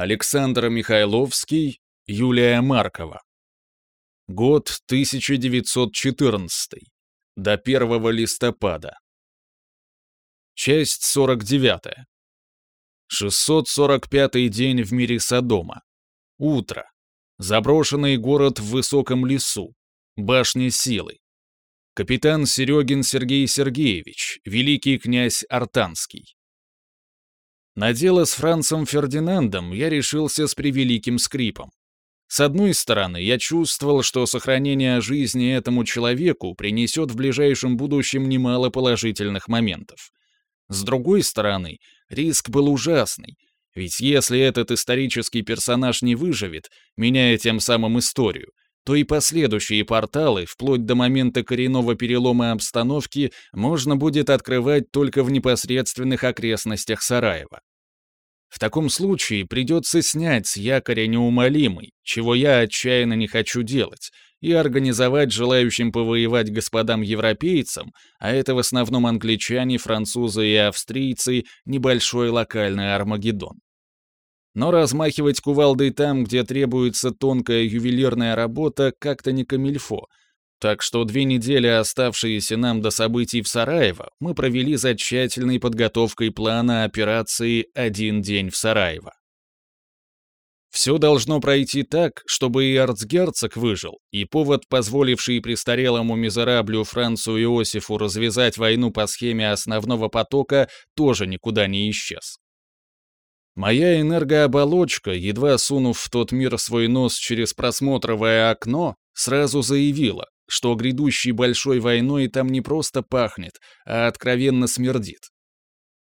Александр Михайловский, Юлия Маркова. Год 1914. До 1 листопада. Часть 49. 645 день в мире Содома. Утро. Заброшенный город в высоком лесу. Башня силы. Капитан Серегин Сергей Сергеевич, великий князь Артанский. На дело с Францем Фердинандом я решился с превеликим скрипом. С одной стороны, я чувствовал, что сохранение жизни этому человеку принесет в ближайшем будущем немало положительных моментов. С другой стороны, риск был ужасный, ведь если этот исторический персонаж не выживет, меняя тем самым историю, то и последующие порталы, вплоть до момента коренного перелома обстановки, можно будет открывать только в непосредственных окрестностях Сараева. В таком случае придется снять с якоря неумолимый, чего я отчаянно не хочу делать, и организовать желающим повоевать господам-европейцам, а это в основном англичане, французы и австрийцы, небольшой локальный Армагеддон. Но размахивать кувалдой там, где требуется тонкая ювелирная работа, как-то не камильфо. Так что две недели, оставшиеся нам до событий в Сараево, мы провели за тщательной подготовкой плана операции «Один день в Сараево». Все должно пройти так, чтобы и арцгерцог выжил, и повод, позволивший престарелому мизераблю Францу Иосифу развязать войну по схеме основного потока, тоже никуда не исчез. Моя энергооболочка, едва сунув в тот мир свой нос через просмотровое окно, сразу заявила, что грядущей большой войной там не просто пахнет, а откровенно смердит.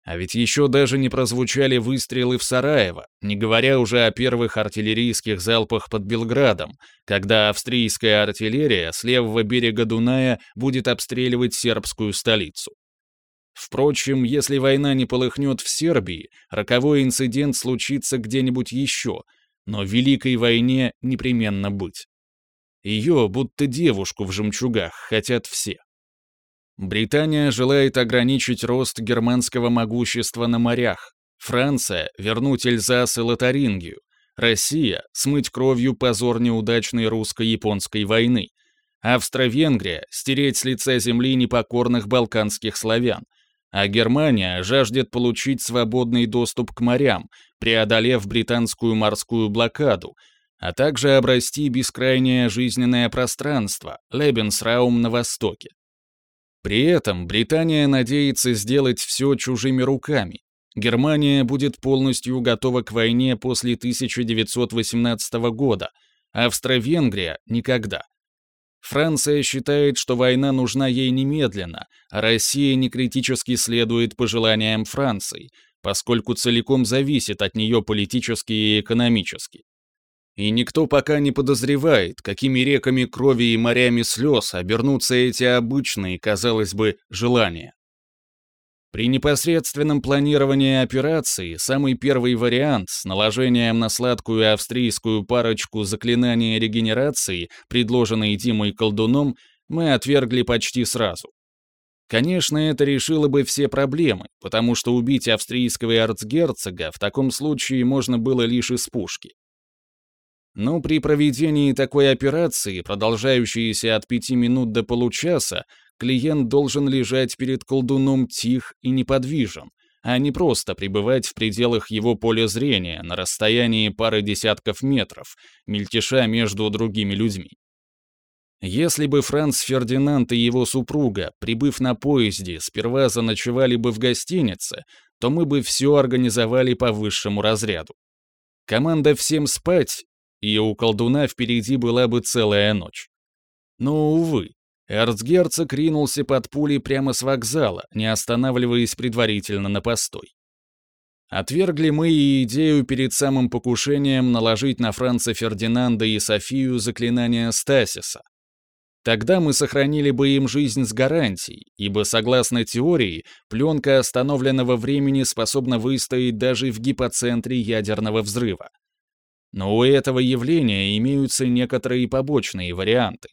А ведь еще даже не прозвучали выстрелы в Сараево, не говоря уже о первых артиллерийских залпах под Белградом, когда австрийская артиллерия с левого берега Дуная будет обстреливать сербскую столицу. Впрочем, если война не полыхнет в Сербии, роковой инцидент случится где-нибудь еще, но Великой войне непременно быть. Ее, будто девушку в жемчугах, хотят все. Британия желает ограничить рост германского могущества на морях. Франция — вернуть Эльзас и Лотарингию. Россия — смыть кровью позор неудачной русско-японской войны. Австро-Венгрия — стереть с лица земли непокорных балканских славян а Германия жаждет получить свободный доступ к морям, преодолев британскую морскую блокаду, а также обрасти бескрайнее жизненное пространство, Лебенсраум на востоке. При этом Британия надеется сделать все чужими руками. Германия будет полностью готова к войне после 1918 года, Австро-Венгрия — никогда. Франция считает, что война нужна ей немедленно, а Россия не критически следует пожеланиям Франции, поскольку целиком зависит от нее политически и экономически. И никто пока не подозревает, какими реками крови и морями слез обернутся эти обычные, казалось бы, желания. При непосредственном планировании операции самый первый вариант с наложением на сладкую австрийскую парочку заклинания регенерации, предложенный Димой колдуном, мы отвергли почти сразу. Конечно, это решило бы все проблемы, потому что убить австрийского эрцгерцога в таком случае можно было лишь из пушки. Но при проведении такой операции, продолжающейся от пяти минут до получаса, клиент должен лежать перед колдуном тих и неподвижен, а не просто пребывать в пределах его поля зрения на расстоянии пары десятков метров, мельтеша между другими людьми. Если бы Франц Фердинанд и его супруга, прибыв на поезде, сперва заночевали бы в гостинице, то мы бы все организовали по высшему разряду. Команда «Всем спать» и у колдуна впереди была бы целая ночь. Но, увы, Эрцгерцог ринулся под пули прямо с вокзала, не останавливаясь предварительно на постой. Отвергли мы и идею перед самым покушением наложить на Франца Фердинанда и Софию заклинание Стасиса. Тогда мы сохранили бы им жизнь с гарантией, ибо, согласно теории, пленка остановленного времени способна выстоять даже в гипоцентре ядерного взрыва. Но у этого явления имеются некоторые побочные варианты.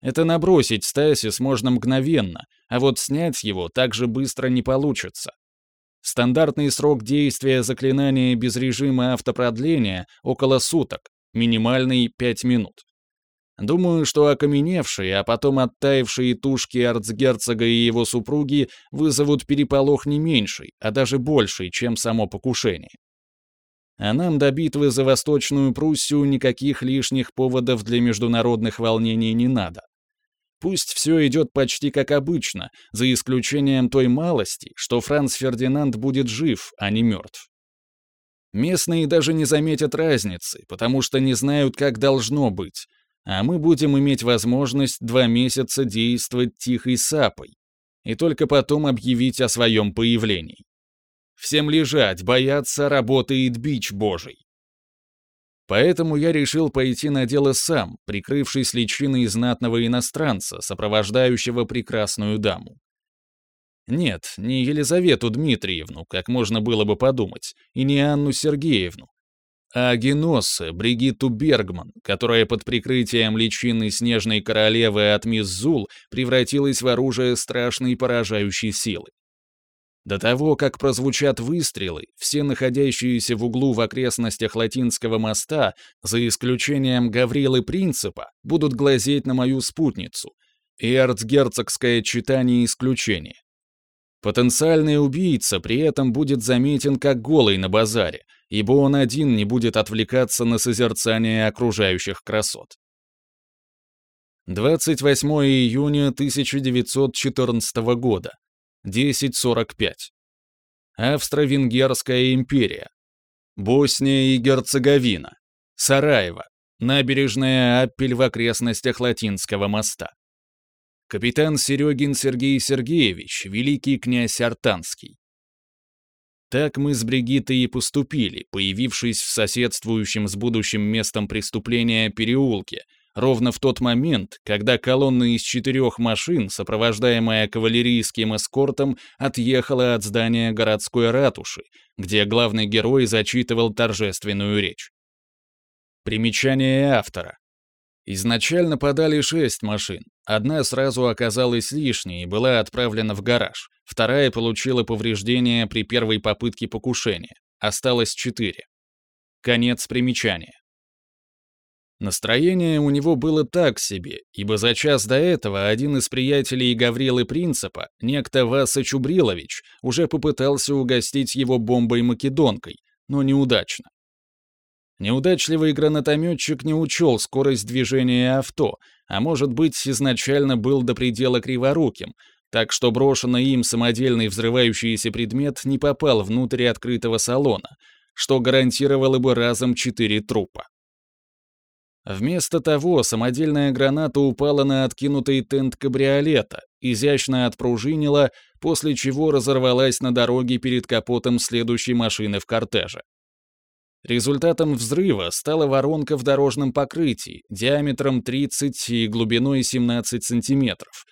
Это набросить стасис можно мгновенно, а вот снять его так же быстро не получится. Стандартный срок действия заклинания без режима автопродления — около суток, минимальный — 5 минут. Думаю, что окаменевшие, а потом оттаившие тушки арцгерцога и его супруги вызовут переполох не меньший, а даже больший, чем само покушение. А нам до битвы за Восточную Пруссию никаких лишних поводов для международных волнений не надо. Пусть все идет почти как обычно, за исключением той малости, что Франц Фердинанд будет жив, а не мертв. Местные даже не заметят разницы, потому что не знают, как должно быть, а мы будем иметь возможность два месяца действовать тихой сапой и только потом объявить о своем появлении. Всем лежать, бояться работает бич божий. Поэтому я решил пойти на дело сам, прикрывшись личиной знатного иностранца, сопровождающего прекрасную даму. Нет, не Елизавету Дмитриевну, как можно было бы подумать, и не Анну Сергеевну, а Геноссе, Бригитту Бергман, которая под прикрытием личины снежной королевы от мисс Зул превратилась в оружие страшной поражающей силы. До того, как прозвучат выстрелы, все находящиеся в углу в окрестностях Латинского моста, за исключением Гаврилы Принципа, будут глазеть на мою спутницу, и эрцгерцогское читание исключение. Потенциальный убийца при этом будет заметен как голый на базаре, ибо он один не будет отвлекаться на созерцание окружающих красот. 28 июня 1914 года, 10.45. Австро-Венгерская империя. Босния и Герцеговина. Сараево. Набережная Аппель в окрестностях Латинского моста. Капитан Серегин Сергей Сергеевич, великий князь Артанский. Так мы с Бригиттой и поступили, появившись в соседствующем с будущим местом преступления переулке, ровно в тот момент, когда колонна из четырех машин, сопровождаемая кавалерийским эскортом, отъехала от здания городской ратуши, где главный герой зачитывал торжественную речь. Примечание автора. Изначально подали шесть машин. Одна сразу оказалась лишней и была отправлена в гараж. Вторая получила повреждения при первой попытке покушения. Осталось четыре. Конец примечания. Настроение у него было так себе, ибо за час до этого один из приятелей Гаврилы Принципа, некто Васа Чубрилович, уже попытался угостить его бомбой-македонкой, но неудачно. Неудачливый гранатометчик не учел скорость движения авто, а может быть, изначально был до предела криворуким, так что брошенный им самодельный взрывающийся предмет не попал внутрь открытого салона, что гарантировало бы разом четыре трупа. Вместо того, самодельная граната упала на откинутый тент кабриолета, изящно отпружинила, после чего разорвалась на дороге перед капотом следующей машины в кортеже. Результатом взрыва стала воронка в дорожном покрытии диаметром 30 и глубиной 17 сантиметров,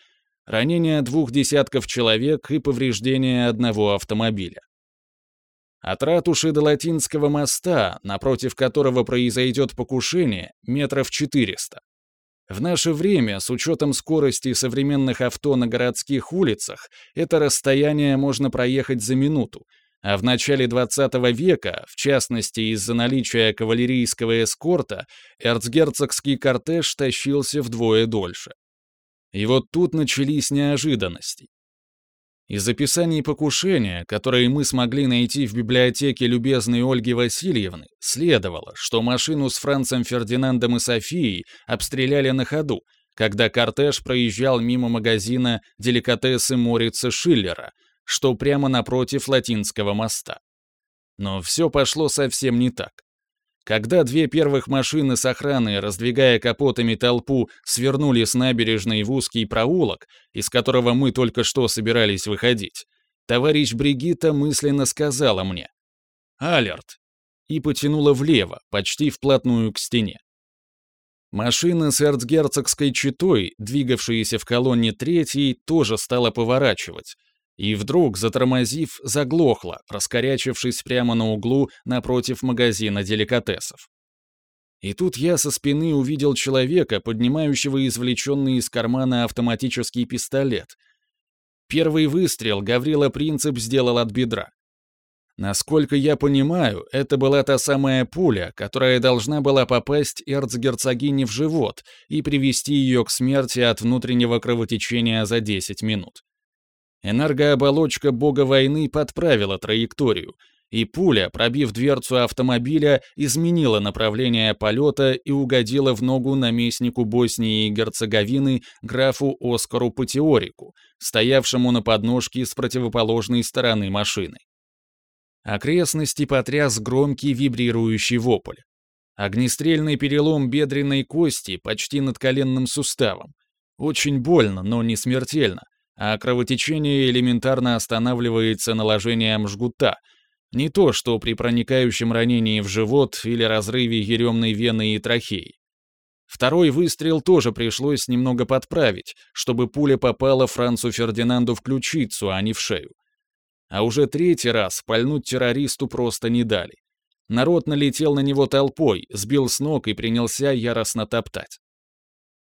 ранение двух десятков человек и повреждение одного автомобиля. От ратуши до Латинского моста, напротив которого произойдет покушение, метров 400. В наше время, с учетом скорости современных авто на городских улицах, это расстояние можно проехать за минуту, а в начале 20 века, в частности из-за наличия кавалерийского эскорта, эрцгерцогский кортеж тащился вдвое дольше. И вот тут начались неожиданности. Из описаний покушения, которые мы смогли найти в библиотеке любезной Ольги Васильевны, следовало, что машину с Францем Фердинандом и Софией обстреляли на ходу, когда кортеж проезжал мимо магазина деликатесы Морица Шиллера, что прямо напротив Латинского моста. Но все пошло совсем не так. Когда две первых машины с охраной, раздвигая капотами толпу, свернули с набережной в узкий проулок, из которого мы только что собирались выходить, товарищ Бригитта мысленно сказала мне «Алерт!» и потянула влево, почти вплотную к стене. Машина с эрцгерцогской читой, двигавшаяся в колонне третьей, тоже стала поворачивать, и вдруг, затормозив, заглохла, раскорячившись прямо на углу напротив магазина деликатесов. И тут я со спины увидел человека, поднимающего извлеченный из кармана автоматический пистолет. Первый выстрел Гаврила Принцип сделал от бедра. Насколько я понимаю, это была та самая пуля, которая должна была попасть эрцгерцогине в живот и привести ее к смерти от внутреннего кровотечения за 10 минут. Энергооболочка бога войны подправила траекторию, и пуля, пробив дверцу автомобиля, изменила направление полета и угодила в ногу наместнику Боснии и Герцеговины графу Оскару Патиорику, стоявшему на подножке с противоположной стороны машины. Окрестности потряс громкий вибрирующий вопль. Огнестрельный перелом бедренной кости почти над коленным суставом. Очень больно, но не смертельно, а кровотечение элементарно останавливается наложением жгута. Не то, что при проникающем ранении в живот или разрыве еремной вены и трахеи. Второй выстрел тоже пришлось немного подправить, чтобы пуля попала Францу Фердинанду в ключицу, а не в шею. А уже третий раз пальнуть террористу просто не дали. Народ налетел на него толпой, сбил с ног и принялся яростно топтать.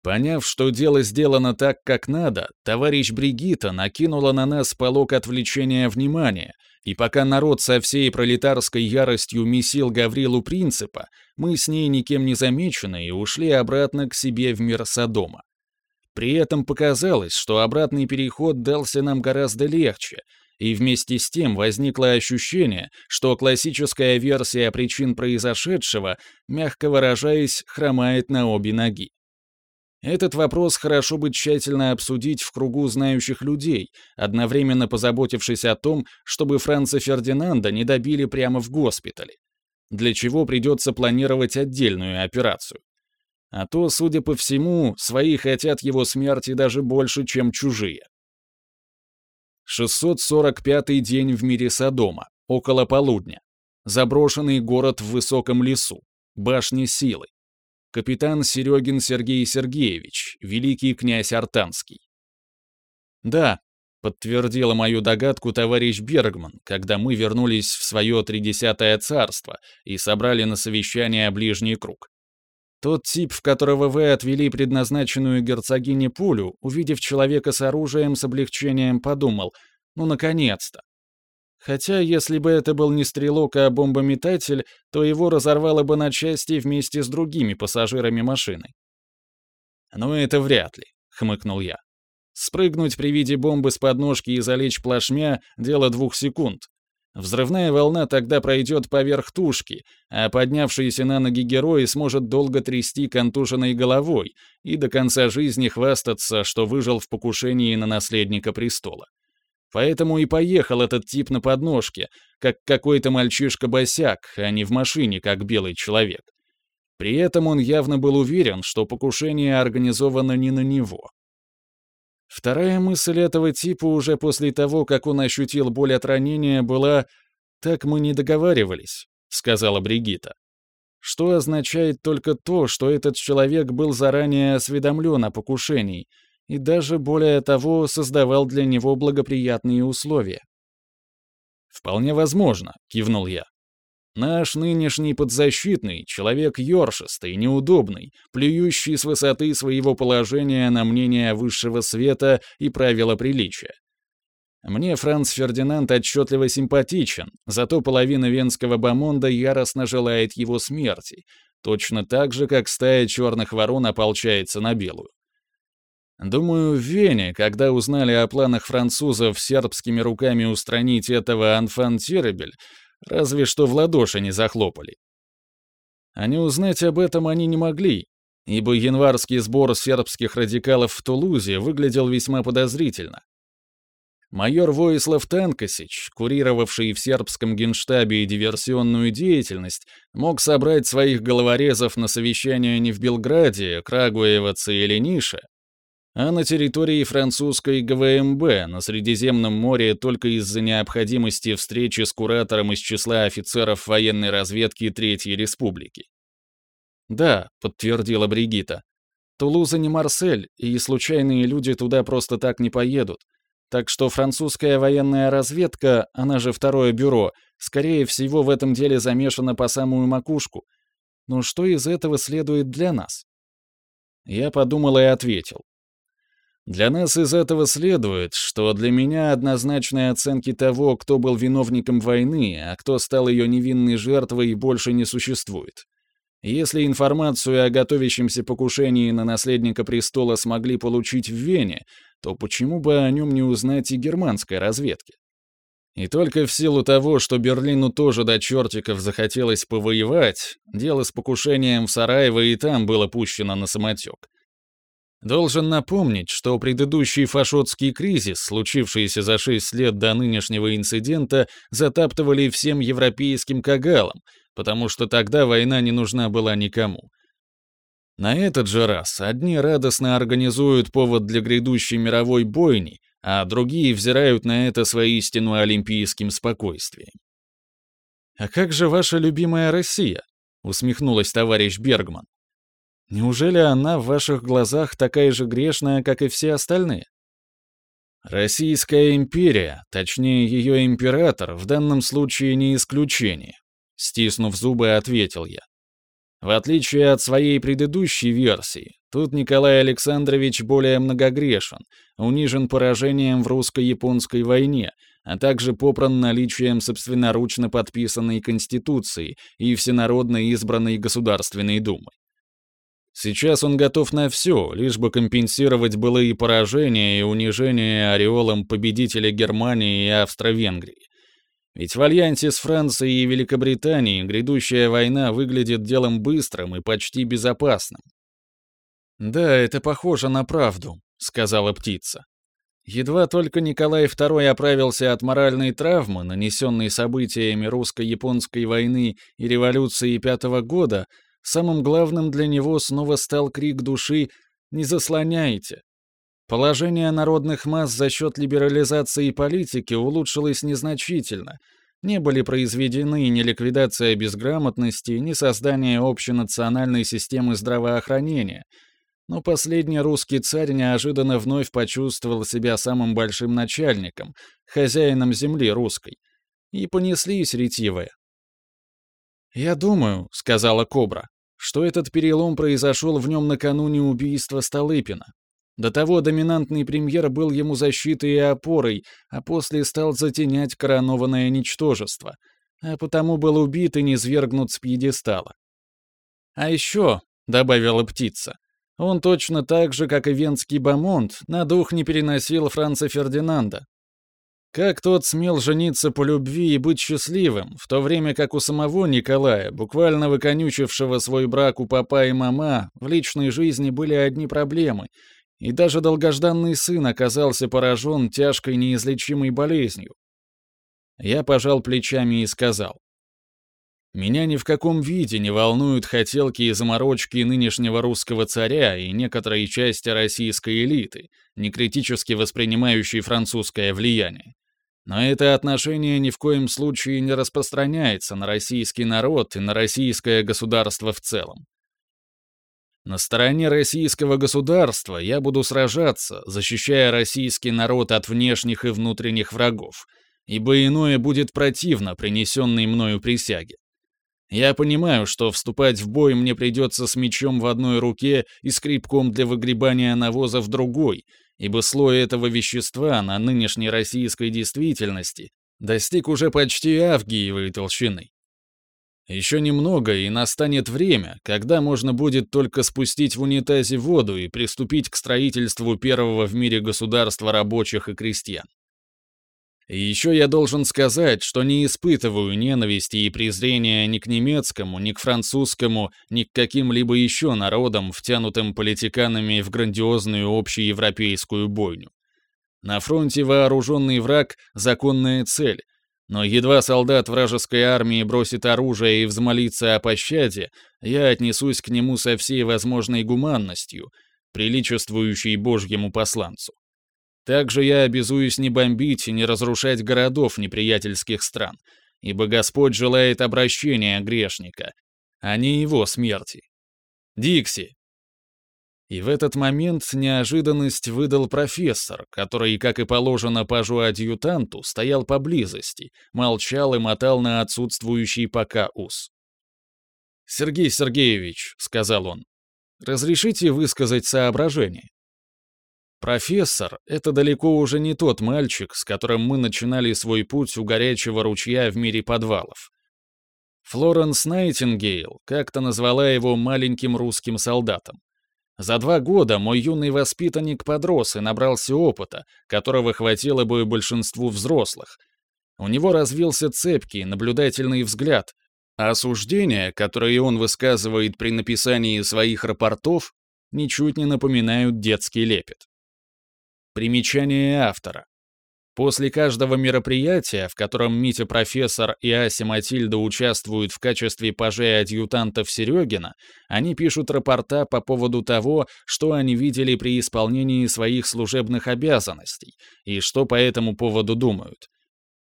Поняв, что дело сделано так, как надо, товарищ Бригита накинула на нас полок отвлечения внимания, и пока народ со всей пролетарской яростью месил Гаврилу Принципа, мы с ней никем не замеченные ушли обратно к себе в мир Содома. При этом показалось, что обратный переход дался нам гораздо легче, и вместе с тем возникло ощущение, что классическая версия причин произошедшего, мягко выражаясь, хромает на обе ноги. Этот вопрос хорошо бы тщательно обсудить в кругу знающих людей, одновременно позаботившись о том, чтобы Франца Фердинанда не добили прямо в госпитале, для чего придется планировать отдельную операцию. А то, судя по всему, свои хотят его смерти даже больше, чем чужие. 645-й день в мире Содома, около полудня. Заброшенный город в высоком лесу. Башни силы. Капитан Серегин Сергей Сергеевич, великий князь Артанский. Да, подтвердила мою догадку товарищ Бергман, когда мы вернулись в свое тридесятое царство и собрали на совещание ближний круг. Тот тип, в которого вы отвели предназначенную герцогине пулю, увидев человека с оружием, с облегчением подумал, ну, наконец-то. Хотя, если бы это был не стрелок, а бомбометатель, то его разорвало бы на части вместе с другими пассажирами машины. «Ну, это вряд ли», — хмыкнул я. «Спрыгнуть при виде бомбы с подножки и залечь плашмя — дело двух секунд. Взрывная волна тогда пройдет поверх тушки, а поднявшийся на ноги герой сможет долго трясти контуженной головой и до конца жизни хвастаться, что выжил в покушении на наследника престола. Поэтому и поехал этот тип на подножке, как какой-то мальчишка-босяк, а не в машине, как белый человек. При этом он явно был уверен, что покушение организовано не на него. Вторая мысль этого типа уже после того, как он ощутил боль от ранения, была «так мы не договаривались», — сказала Бригита. Что означает только то, что этот человек был заранее осведомлен о покушении и даже более того создавал для него благоприятные условия. «Вполне возможно», — кивнул я. Наш нынешний подзащитный — человек ёршистый, неудобный, плюющий с высоты своего положения на мнение высшего света и правила приличия. Мне Франц Фердинанд отчетливо симпатичен, зато половина венского бомонда яростно желает его смерти, точно так же, как стая черных ворон ополчается на белую. Думаю, в Вене, когда узнали о планах французов сербскими руками устранить этого анфан Теребель, Разве что в ладоши не захлопали. А не узнать об этом они не могли, ибо январский сбор сербских радикалов в Тулузе выглядел весьма подозрительно. Майор Воислав Танкосич, курировавший в сербском генштабе диверсионную деятельность, мог собрать своих головорезов на совещание не в Белграде, Крагуеваце или Нише, а на территории французской ГВМБ на Средиземном море только из-за необходимости встречи с куратором из числа офицеров военной разведки Третьей Республики. «Да», — подтвердила Бригита, — «Тулуза не Марсель, и случайные люди туда просто так не поедут. Так что французская военная разведка, она же второе бюро, скорее всего в этом деле замешана по самую макушку. Но что из этого следует для нас?» Я подумал и ответил. Для нас из этого следует, что для меня однозначной оценки того, кто был виновником войны, а кто стал ее невинной жертвой, больше не существует. Если информацию о готовящемся покушении на наследника престола смогли получить в Вене, то почему бы о нем не узнать и германской разведке? И только в силу того, что Берлину тоже до чертиков захотелось повоевать, дело с покушением в Сараево и там было пущено на самотек. Должен напомнить, что предыдущий фашотский кризис, случившийся за шесть лет до нынешнего инцидента, затаптывали всем европейским кагалам, потому что тогда война не нужна была никому. На этот же раз одни радостно организуют повод для грядущей мировой бойни, а другие взирают на это с воистину олимпийским спокойствием. «А как же ваша любимая Россия?» — усмехнулась товарищ Бергман. Неужели она в ваших глазах такая же грешная, как и все остальные? Российская империя, точнее ее император, в данном случае не исключение, стиснув зубы, ответил я. В отличие от своей предыдущей версии, тут Николай Александрович более многогрешен, унижен поражением в русско-японской войне, а также попран наличием собственноручно подписанной Конституции и всенародно избранной Государственной Думы. Сейчас он готов на все, лишь бы компенсировать былые поражения и унижение ореолом победителя Германии и Австро-Венгрии. Ведь в альянсе с Францией и Великобританией грядущая война выглядит делом быстрым и почти безопасным. «Да, это похоже на правду», — сказала птица. Едва только Николай II оправился от моральной травмы, нанесенной событиями русско-японской войны и революции пятого года, Самым главным для него снова стал крик души «Не заслоняйте!». Положение народных масс за счет либерализации политики улучшилось незначительно. Не были произведены ни ликвидация безграмотности, ни создание общенациональной системы здравоохранения. Но последний русский царь неожиданно вновь почувствовал себя самым большим начальником, хозяином земли русской. И понеслись ретивые. «Я думаю», — сказала Кобра, что этот перелом произошел в нем накануне убийства Столыпина. До того доминантный премьер был ему защитой и опорой, а после стал затенять коронованное ничтожество, а потому был убит и низвергнут с пьедестала. «А еще», — добавила птица, — «он точно так же, как и венский бомонд, на дух не переносил Франца Фердинанда, как тот смел жениться по любви и быть счастливым, в то время как у самого Николая, буквально выконючившего свой брак у папа и мама, в личной жизни были одни проблемы, и даже долгожданный сын оказался поражен тяжкой неизлечимой болезнью. Я пожал плечами и сказал. Меня ни в каком виде не волнуют хотелки и заморочки нынешнего русского царя и некоторой части российской элиты, не критически воспринимающей французское влияние. Но это отношение ни в коем случае не распространяется на российский народ и на российское государство в целом. На стороне российского государства я буду сражаться, защищая российский народ от внешних и внутренних врагов, ибо иное будет противно принесенной мною присяге. Я понимаю, что вступать в бой мне придется с мечом в одной руке и скребком для выгребания навоза в другой, ибо слой этого вещества на нынешней российской действительности достиг уже почти авгиевой толщины. Еще немного, и настанет время, когда можно будет только спустить в унитазе воду и приступить к строительству первого в мире государства рабочих и крестьян. И еще я должен сказать, что не испытываю ненависти и презрения ни к немецкому, ни к французскому, ни к каким-либо еще народам, втянутым политиканами в грандиозную общеевропейскую бойню. На фронте вооруженный враг — законная цель, но едва солдат вражеской армии бросит оружие и взмолится о пощаде, я отнесусь к нему со всей возможной гуманностью, приличествующей Божьему посланцу. Также я обязуюсь не бомбить и не разрушать городов неприятельских стран, ибо Господь желает обращения грешника, а не его смерти. Дикси!» И в этот момент неожиданность выдал профессор, который, как и положено пажу-адъютанту, стоял поблизости, молчал и мотал на отсутствующий пока ус. «Сергей Сергеевич», — сказал он, — «разрешите высказать соображение?» Профессор — это далеко уже не тот мальчик, с которым мы начинали свой путь у горячего ручья в мире подвалов. Флоренс Найтингейл как-то назвала его маленьким русским солдатом. За два года мой юный воспитанник подрос и набрался опыта, которого хватило бы большинству взрослых. У него развился цепкий, наблюдательный взгляд, а осуждения, которые он высказывает при написании своих рапортов, ничуть не напоминают детский лепет. Примечание автора. После каждого мероприятия, в котором Митя-профессор и Ася Матильда участвуют в качестве пажей-адъютантов Серегина, они пишут рапорта по поводу того, что они видели при исполнении своих служебных обязанностей и что по этому поводу думают.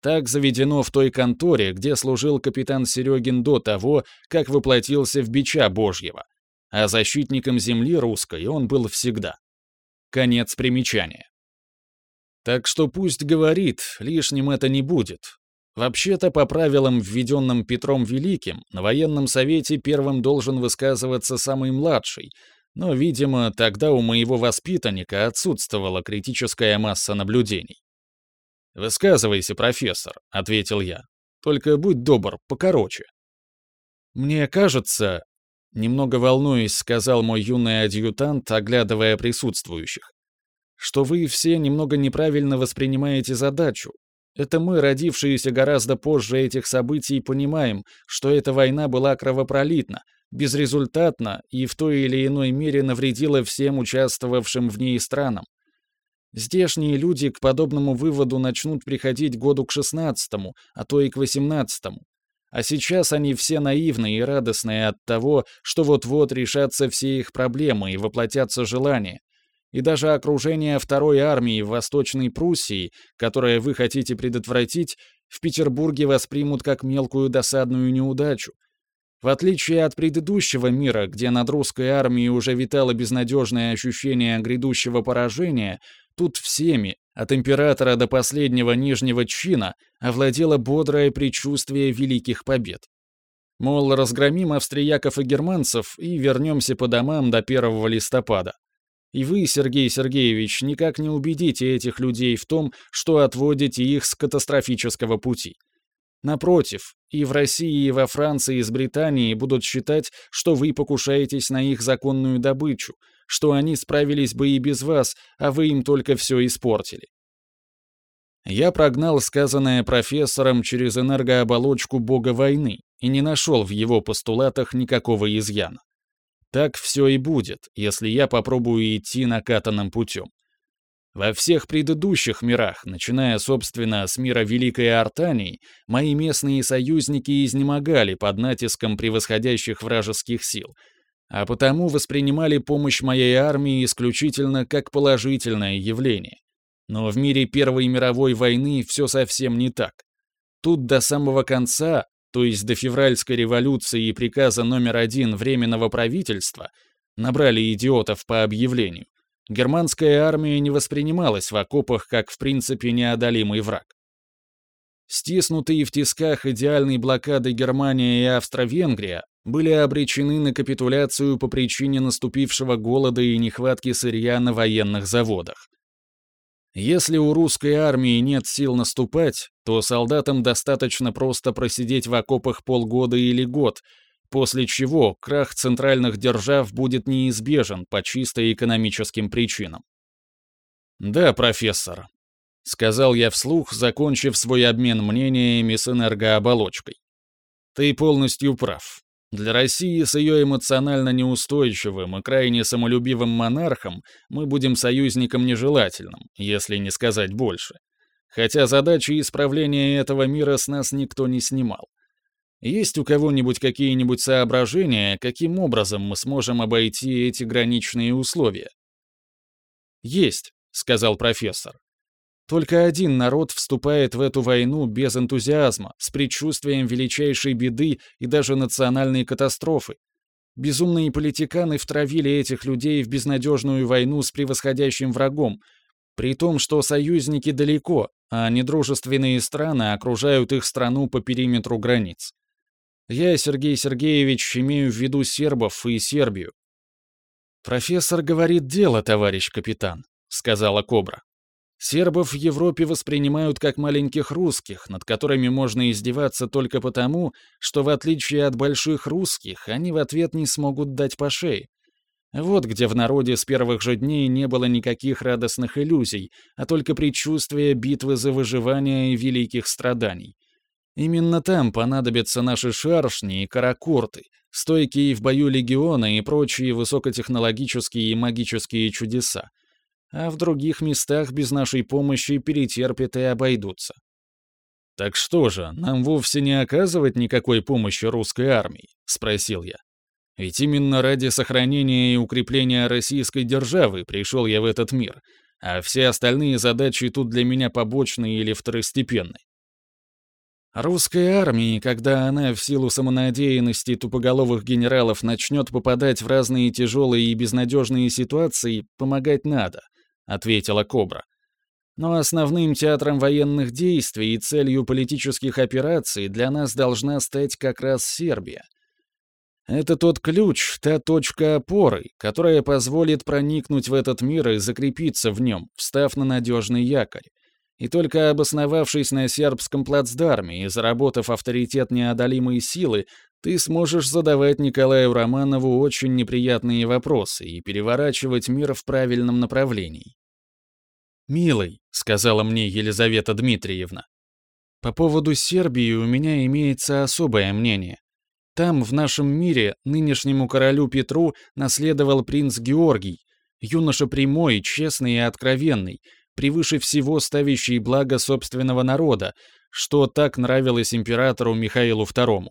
Так заведено в той конторе, где служил капитан Серегин до того, как воплотился в бича Божьего. А защитником земли русской он был всегда. Конец примечания. Так что пусть говорит, лишним это не будет. Вообще-то, по правилам, введенным Петром Великим, на военном совете первым должен высказываться самый младший, но, видимо, тогда у моего воспитанника отсутствовала критическая масса наблюдений. «Высказывайся, профессор», — ответил я. «Только будь добр, покороче». «Мне кажется...» — немного волнуясь, сказал мой юный адъютант, оглядывая присутствующих что вы все немного неправильно воспринимаете задачу. Это мы, родившиеся гораздо позже этих событий, понимаем, что эта война была кровопролитна, безрезультатна и в той или иной мере навредила всем участвовавшим в ней странам. Здешние люди к подобному выводу начнут приходить году к шестнадцатому, а то и к восемнадцатому. А сейчас они все наивные и радостные от того, что вот-вот решатся все их проблемы и воплотятся желания, и даже окружение второй армии в Восточной Пруссии, которое вы хотите предотвратить, в Петербурге воспримут как мелкую досадную неудачу. В отличие от предыдущего мира, где над русской армией уже витало безнадежное ощущение грядущего поражения, тут всеми, от императора до последнего нижнего чина, овладело бодрое предчувствие великих побед. Мол, разгромим австрияков и германцев и вернемся по домам до 1 листопада. И вы, Сергей Сергеевич, никак не убедите этих людей в том, что отводите их с катастрофического пути. Напротив, и в России, и во Франции, и с Британией будут считать, что вы покушаетесь на их законную добычу, что они справились бы и без вас, а вы им только все испортили. Я прогнал сказанное профессором через энергооболочку бога войны и не нашел в его постулатах никакого изъяна. Так все и будет, если я попробую идти накатанным путем. Во всех предыдущих мирах, начиная, собственно, с мира Великой Артании, мои местные союзники изнемогали под натиском превосходящих вражеских сил, а потому воспринимали помощь моей армии исключительно как положительное явление. Но в мире Первой мировой войны все совсем не так. Тут до самого конца то есть до февральской революции и приказа номер один Временного правительства, набрали идиотов по объявлению, германская армия не воспринималась в окопах как в принципе неодолимый враг. Стиснутые в тисках идеальной блокады Германия и Австро-Венгрия были обречены на капитуляцию по причине наступившего голода и нехватки сырья на военных заводах. Если у русской армии нет сил наступать, то солдатам достаточно просто просидеть в окопах полгода или год, после чего крах центральных держав будет неизбежен по чисто экономическим причинам. «Да, профессор», — сказал я вслух, закончив свой обмен мнениями с энергооболочкой. «Ты полностью прав. Для России с ее эмоционально неустойчивым и крайне самолюбивым монархом мы будем союзником нежелательным, если не сказать больше. Хотя задачи исправления этого мира с нас никто не снимал. Есть у кого-нибудь какие-нибудь соображения, каким образом мы сможем обойти эти граничные условия? «Есть», — сказал профессор. Только один народ вступает в эту войну без энтузиазма, с предчувствием величайшей беды и даже национальной катастрофы. Безумные политиканы втравили этих людей в безнадежную войну с превосходящим врагом, при том, что союзники далеко, а недружественные страны окружают их страну по периметру границ. Я, Сергей Сергеевич, имею в виду сербов и Сербию. Профессор говорит дело, товарищ капитан. сказала Кобра. Сербов в Европе воспринимают как маленьких русских, над которыми можно издеваться только потому, что в отличие от больших русских, они в ответ не смогут дать по шее. Вот где в народе с первых же дней не было никаких радостных иллюзий, а только предчувствие битвы за выживание и великих страданий. Именно там понадобятся наши шаршни и каракурты, стойкие в бою легиона и прочие высокотехнологические и магические чудеса а в других местах без нашей помощи перетерпят и обойдутся. «Так что же, нам вовсе не оказывать никакой помощи русской армии?» — спросил я. «Ведь именно ради сохранения и укрепления российской державы пришел я в этот мир, а все остальные задачи тут для меня побочные или второстепенные. Русской армии, когда она в силу самонадеянности тупоголовых генералов начнет попадать в разные тяжелые и безнадежные ситуации, помогать надо ответила Кобра. Но основным театром военных действий и целью политических операций для нас должна стать как раз Сербия. Это тот ключ, та точка опоры, которая позволит проникнуть в этот мир и закрепиться в нем, встав на надежный якорь. И только обосновавшись на сербском плацдарме и заработав авторитет неодолимой силы, ты сможешь задавать Николаю Романову очень неприятные вопросы и переворачивать мир в правильном направлении. «Милый», — сказала мне Елизавета Дмитриевна, «по поводу Сербии у меня имеется особое мнение. Там, в нашем мире, нынешнему королю Петру наследовал принц Георгий, юноша прямой, честный и откровенный, превыше всего ставящий благо собственного народа, что так нравилось императору Михаилу II.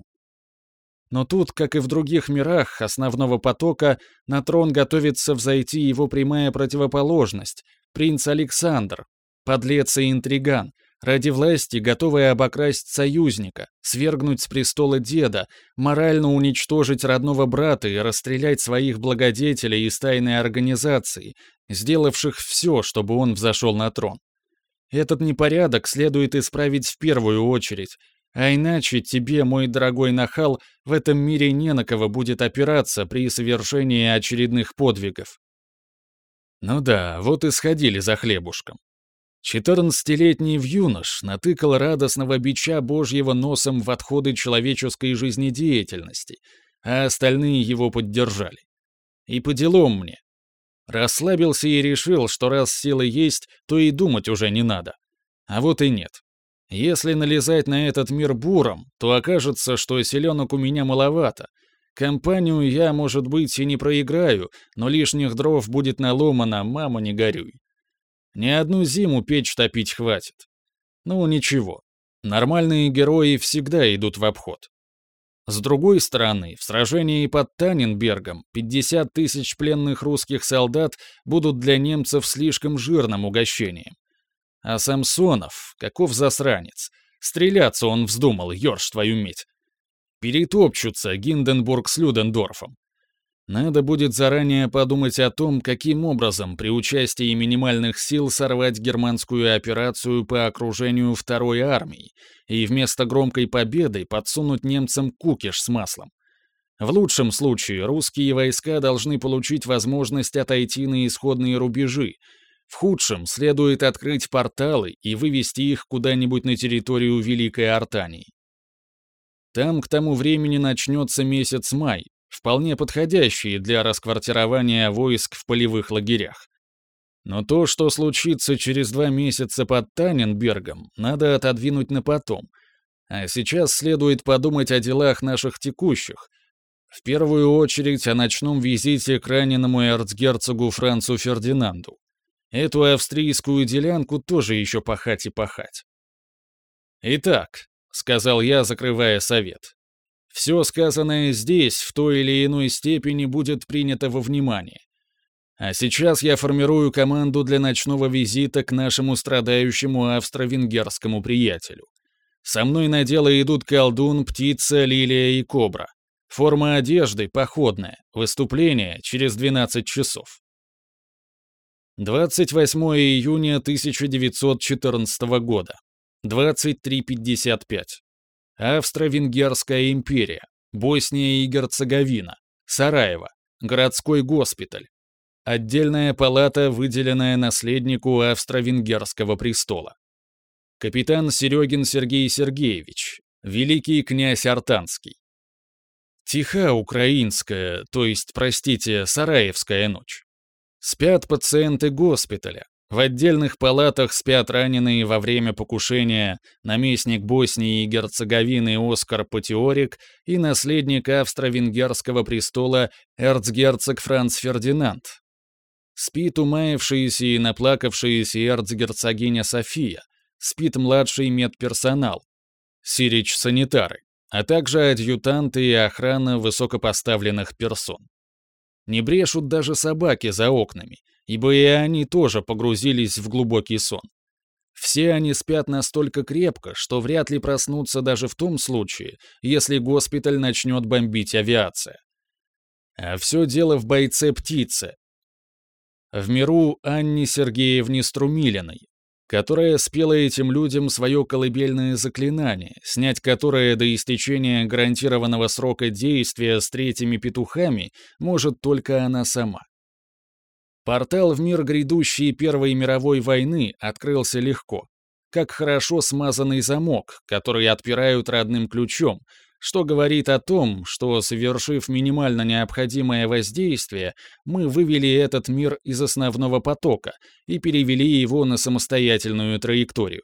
Но тут, как и в других мирах основного потока, на трон готовится взойти его прямая противоположность, принц Александр, подлец и интриган, ради власти готовый обокрасть союзника, свергнуть с престола деда, морально уничтожить родного брата и расстрелять своих благодетелей из тайной организации, сделавших все, чтобы он взошел на трон. Этот непорядок следует исправить в первую очередь, а иначе тебе, мой дорогой нахал, в этом мире не на кого будет опираться при совершении очередных подвигов. Ну да, вот и сходили за хлебушком. Четырнадцатилетний вьюнош натыкал радостного бича божьего носом в отходы человеческой жизнедеятельности, а остальные его поддержали. И по делам мне. Расслабился и решил, что раз силы есть, то и думать уже не надо. А вот и нет. Если налезать на этот мир буром, то окажется, что селенок у меня маловато, Компанию я, может быть, и не проиграю, но лишних дров будет наломано, мама, не горюй. Ни одну зиму печь топить хватит. Ну, ничего. Нормальные герои всегда идут в обход. С другой стороны, в сражении под Таненбергом 50 тысяч пленных русских солдат будут для немцев слишком жирным угощением. А Самсонов, каков засранец, стреляться он вздумал, ёрш твою медь. Перетопчутся Гинденбург с Людендорфом. Надо будет заранее подумать о том, каким образом при участии минимальных сил сорвать германскую операцию по окружению второй армии и вместо громкой победы подсунуть немцам кукиш с маслом. В лучшем случае русские войска должны получить возможность отойти на исходные рубежи. В худшем следует открыть порталы и вывести их куда-нибудь на территорию Великой Артании. Там к тому времени начнется месяц май, вполне подходящий для расквартирования войск в полевых лагерях. Но то, что случится через два месяца под Таненбергом, надо отодвинуть на потом. А сейчас следует подумать о делах наших текущих. В первую очередь о ночном визите к раненому эрцгерцогу Францу Фердинанду. Эту австрийскую делянку тоже еще пахать и пахать. Итак, — сказал я, закрывая совет. «Все сказанное здесь в той или иной степени будет принято во внимание. А сейчас я формирую команду для ночного визита к нашему страдающему австро-венгерскому приятелю. Со мной на дело идут колдун, птица, лилия и кобра. Форма одежды походная, выступление через 12 часов. 28 июня 1914 года. 23.55. Австро-Венгерская империя. Босния и Герцеговина. Сараево. Городской госпиталь. Отдельная палата, выделенная наследнику австро-венгерского престола. Капитан Серегин Сергей Сергеевич, великий князь Артанский. Тиха украинская, то есть, простите, сараевская ночь. Спят пациенты госпиталя. В отдельных палатах спят раненые во время покушения наместник Боснии и Герцеговины Оскар Патиорик и наследник австро-венгерского престола эрцгерцог Франц Фердинанд. Спит умаявшаяся и наплакавшаяся эрцгерцогиня София, спит младший медперсонал, сирич-санитары а также адъютанты и охрана высокопоставленных персон. Не брешут даже собаки за окнами, ибо и они тоже погрузились в глубокий сон. Все они спят настолько крепко, что вряд ли проснутся даже в том случае, если госпиталь начнет бомбить авиация. А все дело в бойце-птице. В миру Анне Сергеевне Струмилиной, которая спела этим людям свое колыбельное заклинание, снять которое до истечения гарантированного срока действия с третьими петухами может только она сама. Портал в мир грядущей Первой мировой войны открылся легко, как хорошо смазанный замок, который отпирают родным ключом, что говорит о том, что, совершив минимально необходимое воздействие, мы вывели этот мир из основного потока и перевели его на самостоятельную траекторию.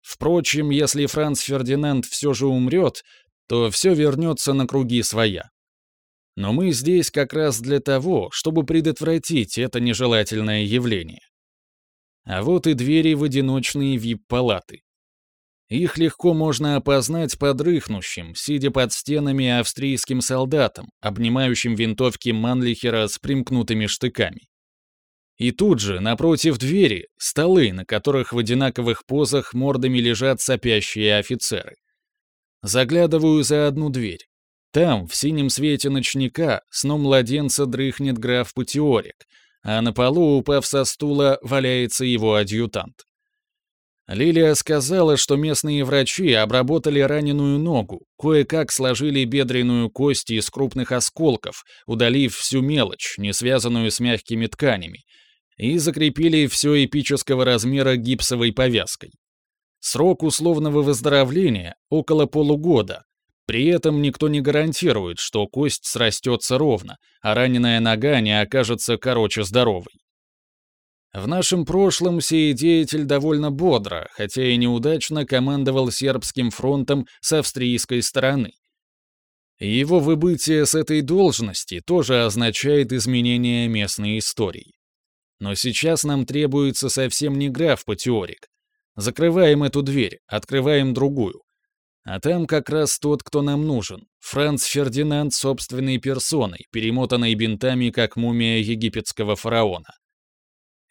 Впрочем, если Франц Фердинанд все же умрет, то все вернется на круги своя. Но мы здесь как раз для того, чтобы предотвратить это нежелательное явление. А вот и двери в одиночные вип-палаты. Их легко можно опознать подрыхнущим, сидя под стенами австрийским солдатам, обнимающим винтовки Манлихера с примкнутыми штыками. И тут же, напротив двери, столы, на которых в одинаковых позах мордами лежат сопящие офицеры. Заглядываю за одну дверь. Там, в синем свете ночника, сном младенца дрыхнет граф Путиорик, а на полу, упав со стула, валяется его адъютант. Лилия сказала, что местные врачи обработали раненую ногу, кое-как сложили бедренную кость из крупных осколков, удалив всю мелочь, не связанную с мягкими тканями, и закрепили все эпического размера гипсовой повязкой. Срок условного выздоровления — около полугода. При этом никто не гарантирует, что кость срастется ровно, а раненая нога не окажется короче здоровой. В нашем прошлом сей деятель довольно бодро, хотя и неудачно командовал сербским фронтом с австрийской стороны. Его выбытие с этой должности тоже означает изменение местной истории. Но сейчас нам требуется совсем не граф Патиорик. Закрываем эту дверь, открываем другую. А там как раз тот, кто нам нужен. Франц Фердинанд собственной персоной, перемотанной бинтами, как мумия египетского фараона.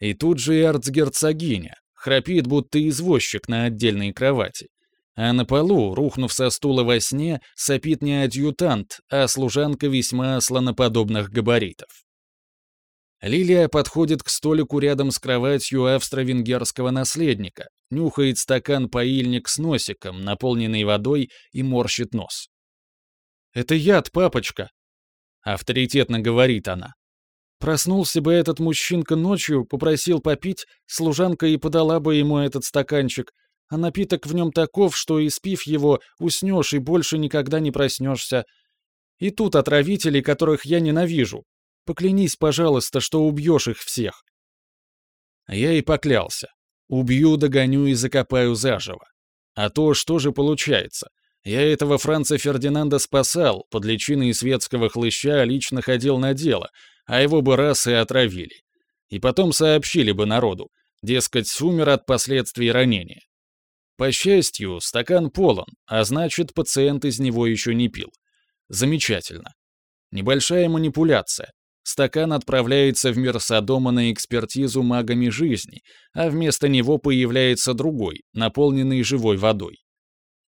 И тут же и арцгерцогиня, храпит, будто извозчик на отдельной кровати. А на полу, рухнув со стула во сне, сопит не адъютант, а служанка весьма слоноподобных габаритов. Лилия подходит к столику рядом с кроватью австро-венгерского наследника, нюхает стакан-поильник с носиком, наполненный водой, и морщит нос. «Это яд, папочка!» — авторитетно говорит она. Проснулся бы этот мужчинка ночью, попросил попить, служанка и подала бы ему этот стаканчик, а напиток в нем таков, что, испив его, уснешь и больше никогда не проснешься. И тут отравители, которых я ненавижу. Поклянись, пожалуйста, что убьешь их всех. Я и поклялся. Убью, догоню и закопаю заживо. А то что же получается? Я этого Франца Фердинанда спасал, под личиной светского хлыща лично ходил на дело — а его бы раз и отравили. И потом сообщили бы народу, дескать, умер от последствий ранения. По счастью, стакан полон, а значит, пациент из него еще не пил. Замечательно. Небольшая манипуляция. Стакан отправляется в мир Содома на экспертизу магами жизни, а вместо него появляется другой, наполненный живой водой.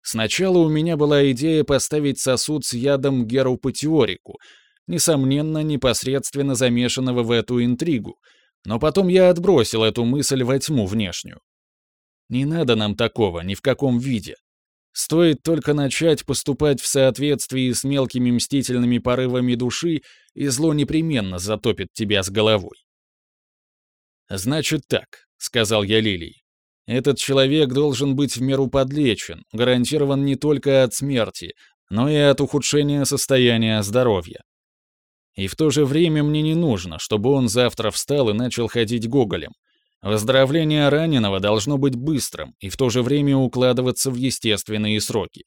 Сначала у меня была идея поставить сосуд с ядом Герупатиорику, несомненно, непосредственно замешанного в эту интригу, но потом я отбросил эту мысль во тьму внешнюю. Не надо нам такого ни в каком виде. Стоит только начать поступать в соответствии с мелкими мстительными порывами души, и зло непременно затопит тебя с головой. «Значит так», — сказал я Лилии. «Этот человек должен быть в меру подлечен, гарантирован не только от смерти, но и от ухудшения состояния здоровья. И в то же время мне не нужно, чтобы он завтра встал и начал ходить гоголем. Выздоровление раненого должно быть быстрым и в то же время укладываться в естественные сроки.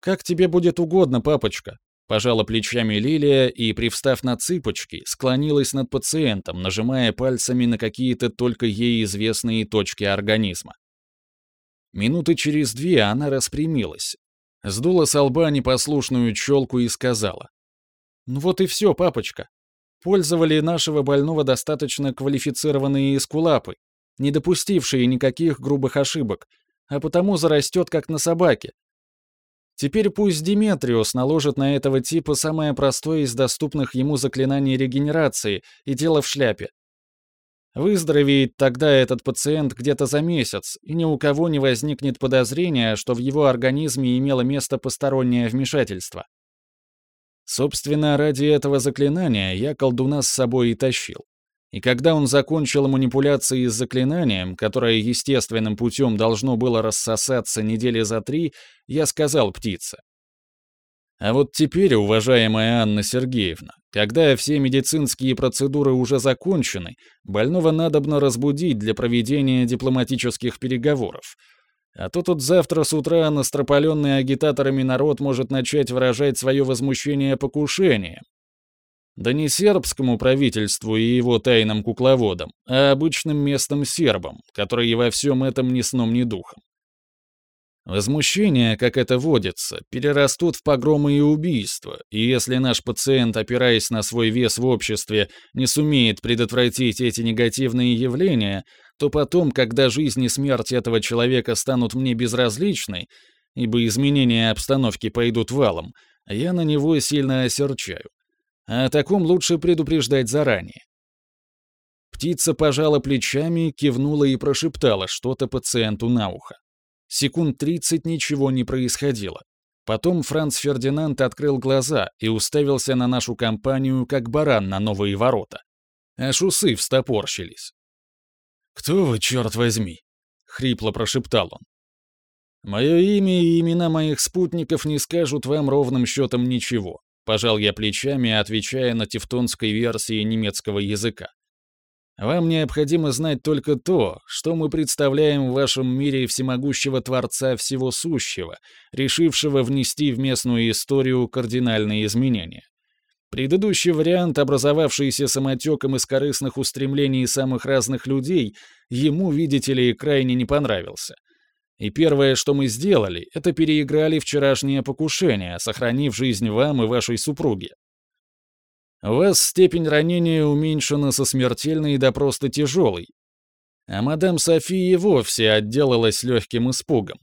«Как тебе будет угодно, папочка», — пожала плечами Лилия и, привстав на цыпочки, склонилась над пациентом, нажимая пальцами на какие-то только ей известные точки организма. Минуты через две она распрямилась, сдула с лба непослушную челку и сказала. «Ну вот и все, папочка. Пользовали нашего больного достаточно квалифицированные эскулапы, не допустившие никаких грубых ошибок, а потому зарастет как на собаке. Теперь пусть Диметриус наложит на этого типа самое простое из доступных ему заклинаний регенерации и дело в шляпе. Выздоровеет тогда этот пациент где-то за месяц, и ни у кого не возникнет подозрения, что в его организме имело место постороннее вмешательство. Собственно, ради этого заклинания я колдуна с собой и тащил. И когда он закончил манипуляции с заклинанием, которое естественным путем должно было рассосаться недели за три, я сказал птице. А вот теперь, уважаемая Анна Сергеевна, когда все медицинские процедуры уже закончены, больного надобно разбудить для проведения дипломатических переговоров, а то тут завтра с утра настропаленный агитаторами народ может начать выражать свое возмущение покушением. Да не сербскому правительству и его тайным кукловодам, а обычным местным сербам, которые во всем этом ни сном, ни духом. Возмущения, как это водится, перерастут в погромы и убийства, и если наш пациент, опираясь на свой вес в обществе, не сумеет предотвратить эти негативные явления, то потом, когда жизнь и смерть этого человека станут мне безразличны, ибо изменения обстановки пойдут валом, я на него сильно осерчаю. А о таком лучше предупреждать заранее. Птица пожала плечами, кивнула и прошептала что-то пациенту на ухо. Секунд тридцать ничего не происходило. Потом Франц Фердинанд открыл глаза и уставился на нашу компанию, как баран на новые ворота. Аж усы встопорщились. «Кто вы, черт возьми?» — хрипло прошептал он. «Мое имя и имена моих спутников не скажут вам ровным счетом ничего», — пожал я плечами, отвечая на тевтонской версии немецкого языка. Вам необходимо знать только то, что мы представляем в вашем мире всемогущего Творца Всего Сущего, решившего внести в местную историю кардинальные изменения. Предыдущий вариант, образовавшийся самотеком из корыстных устремлений самых разных людей, ему, видите ли, крайне не понравился. И первое, что мы сделали, это переиграли вчерашнее покушение, сохранив жизнь вам и вашей супруге. У вас степень ранения уменьшена со смертельной до просто тяжелой. А мадам София вовсе отделалась легким испугом.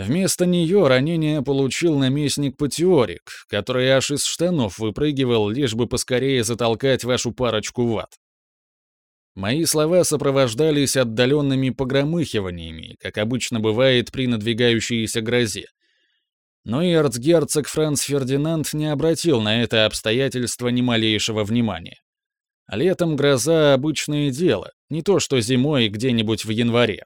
Вместо нее ранение получил наместник Патиорик, который аж из штанов выпрыгивал, лишь бы поскорее затолкать вашу парочку в ад. Мои слова сопровождались отдаленными погромыхиваниями, как обычно бывает при надвигающейся грозе. Но и эрцгерцог Франц Фердинанд не обратил на это обстоятельство ни малейшего внимания. Летом гроза — обычное дело, не то что зимой где-нибудь в январе.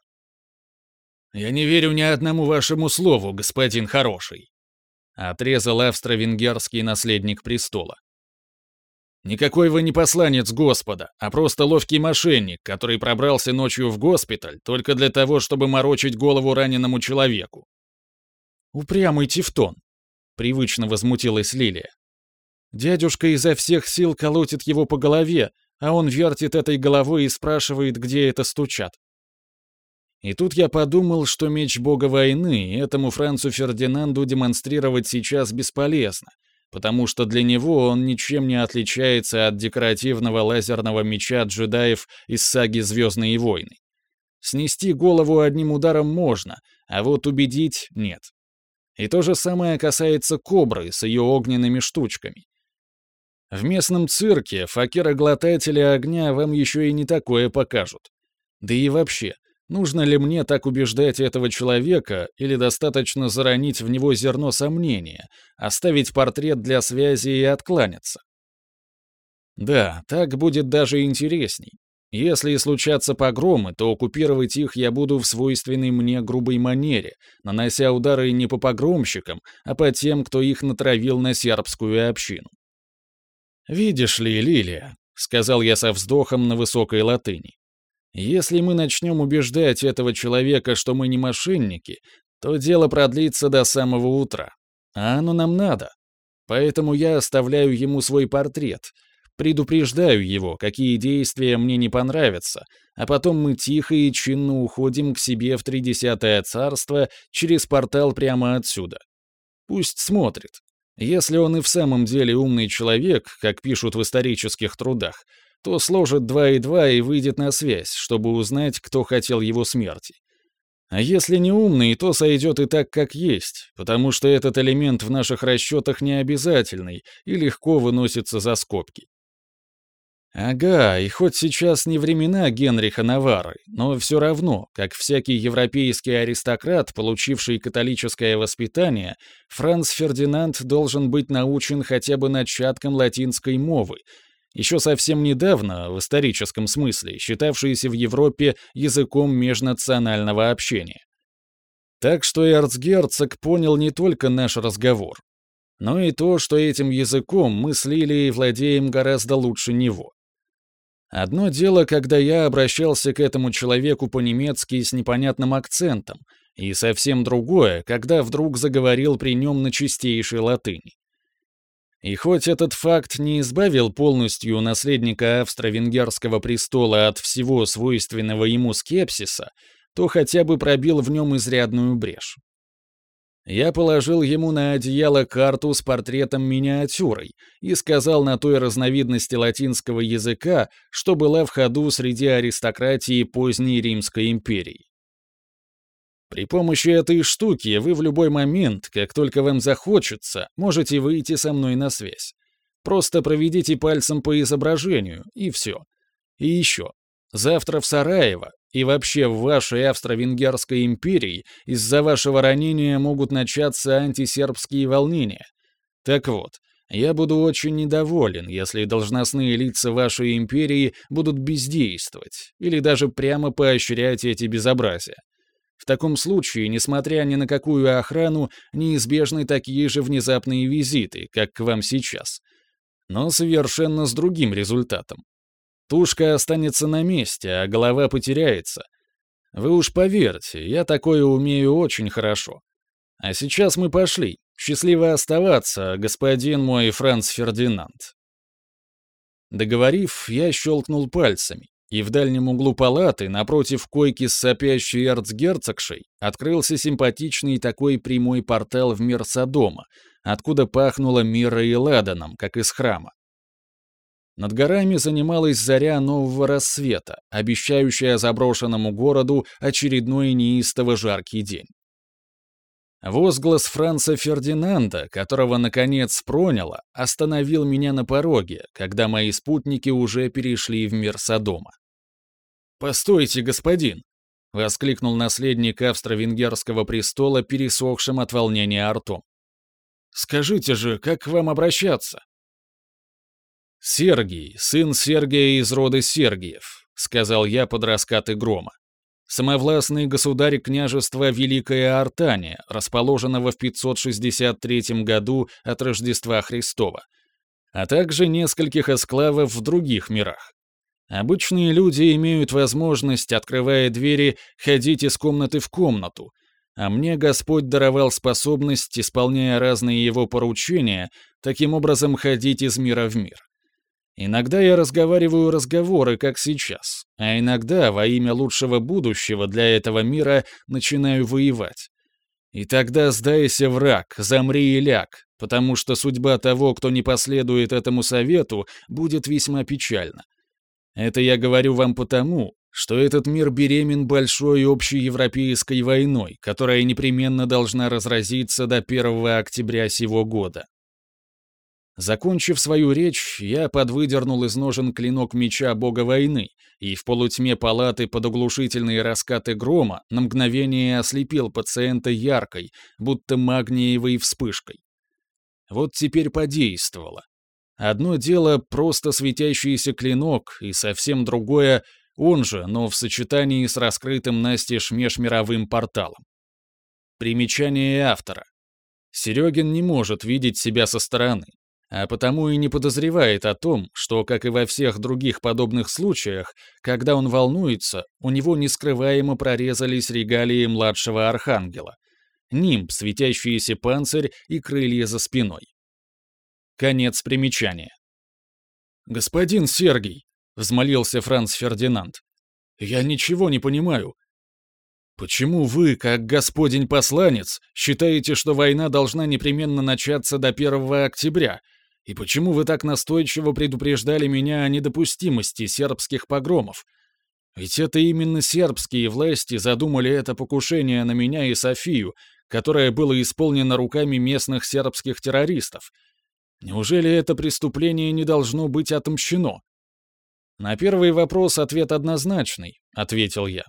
«Я не верю ни одному вашему слову, господин хороший», — отрезал австро-венгерский наследник престола. «Никакой вы не посланец Господа, а просто ловкий мошенник, который пробрался ночью в госпиталь только для того, чтобы морочить голову раненому человеку. «Упрямый Тевтон!» — привычно возмутилась Лилия. «Дядюшка изо всех сил колотит его по голове, а он вертит этой головой и спрашивает, где это стучат. И тут я подумал, что меч бога войны этому Францу Фердинанду демонстрировать сейчас бесполезно, потому что для него он ничем не отличается от декоративного лазерного меча джедаев из саги «Звездные войны». Снести голову одним ударом можно, а вот убедить — нет. И то же самое касается кобры с ее огненными штучками. В местном цирке факеры-глотатели огня вам еще и не такое покажут. Да и вообще, нужно ли мне так убеждать этого человека, или достаточно заронить в него зерно сомнения, оставить портрет для связи и откланяться? Да, так будет даже интересней. Если и случатся погромы, то оккупировать их я буду в свойственной мне грубой манере, нанося удары не по погромщикам, а по тем, кто их натравил на сербскую общину. «Видишь ли, Лилия», — сказал я со вздохом на высокой латыни, «если мы начнем убеждать этого человека, что мы не мошенники, то дело продлится до самого утра. А оно нам надо. Поэтому я оставляю ему свой портрет, Предупреждаю его, какие действия мне не понравятся, а потом мы тихо и чинно уходим к себе в Тридесятое царство через портал прямо отсюда. Пусть смотрит. Если он и в самом деле умный человек, как пишут в исторических трудах, то сложит два и два и выйдет на связь, чтобы узнать, кто хотел его смерти. А если не умный, то сойдет и так, как есть, потому что этот элемент в наших расчетах не обязательный и легко выносится за скобки. Ага, и хоть сейчас не времена Генриха Навары, но все равно, как всякий европейский аристократ, получивший католическое воспитание, Франц Фердинанд должен быть научен хотя бы начаткам латинской мовы, еще совсем недавно, в историческом смысле, считавшийся в Европе языком межнационального общения. Так что эрцгерцог понял не только наш разговор, но и то, что этим языком мы с Лилией владеем гораздо лучше него. Одно дело, когда я обращался к этому человеку по-немецки с непонятным акцентом, и совсем другое, когда вдруг заговорил при нем на чистейшей латыни. И хоть этот факт не избавил полностью наследника австро-венгерского престола от всего свойственного ему скепсиса, то хотя бы пробил в нем изрядную брешь. Я положил ему на одеяло карту с портретом миниатюрой и сказал на той разновидности латинского языка, что была в ходу среди аристократии поздней Римской империи. При помощи этой штуки вы в любой момент, как только вам захочется, можете выйти со мной на связь. Просто проведите пальцем по изображению, и все. И еще. Завтра в Сараево и вообще в вашей Австро-Венгерской империи из-за вашего ранения могут начаться антисербские волнения. Так вот, я буду очень недоволен, если должностные лица вашей империи будут бездействовать или даже прямо поощрять эти безобразия. В таком случае, несмотря ни на какую охрану, неизбежны такие же внезапные визиты, как к вам сейчас. Но совершенно с другим результатом. Тушка останется на месте, а голова потеряется. Вы уж поверьте, я такое умею очень хорошо. А сейчас мы пошли. Счастливо оставаться, господин мой Франц Фердинанд. Договорив, я щелкнул пальцами, и в дальнем углу палаты, напротив койки с сопящей эрцгерцогшей, открылся симпатичный такой прямой портал в мир Содома, откуда пахнуло мирой и ладаном, как из храма. Над горами занималась заря нового рассвета, обещающая заброшенному городу очередной неистово жаркий день. Возглас Франца Фердинанда, которого наконец проняло, остановил меня на пороге, когда мои спутники уже перешли в мир Содома. «Постойте, господин!» — воскликнул наследник австро-венгерского престола, пересохшим от волнения ртом. «Скажите же, как к вам обращаться?» «Сергий, сын Сергия из рода Сергиев», — сказал я под раскаты грома. Самовластный государь княжества Великая Артания, расположенного в 563 году от Рождества Христова, а также нескольких эсклавов в других мирах. Обычные люди имеют возможность, открывая двери, ходить из комнаты в комнату, а мне Господь даровал способность, исполняя разные его поручения, таким образом ходить из мира в мир. Иногда я разговариваю разговоры, как сейчас, а иногда во имя лучшего будущего для этого мира начинаю воевать. И тогда сдайся враг, замри и ляг, потому что судьба того, кто не последует этому совету, будет весьма печальна. Это я говорю вам потому, что этот мир беремен большой общеевропейской войной, которая непременно должна разразиться до 1 октября сего года. Закончив свою речь, я подвыдернул из ножен клинок меча бога войны и в полутьме палаты под оглушительные раскаты грома на мгновение ослепил пациента яркой, будто магниевой вспышкой. Вот теперь подействовало. Одно дело — просто светящийся клинок, и совсем другое он же, но в сочетании с раскрытым настежь межмировым порталом. Примечание автора. Серегин не может видеть себя со стороны, а потому и не подозревает о том, что, как и во всех других подобных случаях, когда он волнуется, у него нескрываемо прорезались регалии младшего архангела. Нимб, светящийся панцирь и крылья за спиной. Конец примечания. «Господин Сергий», — взмолился Франц Фердинанд, — «я ничего не понимаю. Почему вы, как господин посланец, считаете, что война должна непременно начаться до 1 октября, и почему вы так настойчиво предупреждали меня о недопустимости сербских погромов? Ведь это именно сербские власти задумали это покушение на меня и Софию, которое было исполнено руками местных сербских террористов. Неужели это преступление не должно быть отомщено? На первый вопрос ответ однозначный, ответил я.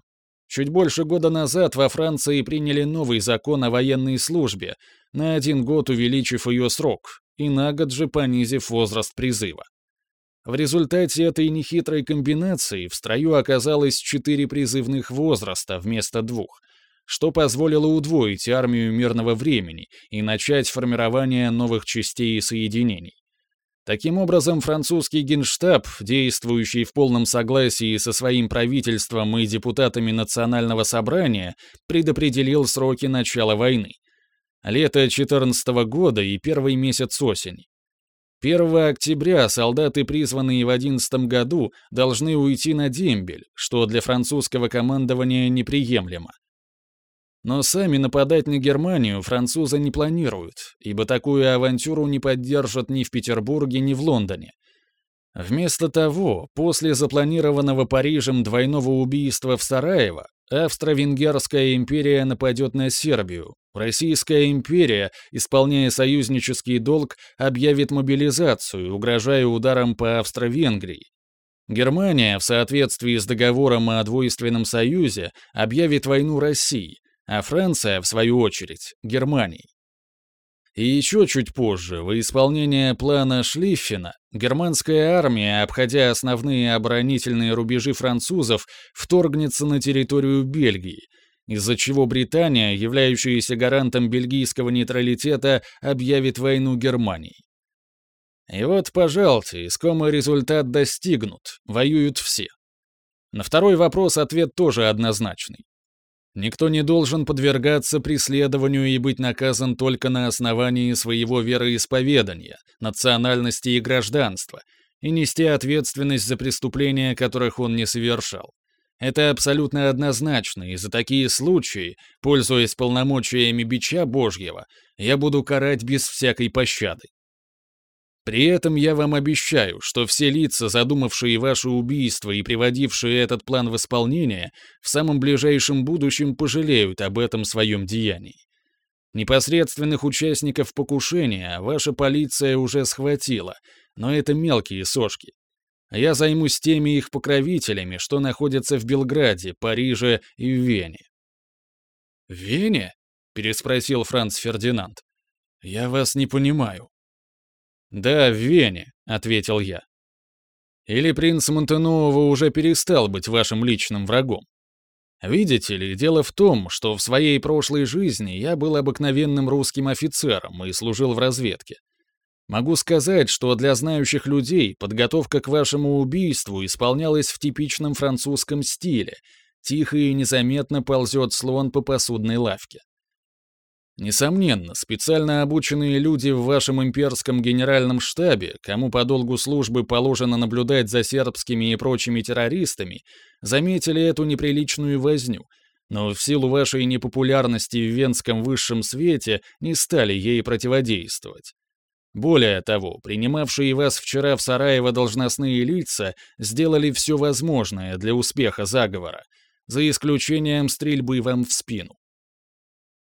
Чуть больше года назад во Франции приняли новый закон о военной службе, на один год увеличив ее срок, и на год же понизив возраст призыва. В результате этой нехитрой комбинации в строю оказалось четыре призывных возраста вместо двух, что позволило удвоить армию мирного времени и начать формирование новых частей и соединений. Таким образом, французский генштаб, действующий в полном согласии со своим правительством и депутатами Национального собрания, предопределил сроки начала войны. Лето 14 года и первый месяц осени. 1 октября солдаты, призванные в 11 году, должны уйти на дембель, что для французского командования неприемлемо. Но сами нападать на Германию французы не планируют, ибо такую авантюру не поддержат ни в Петербурге, ни в Лондоне. Вместо того, после запланированного Парижем двойного убийства в Сараево, Австро-Венгерская империя нападет на Сербию. Российская империя, исполняя союзнический долг, объявит мобилизацию, угрожая ударом по Австро-Венгрии. Германия, в соответствии с договором о двойственном союзе, объявит войну России, а Франция, в свою очередь, Германии. И еще чуть позже, во исполнение плана Шлиффена, германская армия, обходя основные оборонительные рубежи французов, вторгнется на территорию Бельгии, из-за чего Британия, являющаяся гарантом бельгийского нейтралитета, объявит войну Германии. И вот, пожалуйста, искомый результат достигнут, воюют все. На второй вопрос ответ тоже однозначный. Никто не должен подвергаться преследованию и быть наказан только на основании своего вероисповедания, национальности и гражданства, и нести ответственность за преступления, которых он не совершал. Это абсолютно однозначно, и за такие случаи, пользуясь полномочиями бича Божьего, я буду карать без всякой пощады. При этом я вам обещаю, что все лица, задумавшие ваше убийство и приводившие этот план в исполнение, в самом ближайшем будущем пожалеют об этом своем деянии. Непосредственных участников покушения ваша полиция уже схватила, но это мелкие сошки. Я займусь теми их покровителями, что находятся в Белграде, Париже и в Вене. «В Вене?» — переспросил Франц Фердинанд. «Я вас не понимаю». «Да, в Вене», — ответил я. «Или принц Монтенуова уже перестал быть вашим личным врагом? Видите ли, дело в том, что в своей прошлой жизни я был обыкновенным русским офицером и служил в разведке. Могу сказать, что для знающих людей подготовка к вашему убийству исполнялась в типичном французском стиле. Тихо и незаметно ползет слон по посудной лавке. Несомненно, специально обученные люди в вашем имперском генеральном штабе, кому по долгу службы положено наблюдать за сербскими и прочими террористами, заметили эту неприличную возню, но в силу вашей непопулярности в венском высшем свете не стали ей противодействовать. Более того, принимавшие вас вчера в Сараево должностные лица сделали все возможное для успеха заговора, за исключением стрельбы вам в спину.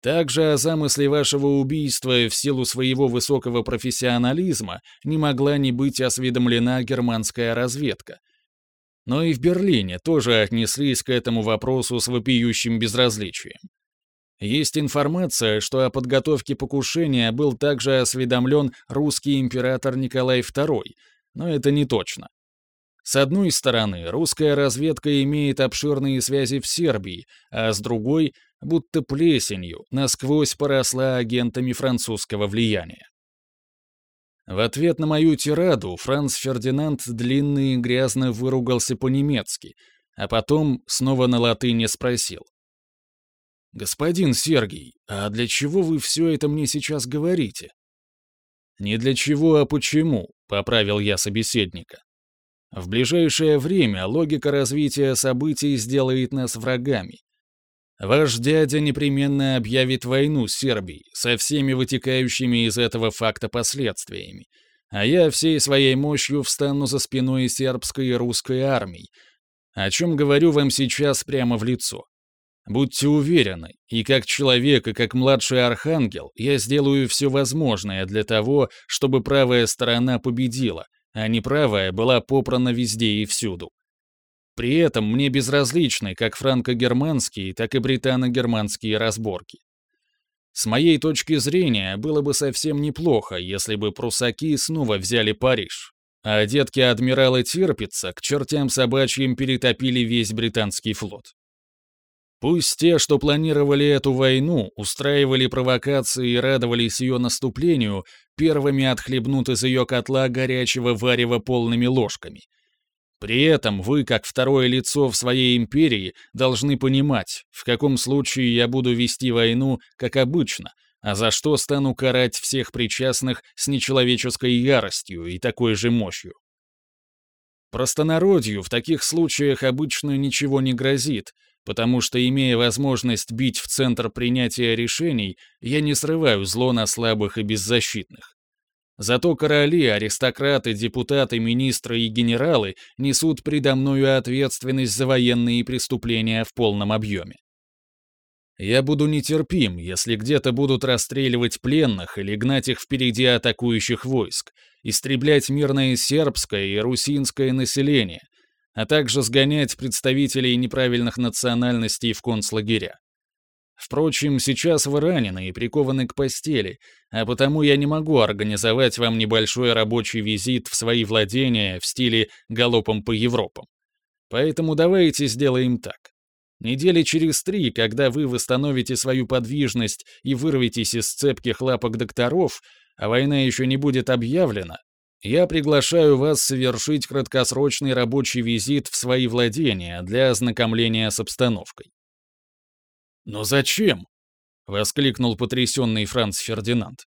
Также о замысле вашего убийства в силу своего высокого профессионализма не могла не быть осведомлена германская разведка. Но и в Берлине тоже отнеслись к этому вопросу с вопиющим безразличием. Есть информация, что о подготовке покушения был также осведомлен русский император Николай II, но это не точно. С одной стороны, русская разведка имеет обширные связи в Сербии, а с другой, будто плесенью, насквозь поросла агентами французского влияния. В ответ на мою тираду Франц Фердинанд длинно и грязно выругался по-немецки, а потом снова на латыни спросил. «Господин Сергий, а для чего вы все это мне сейчас говорите?» «Не для чего, а почему», — поправил я собеседника. В ближайшее время логика развития событий сделает нас врагами. Ваш дядя непременно объявит войну Сербии со всеми вытекающими из этого факта последствиями, а я всей своей мощью встану за спиной сербской и русской армий, о чем говорю вам сейчас прямо в лицо. Будьте уверены, и как человек, и как младший архангел, я сделаю все возможное для того, чтобы правая сторона победила, а неправая была попрана везде и всюду. При этом мне безразличны как франко-германские, так и британо-германские разборки. С моей точки зрения, было бы совсем неплохо, если бы прусаки снова взяли Париж, а детки адмирала Тирпица к чертям собачьим перетопили весь британский флот. Пусть те, что планировали эту войну, устраивали провокации и радовались ее наступлению, первыми отхлебнут из ее котла горячего варева полными ложками. При этом вы, как второе лицо в своей империи, должны понимать, в каком случае я буду вести войну, как обычно, а за что стану карать всех причастных с нечеловеческой яростью и такой же мощью. Простонародью в таких случаях обычно ничего не грозит, потому что, имея возможность бить в центр принятия решений, я не срываю зло на слабых и беззащитных. Зато короли, аристократы, депутаты, министры и генералы несут предо мною ответственность за военные преступления в полном объеме. Я буду нетерпим, если где-то будут расстреливать пленных или гнать их впереди атакующих войск, истреблять мирное сербское и русинское население, а также сгонять представителей неправильных национальностей в концлагеря. Впрочем, сейчас вы ранены и прикованы к постели, а потому я не могу организовать вам небольшой рабочий визит в свои владения в стиле «галопом по Европам». Поэтому давайте сделаем так. Недели через три, когда вы восстановите свою подвижность и вырветесь из цепких лапок докторов, а война еще не будет объявлена, я приглашаю вас совершить краткосрочный рабочий визит в свои владения для ознакомления с обстановкой. «Но зачем?» — воскликнул потрясенный Франц Фердинанд.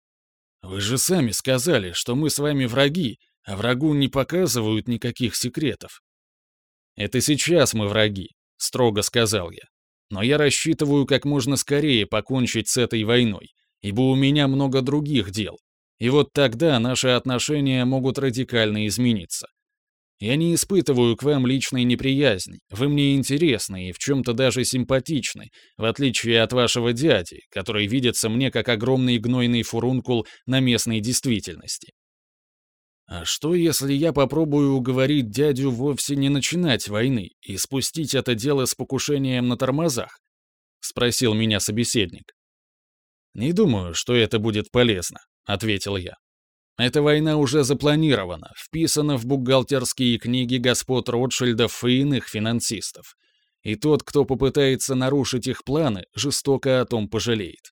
«Вы же сами сказали, что мы с вами враги, а врагу не показывают никаких секретов». «Это сейчас мы враги», — строго сказал я. «Но я рассчитываю как можно скорее покончить с этой войной, ибо у меня много других дел, и вот тогда наши отношения могут радикально измениться. Я не испытываю к вам личной неприязни, вы мне интересны и в чем-то даже симпатичны, в отличие от вашего дяди, который видится мне как огромный гнойный фурункул на местной действительности. А что, если я попробую уговорить дядю вовсе не начинать войны и спустить это дело с покушением на тормозах? Спросил меня собеседник. Не думаю, что это будет полезно ответил я. Эта война уже запланирована, вписана в бухгалтерские книги господ Ротшильдов и иных финансистов. И тот, кто попытается нарушить их планы, жестоко о том пожалеет.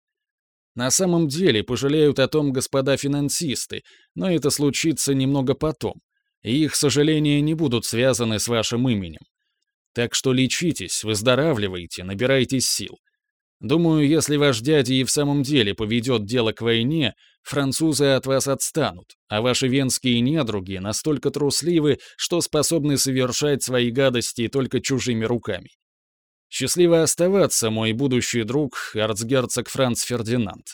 На самом деле пожалеют о том господа финансисты, но это случится немного потом, и их сожаления не будут связаны с вашим именем. Так что лечитесь, выздоравливайте, набирайтесь сил. Думаю, если ваш дядя и в самом деле поведет дело к войне, французы от вас отстанут, а ваши венские недруги настолько трусливы, что способны совершать свои гадости только чужими руками. Счастливо оставаться, мой будущий друг, арцгерцог Франц Фердинанд.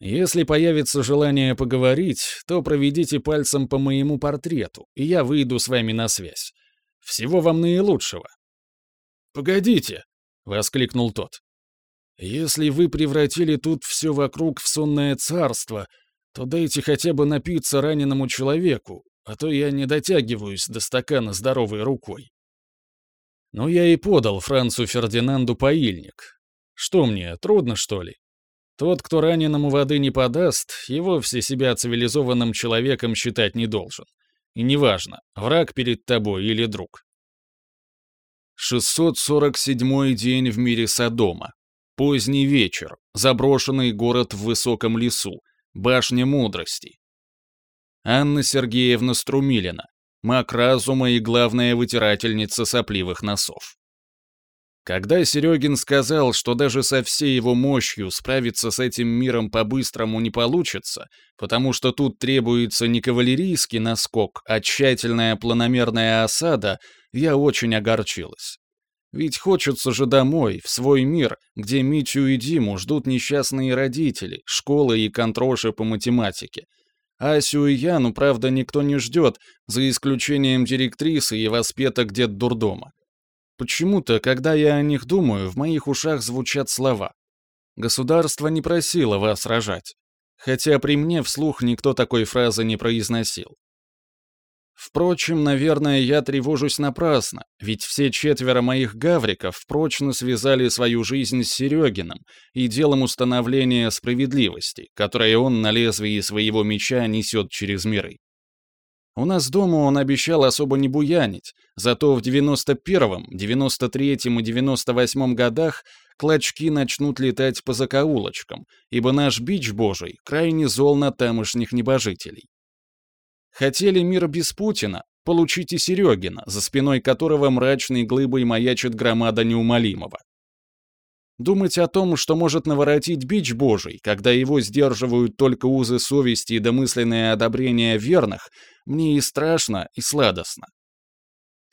Если появится желание поговорить, то проведите пальцем по моему портрету, и я выйду с вами на связь. Всего вам наилучшего. «Погодите!» — воскликнул тот. Если вы превратили тут все вокруг в сонное царство, то дайте хотя бы напиться раненому человеку, а то я не дотягиваюсь до стакана здоровой рукой. Но я и подал Францу Фердинанду поильник. Что мне, трудно, что ли? Тот, кто раненому воды не подаст, и вовсе себя цивилизованным человеком считать не должен. И неважно, враг перед тобой или друг. 647 день в мире Содома. Поздний вечер. Заброшенный город в высоком лесу. Башня мудрости. Анна Сергеевна Струмилина. Маг разума и главная вытирательница сопливых носов. Когда Серегин сказал, что даже со всей его мощью справиться с этим миром по-быстрому не получится, потому что тут требуется не кавалерийский наскок, а тщательная планомерная осада, я очень огорчилась. Ведь хочется же домой, в свой мир, где Митю и Диму ждут несчастные родители, школы и контроши по математике. Асю и Яну, правда, никто не ждет, за исключением директрисы и воспеток дед дурдома. Почему-то, когда я о них думаю, в моих ушах звучат слова. «Государство не просило вас рожать». Хотя при мне вслух никто такой фразы не произносил. Впрочем, наверное, я тревожусь напрасно, ведь все четверо моих гавриков прочно связали свою жизнь с Серегиным и делом установления справедливости, которое он на лезвии своего меча несет через миры. У нас дома он обещал особо не буянить, зато в 91-м, 93-м и 98-м годах клочки начнут летать по закоулочкам, ибо наш бич божий крайне зол на тамошних небожителей. Хотели мир без Путина, получите Серегина, за спиной которого мрачной глыбой маячит громада неумолимого. Думать о том, что может наворотить бич Божий, когда его сдерживают только узы совести и домысленное одобрение верных, мне и страшно, и сладостно.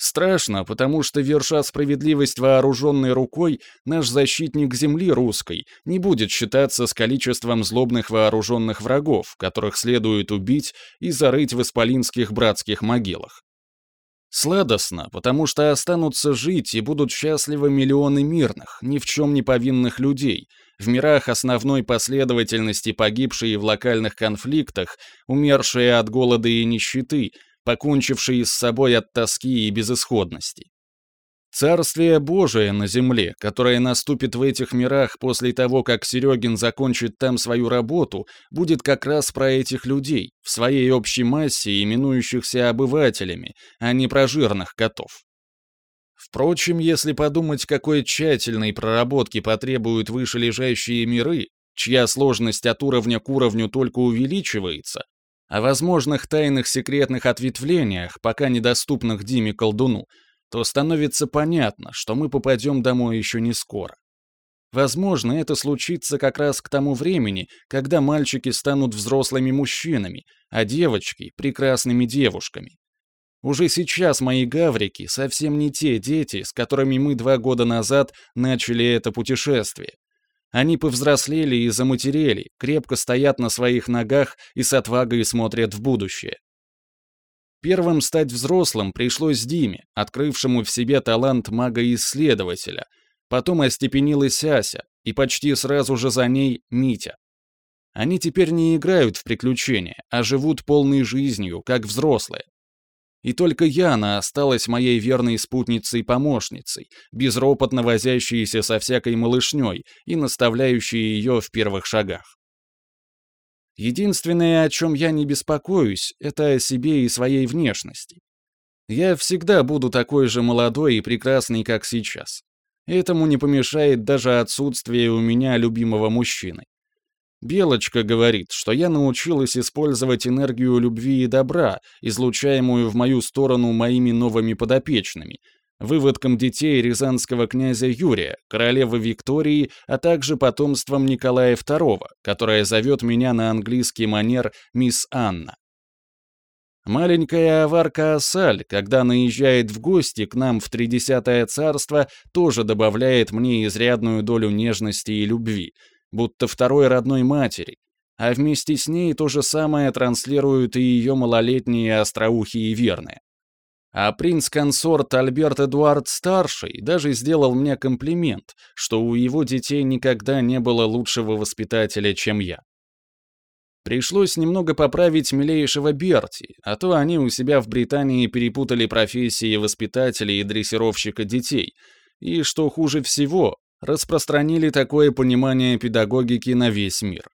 Страшно, потому что, верша справедливость вооруженной рукой, наш защитник земли русской не будет считаться с количеством злобных вооруженных врагов, которых следует убить и зарыть в исполинских братских могилах. Сладостно, потому что останутся жить и будут счастливы миллионы мирных, ни в чем не повинных людей, в мирах основной последовательности погибшие в локальных конфликтах, умершие от голода и нищеты, покончившие с собой от тоски и безысходности. Царствие Божие на земле, которое наступит в этих мирах после того, как Серегин закончит там свою работу, будет как раз про этих людей, в своей общей массе именующихся обывателями, а не про жирных котов. Впрочем, если подумать, какой тщательной проработки потребуют вышележащие миры, чья сложность от уровня к уровню только увеличивается, о возможных тайных секретных ответвлениях, пока недоступных Диме колдуну, то становится понятно, что мы попадем домой еще не скоро. Возможно, это случится как раз к тому времени, когда мальчики станут взрослыми мужчинами, а девочки — прекрасными девушками. Уже сейчас мои гаврики совсем не те дети, с которыми мы два года назад начали это путешествие. Они повзрослели и заматерели, крепко стоят на своих ногах и с отвагой смотрят в будущее. Первым стать взрослым пришлось Диме, открывшему в себе талант мага-исследователя. Потом остепенилась Ася, и почти сразу же за ней Митя. Они теперь не играют в приключения, а живут полной жизнью, как взрослые. И только Яна осталась моей верной спутницей-помощницей, безропотно возящейся со всякой малышней и наставляющей ее в первых шагах. Единственное, о чем я не беспокоюсь, это о себе и своей внешности. Я всегда буду такой же молодой и прекрасный, как сейчас. Этому не помешает даже отсутствие у меня любимого мужчины. Белочка говорит, что я научилась использовать энергию любви и добра, излучаемую в мою сторону моими новыми подопечными, выводком детей рязанского князя Юрия, королевы Виктории, а также потомством Николая II, которая зовет меня на английский манер «Мисс Анна». Маленькая аварка Асаль, когда наезжает в гости к нам в Тридесятое царство, тоже добавляет мне изрядную долю нежности и любви, будто второй родной матери, а вместе с ней то же самое транслируют и ее малолетние остроухие верные. А принц-консорт Альберт Эдуард-старший даже сделал мне комплимент, что у его детей никогда не было лучшего воспитателя, чем я. Пришлось немного поправить милейшего Берти, а то они у себя в Британии перепутали профессии воспитателя и дрессировщика детей, и, что хуже всего, распространили такое понимание педагогики на весь мир.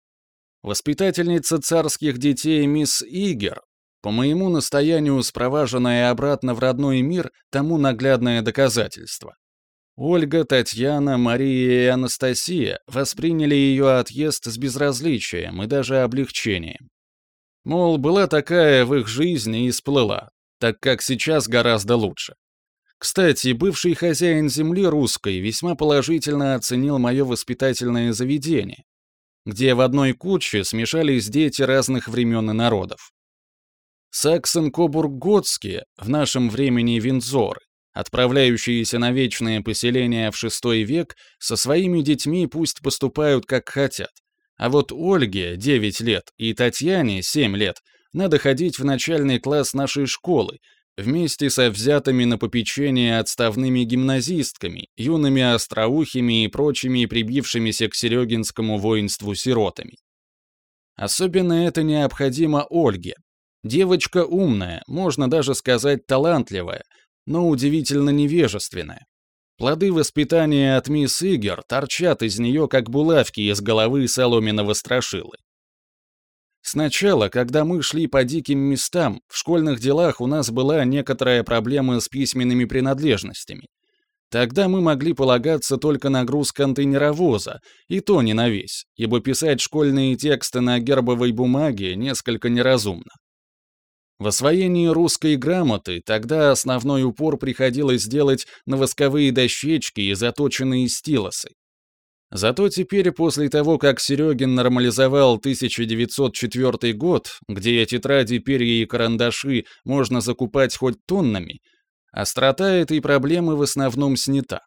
Воспитательница царских детей мисс Игер по моему настоянию спроваженная обратно в родной мир, тому наглядное доказательство. Ольга, Татьяна, Мария и Анастасия восприняли ее отъезд с безразличием и даже облегчением. Мол, была такая в их жизни и сплыла, так как сейчас гораздо лучше. Кстати, бывший хозяин земли русской весьма положительно оценил мое воспитательное заведение, где в одной куче смешались дети разных времен и народов. Саксон-Кобург-Готские, в нашем времени Виндзоры, отправляющиеся на вечное поселение в VI век, со своими детьми пусть поступают как хотят. А вот Ольге 9 лет и Татьяне 7 лет надо ходить в начальный класс нашей школы, вместе со взятыми на попечение отставными гимназистками, юными остроухими и прочими прибившимися к Серегинскому воинству сиротами. Особенно это необходимо Ольге. Девочка умная, можно даже сказать талантливая, но удивительно невежественная. Плоды воспитания от мисс Игер торчат из нее, как булавки из головы соломенного страшилы. Сначала, когда мы шли по диким местам, в школьных делах у нас была некоторая проблема с письменными принадлежностями. Тогда мы могли полагаться только на груз контейнеровоза, и то не на весь, ибо писать школьные тексты на гербовой бумаге несколько неразумно. В освоении русской грамоты тогда основной упор приходилось делать на восковые дощечки и заточенные стилосы. Зато теперь, после того, как Серегин нормализовал 1904 год, где тетради, перья и карандаши можно закупать хоть тоннами, острота этой проблемы в основном снята.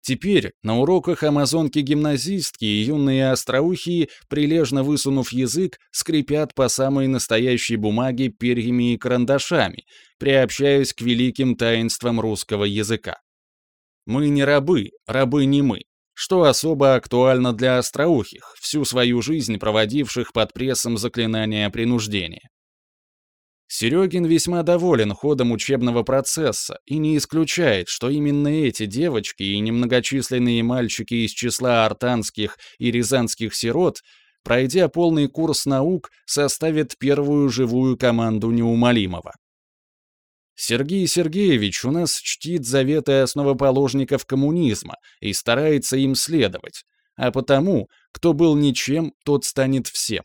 Теперь на уроках амазонки-гимназистки и юные остроухие, прилежно высунув язык, скрипят по самой настоящей бумаге перьями и карандашами, приобщаясь к великим таинствам русского языка. Мы не рабы, рабы не мы что особо актуально для остроухих, всю свою жизнь проводивших под прессом заклинания принуждения. Серегин весьма доволен ходом учебного процесса и не исключает, что именно эти девочки и немногочисленные мальчики из числа артанских и рязанских сирот, пройдя полный курс наук, составят первую живую команду неумолимого. Сергей Сергеевич у нас чтит заветы основоположников коммунизма и старается им следовать, а потому, кто был ничем, тот станет всем.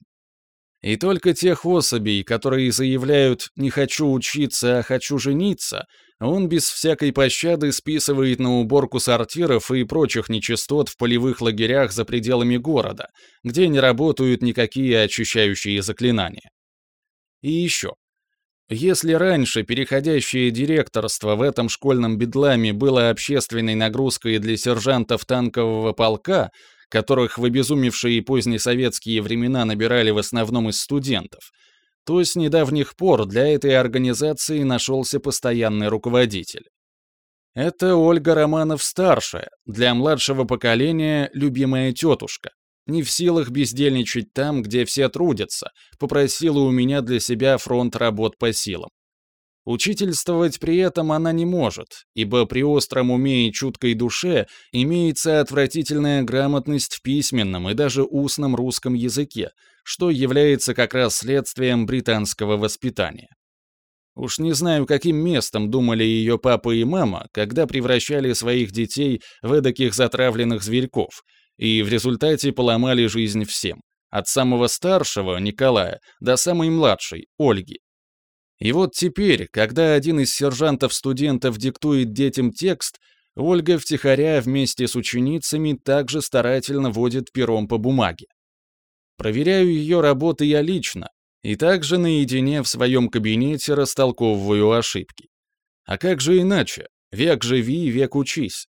И только тех особей, которые заявляют «не хочу учиться, а хочу жениться», он без всякой пощады списывает на уборку сортиров и прочих нечистот в полевых лагерях за пределами города, где не работают никакие очищающие заклинания. И еще. Если раньше переходящее директорство в этом школьном бедламе было общественной нагрузкой для сержантов танкового полка, которых в обезумевшие позднесоветские времена набирали в основном из студентов, то с недавних пор для этой организации нашелся постоянный руководитель. Это Ольга Романов-старшая, для младшего поколения любимая тетушка, не в силах бездельничать там, где все трудятся, попросила у меня для себя фронт работ по силам. Учительствовать при этом она не может, ибо при остром уме и чуткой душе имеется отвратительная грамотность в письменном и даже устном русском языке, что является как раз следствием британского воспитания. Уж не знаю, каким местом думали ее папа и мама, когда превращали своих детей в эдаких затравленных зверьков, и в результате поломали жизнь всем, от самого старшего, Николая, до самой младшей, Ольги. И вот теперь, когда один из сержантов-студентов диктует детям текст, Ольга втихаря вместе с ученицами также старательно водит пером по бумаге. Проверяю ее работы я лично, и также наедине в своем кабинете растолковываю ошибки. А как же иначе? Век живи, век учись.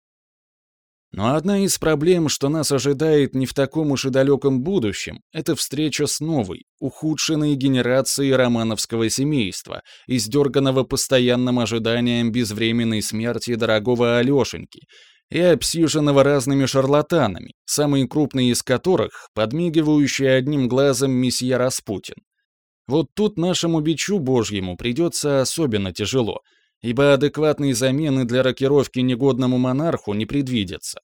Но одна из проблем, что нас ожидает не в таком уж и далеком будущем, это встреча с новой, ухудшенной генерацией романовского семейства, издерганного постоянным ожиданием безвременной смерти дорогого Алешеньки и обсиженного разными шарлатанами, самый крупный из которых — подмигивающий одним глазом месье Распутин. Вот тут нашему бичу божьему придется особенно тяжело — ибо адекватной замены для рокировки негодному монарху не предвидится.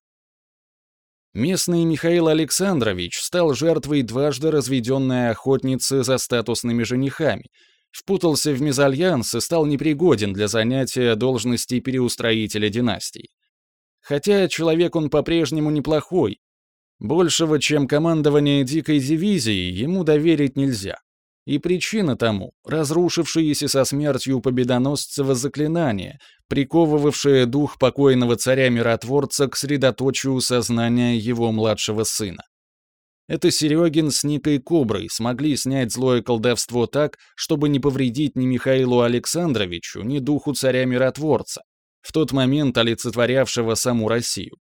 Местный Михаил Александрович стал жертвой дважды разведенной охотницы за статусными женихами, Впутался в мезальянс и стал непригоден для занятия должности переустроителя династии. Хотя человек он по-прежнему неплохой. Большего, чем командование дикой дивизии, ему доверить нельзя. И причина тому — разрушившееся со смертью победоносцева заклинание, приковывавшее дух покойного царя-миротворца к средоточию сознания его младшего сына. Это Серегин с Никой Коброй смогли снять злое колдовство так, чтобы не повредить ни Михаилу Александровичу, ни духу царя-миротворца, в тот момент олицетворявшего саму Россию.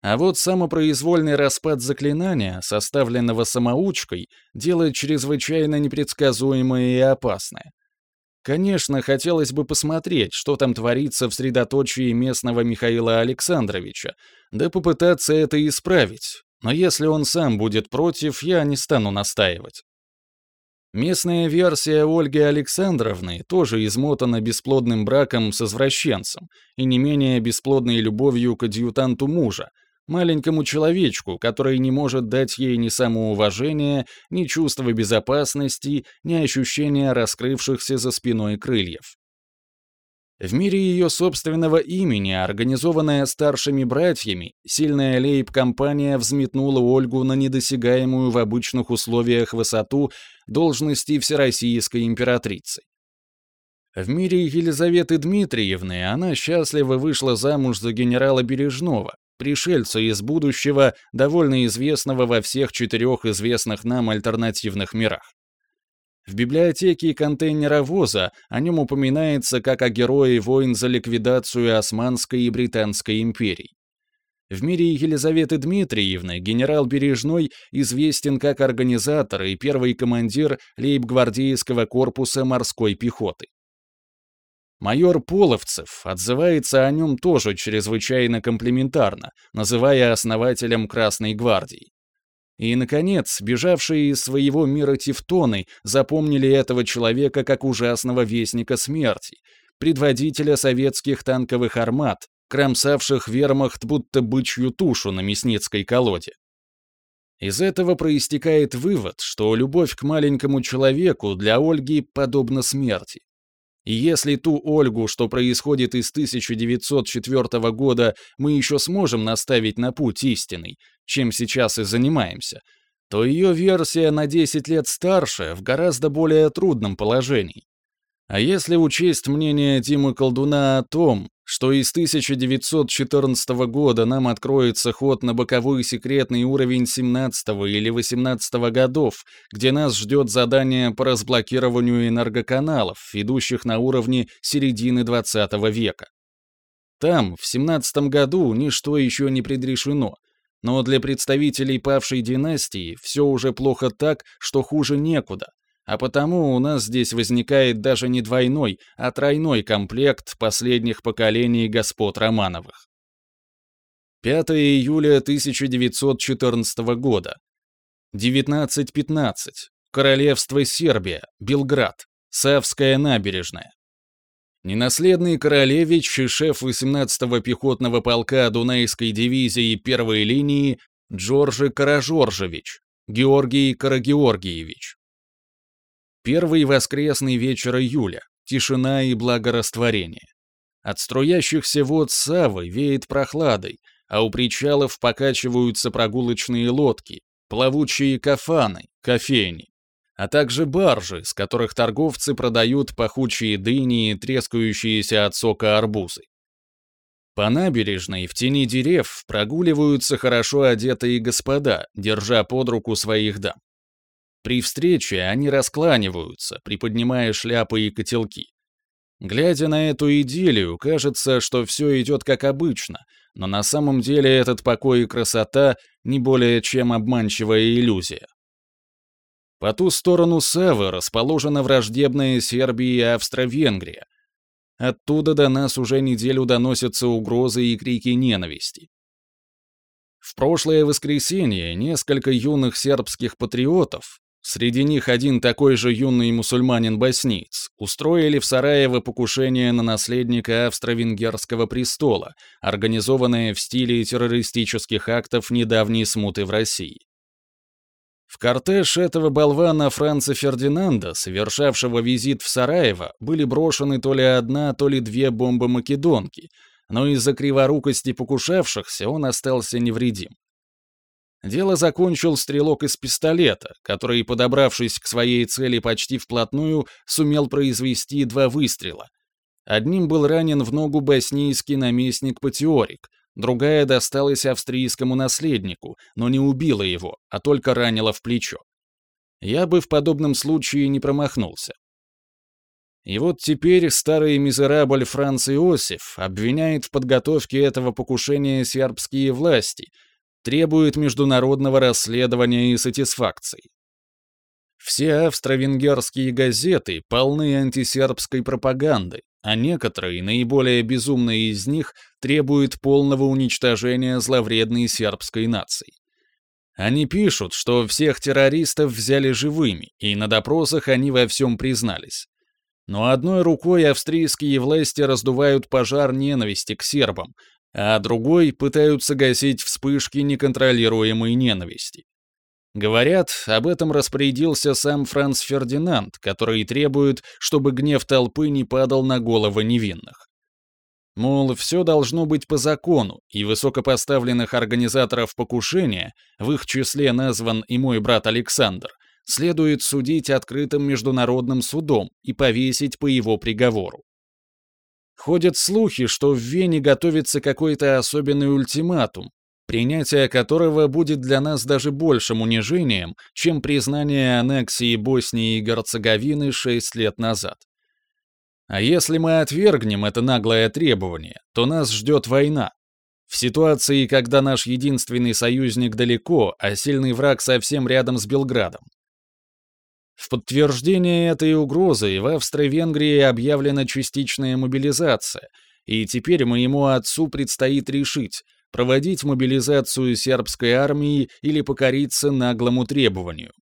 А вот самопроизвольный распад заклинания, составленного самоучкой, делает чрезвычайно непредсказуемое и опасное. Конечно, хотелось бы посмотреть, что там творится в средоточии местного Михаила Александровича, да попытаться это исправить, но если он сам будет против, я не стану настаивать. Местная версия Ольги Александровны тоже измотана бесплодным браком с извращенцем и не менее бесплодной любовью к адъютанту мужа, маленькому человечку, который не может дать ей ни самоуважения, ни чувства безопасности, ни ощущения раскрывшихся за спиной крыльев. В мире ее собственного имени, организованная старшими братьями, сильная лейб-компания взметнула Ольгу на недосягаемую в обычных условиях высоту должности всероссийской императрицы. В мире Елизаветы Дмитриевны она счастливо вышла замуж за генерала Бережного, пришельца из будущего, довольно известного во всех четырех известных нам альтернативных мирах. В библиотеке контейнеровоза о нем упоминается как о герое войн за ликвидацию Османской и Британской империй. В мире Елизаветы Дмитриевны генерал Бережной известен как организатор и первый командир лейб-гвардейского корпуса морской пехоты. Майор Половцев отзывается о нем тоже чрезвычайно комплиментарно, называя основателем Красной гвардии. И, наконец, бежавшие из своего мира тевтоны запомнили этого человека как ужасного вестника смерти, предводителя советских танковых армат, кромсавших вермахт будто бычью тушу на мясницкой колоде. Из этого проистекает вывод, что любовь к маленькому человеку для Ольги подобна смерти. И если ту Ольгу, что происходит из 1904 года, мы еще сможем наставить на путь истинный, чем сейчас и занимаемся, то ее версия на 10 лет старше в гораздо более трудном положении. А если учесть мнение Димы Колдуна о том, что из 1914 года нам откроется ход на боковой секретный уровень 17 или 18 годов, где нас ждет задание по разблокированию энергоканалов, идущих на уровне середины 20 века. Там, в 17 году, ничто еще не предрешено, но для представителей павшей династии все уже плохо так, что хуже некуда, а потому у нас здесь возникает даже не двойной, а тройной комплект последних поколений господ Романовых. 5 июля 1914 года. 19.15. Королевство Сербия, Белград, Савская набережная. Ненаследный королевич и шеф 18-го пехотного полка Дунайской дивизии первой линии Джорджи Каражоржевич, Георгий Карагеоргиевич. Первый воскресный вечер июля, тишина и благорастворение. От струящихся вод Савы веет прохладой, а у причалов покачиваются прогулочные лодки, плавучие кафаны, кофейни а также баржи, с которых торговцы продают пахучие дыни и трескающиеся от сока арбузы. По набережной в тени дерев прогуливаются хорошо одетые господа, держа под руку своих дам. При встрече они раскланиваются, приподнимая шляпы и котелки. Глядя на эту идиллию, кажется, что все идет как обычно, но на самом деле этот покой и красота не более чем обманчивая иллюзия. По ту сторону Савы расположена враждебная Сербия и Австро-Венгрия. Оттуда до нас уже неделю доносятся угрозы и крики ненависти. В прошлое воскресенье несколько юных сербских патриотов, среди них один такой же юный мусульманин-боснийц, устроили в Сараево покушение на наследника австро-венгерского престола, организованное в стиле террористических актов недавней смуты в России. В кортеж этого болвана Франца Фердинанда, совершавшего визит в Сараево, были брошены то ли одна, то ли две бомбы-македонки, но из-за криворукости покушавшихся он остался невредим. Дело закончил стрелок из пистолета, который, подобравшись к своей цели почти вплотную, сумел произвести два выстрела. Одним был ранен в ногу боснийский наместник Патиорик, другая досталась австрийскому наследнику, но не убила его, а только ранила в плечо. Я бы в подобном случае не промахнулся. И вот теперь старый мизерабль Франц Иосиф обвиняет в подготовке этого покушения сербские власти, требует международного расследования и сатисфакции. Все австро-венгерские газеты полны антисербской пропаганды, а некоторые, наиболее безумные из них, требуют полного уничтожения зловредной сербской нации. Они пишут, что всех террористов взяли живыми, и на допросах они во всем признались. Но одной рукой австрийские власти раздувают пожар ненависти к сербам, а другой пытаются гасить вспышки неконтролируемой ненависти. Говорят, об этом распорядился сам Франц Фердинанд, который требует, чтобы гнев толпы не падал на головы невинных. Мол, все должно быть по закону, и высокопоставленных организаторов покушения, в их числе назван и мой брат Александр, следует судить открытым международным судом и повесить по его приговору. Ходят слухи, что в Вене готовится какой-то особенный ультиматум, принятие которого будет для нас даже большим унижением, чем признание аннексии Боснии и Герцеговины шесть лет назад. А если мы отвергнем это наглое требование, то нас ждет война. В ситуации, когда наш единственный союзник далеко, а сильный враг совсем рядом с Белградом. В подтверждение этой угрозы в Австро-Венгрии объявлена частичная мобилизация, и теперь моему отцу предстоит решить, проводить мобилизацию сербской армии или покориться наглому требованию.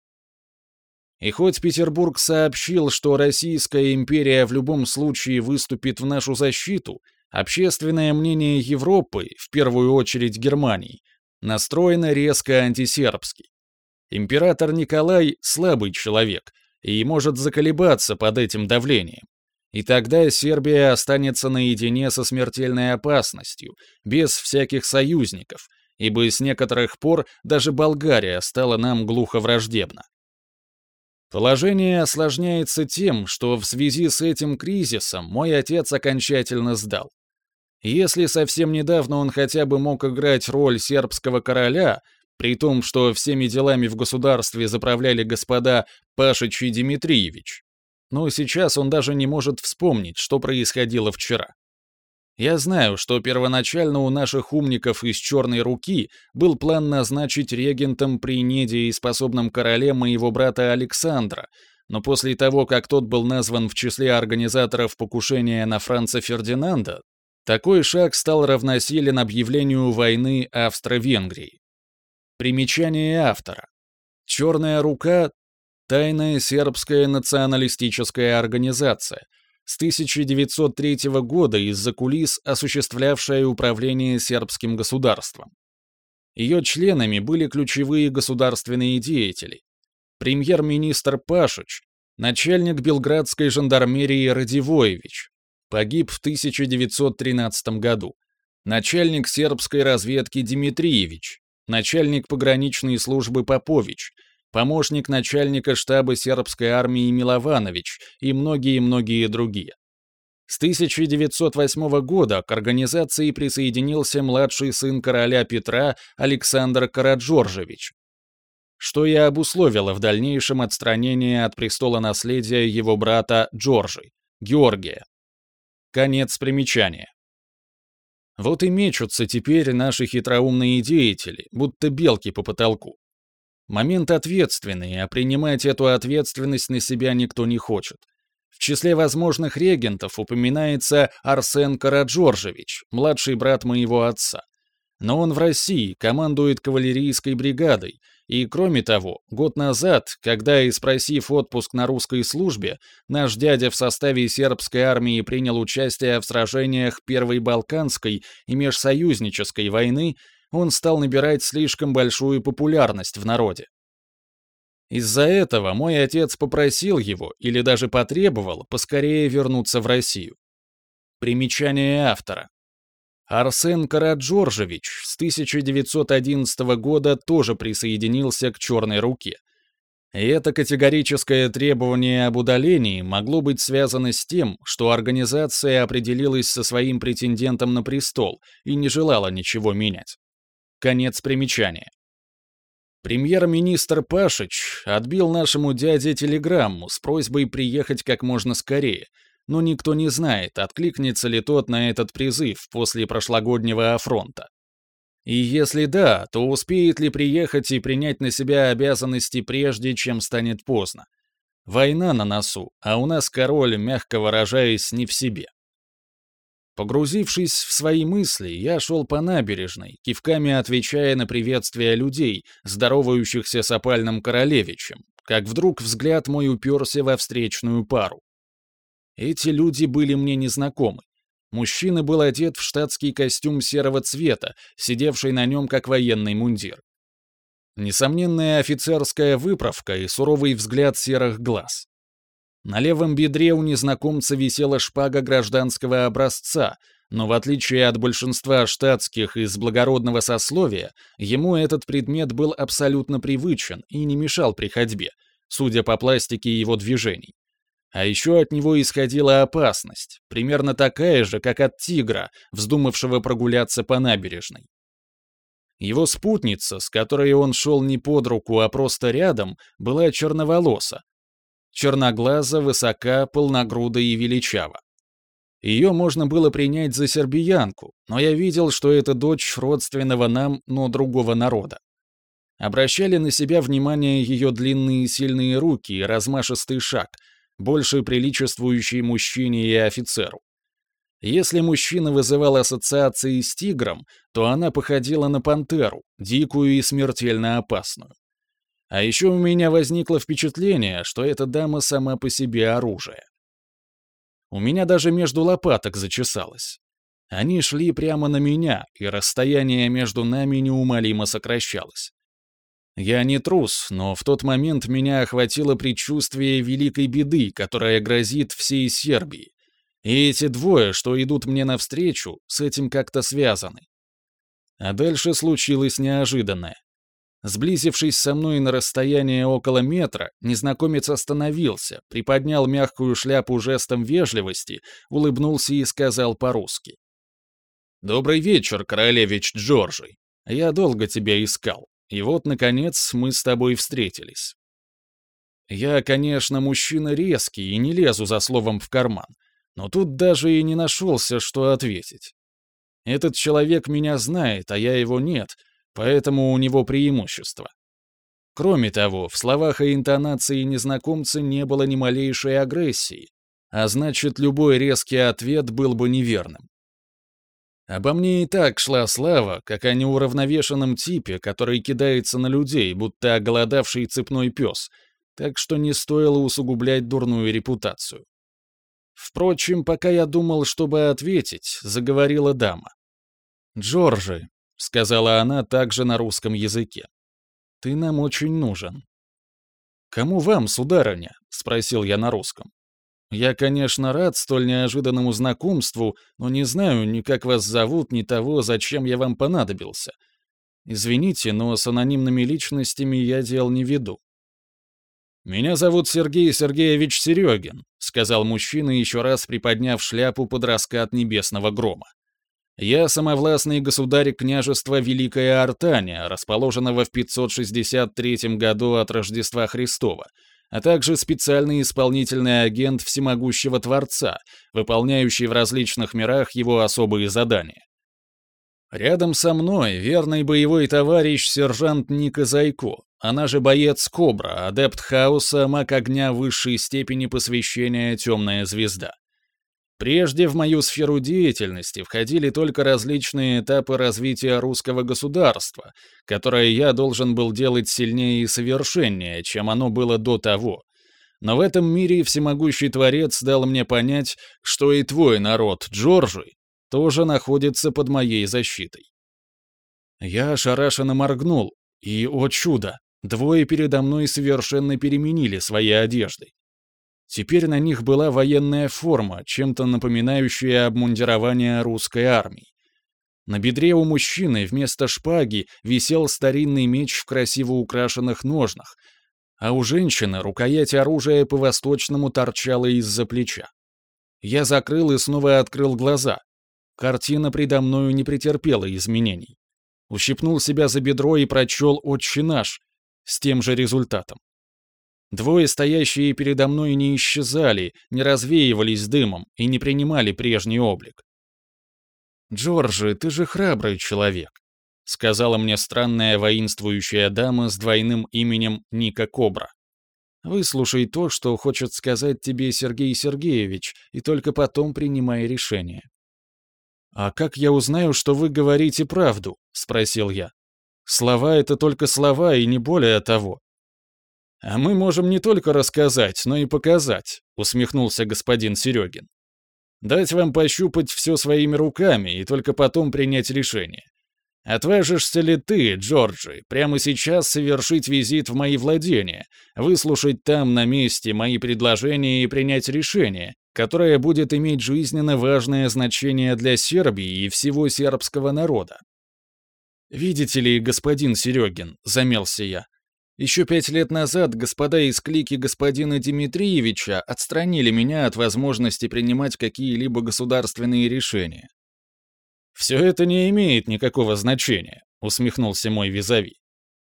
И хоть Петербург сообщил, что Российская империя в любом случае выступит в нашу защиту, общественное мнение Европы, в первую очередь Германии, настроено резко антисербски. Император Николай — слабый человек и может заколебаться под этим давлением. И тогда Сербия останется наедине со смертельной опасностью, без всяких союзников, ибо с некоторых пор даже Болгария стала нам глухо враждебна. Положение осложняется тем, что в связи с этим кризисом мой отец окончательно сдал. Если совсем недавно он хотя бы мог играть роль сербского короля, при том, что всеми делами в государстве заправляли господа Пашич и Дмитриевич, но сейчас он даже не может вспомнить, что происходило вчера. Я знаю, что первоначально у наших умников из «Черной руки» был план назначить регентом при недееспособном короле моего брата Александра, но после того, как тот был назван в числе организаторов покушения на Франца Фердинанда, такой шаг стал равносилен объявлению войны Австро-Венгрии. Примечание автора. «Черная рука» Тайная сербская националистическая организация, с 1903 года из-за кулис осуществлявшая управление сербским государством. Ее членами были ключевые государственные деятели. Премьер-министр Пашич, начальник белградской жандармерии Радивоевич, погиб в 1913 году, начальник сербской разведки Дмитриевич, начальник пограничной службы Попович, помощник начальника штаба сербской армии Милованович и многие-многие другие. С 1908 года к организации присоединился младший сын короля Петра Александр Караджоржевич, что и обусловило в дальнейшем отстранение от престола наследия его брата Джорджи, Георгия. Конец примечания. Вот и мечутся теперь наши хитроумные деятели, будто белки по потолку. Момент ответственный, а принимать эту ответственность на себя никто не хочет. В числе возможных регентов упоминается Арсен Караджоржевич, младший брат моего отца. Но он в России, командует кавалерийской бригадой, и, кроме того, год назад, когда, испросив отпуск на русской службе, наш дядя в составе сербской армии принял участие в сражениях Первой Балканской и Межсоюзнической войны, он стал набирать слишком большую популярность в народе. Из-за этого мой отец попросил его, или даже потребовал, поскорее вернуться в Россию. Примечание автора. Арсен Караджоржевич с 1911 года тоже присоединился к «Черной руке». И это категорическое требование об удалении могло быть связано с тем, что организация определилась со своим претендентом на престол и не желала ничего менять. Конец примечания. Премьер-министр Пашич отбил нашему дяде телеграмму с просьбой приехать как можно скорее, но никто не знает, откликнется ли тот на этот призыв после прошлогоднего афронта. И если да, то успеет ли приехать и принять на себя обязанности прежде, чем станет поздно? Война на носу, а у нас король, мягко выражаясь, не в себе. Погрузившись в свои мысли, я шел по набережной, кивками отвечая на приветствия людей, здоровающихся с опальным королевичем, как вдруг взгляд мой уперся во встречную пару. Эти люди были мне незнакомы. Мужчина был одет в штатский костюм серого цвета, сидевший на нем как военный мундир. Несомненная офицерская выправка и суровый взгляд серых глаз. На левом бедре у незнакомца висела шпага гражданского образца, но в отличие от большинства штатских из благородного сословия, ему этот предмет был абсолютно привычен и не мешал при ходьбе, судя по пластике его движений. А еще от него исходила опасность, примерно такая же, как от тигра, вздумавшего прогуляться по набережной. Его спутница, с которой он шел не под руку, а просто рядом, была черноволоса, черноглаза, высока, полногруда и величава. Ее можно было принять за сербиянку, но я видел, что это дочь родственного нам, но другого народа. Обращали на себя внимание ее длинные сильные руки и размашистый шаг, больше приличествующий мужчине и офицеру. Если мужчина вызывал ассоциации с тигром, то она походила на пантеру, дикую и смертельно опасную. А еще у меня возникло впечатление, что эта дама сама по себе оружие. У меня даже между лопаток зачесалось. Они шли прямо на меня, и расстояние между нами неумолимо сокращалось. Я не трус, но в тот момент меня охватило предчувствие великой беды, которая грозит всей Сербии. И эти двое, что идут мне навстречу, с этим как-то связаны. А дальше случилось неожиданное. Сблизившись со мной на расстояние около метра, незнакомец остановился, приподнял мягкую шляпу жестом вежливости, улыбнулся и сказал по-русски. «Добрый вечер, королевич Джорджи. Я долго тебя искал, и вот, наконец, мы с тобой встретились». Я, конечно, мужчина резкий и не лезу за словом в карман, но тут даже и не нашелся, что ответить. Этот человек меня знает, а я его нет, поэтому у него преимущество. Кроме того, в словах и интонации незнакомца не было ни малейшей агрессии, а значит, любой резкий ответ был бы неверным. Обо мне и так шла слава, как о неуравновешенном типе, который кидается на людей, будто оголодавший цепной пес, так что не стоило усугублять дурную репутацию. Впрочем, пока я думал, чтобы ответить, заговорила дама. «Джорджи, — сказала она также на русском языке. «Ты нам очень нужен». «Кому вам, сударыня?» — спросил я на русском. «Я, конечно, рад столь неожиданному знакомству, но не знаю ни как вас зовут, ни того, зачем я вам понадобился. Извините, но с анонимными личностями я дел не веду». «Меня зовут Сергей Сергеевич Серегин», — сказал мужчина, еще раз приподняв шляпу под раскат небесного грома. Я самовластный государь княжества Великая Артания, расположенного в 563 году от Рождества Христова, а также специальный исполнительный агент Всемогущего Творца, выполняющий в различных мирах его особые задания. Рядом со мной верный боевой товарищ сержант Ника Зайко, она же боец Кобра, адепт хаоса, маг огня высшей степени посвящения «Темная звезда». Прежде в мою сферу деятельности входили только различные этапы развития русского государства, которое я должен был делать сильнее и совершеннее, чем оно было до того. Но в этом мире всемогущий Творец дал мне понять, что и твой народ, Джорджи, тоже находится под моей защитой. Я ошарашенно моргнул, и, о чудо, Двое передо мной совершенно переменили свои одежды. Теперь на них была военная форма, чем-то напоминающая обмундирование русской армии. На бедре у мужчины вместо шпаги висел старинный меч в красиво украшенных ножнах, а у женщины рукоять оружия по-восточному торчала из-за плеча. Я закрыл и снова открыл глаза. Картина предо мною не претерпела изменений. Ущипнул себя за бедро и прочел «Отче наш» с тем же результатом. Двое, стоящие передо мной, не исчезали, не развеивались дымом и не принимали прежний облик. «Джорджи, ты же храбрый человек», — сказала мне странная воинствующая дама с двойным именем Ника Кобра. «Выслушай то, что хочет сказать тебе Сергей Сергеевич, и только потом принимай решение». «А как я узнаю, что вы говорите правду?» — спросил я. «Слова — это только слова, и не более того». «А мы можем не только рассказать, но и показать», — усмехнулся господин Серегин. Дать вам пощупать все своими руками и только потом принять решение. Отважишься ли ты, Джорджи, прямо сейчас совершить визит в мои владения, выслушать там на месте мои предложения и принять решение, которое будет иметь жизненно важное значение для Сербии и всего сербского народа? «Видите ли, господин Серегин», — замелся я, еще пять лет назад господа из клики господина Дмитриевича отстранили меня от возможности принимать какие-либо государственные решения. «Все это не имеет никакого значения», — усмехнулся мой визави.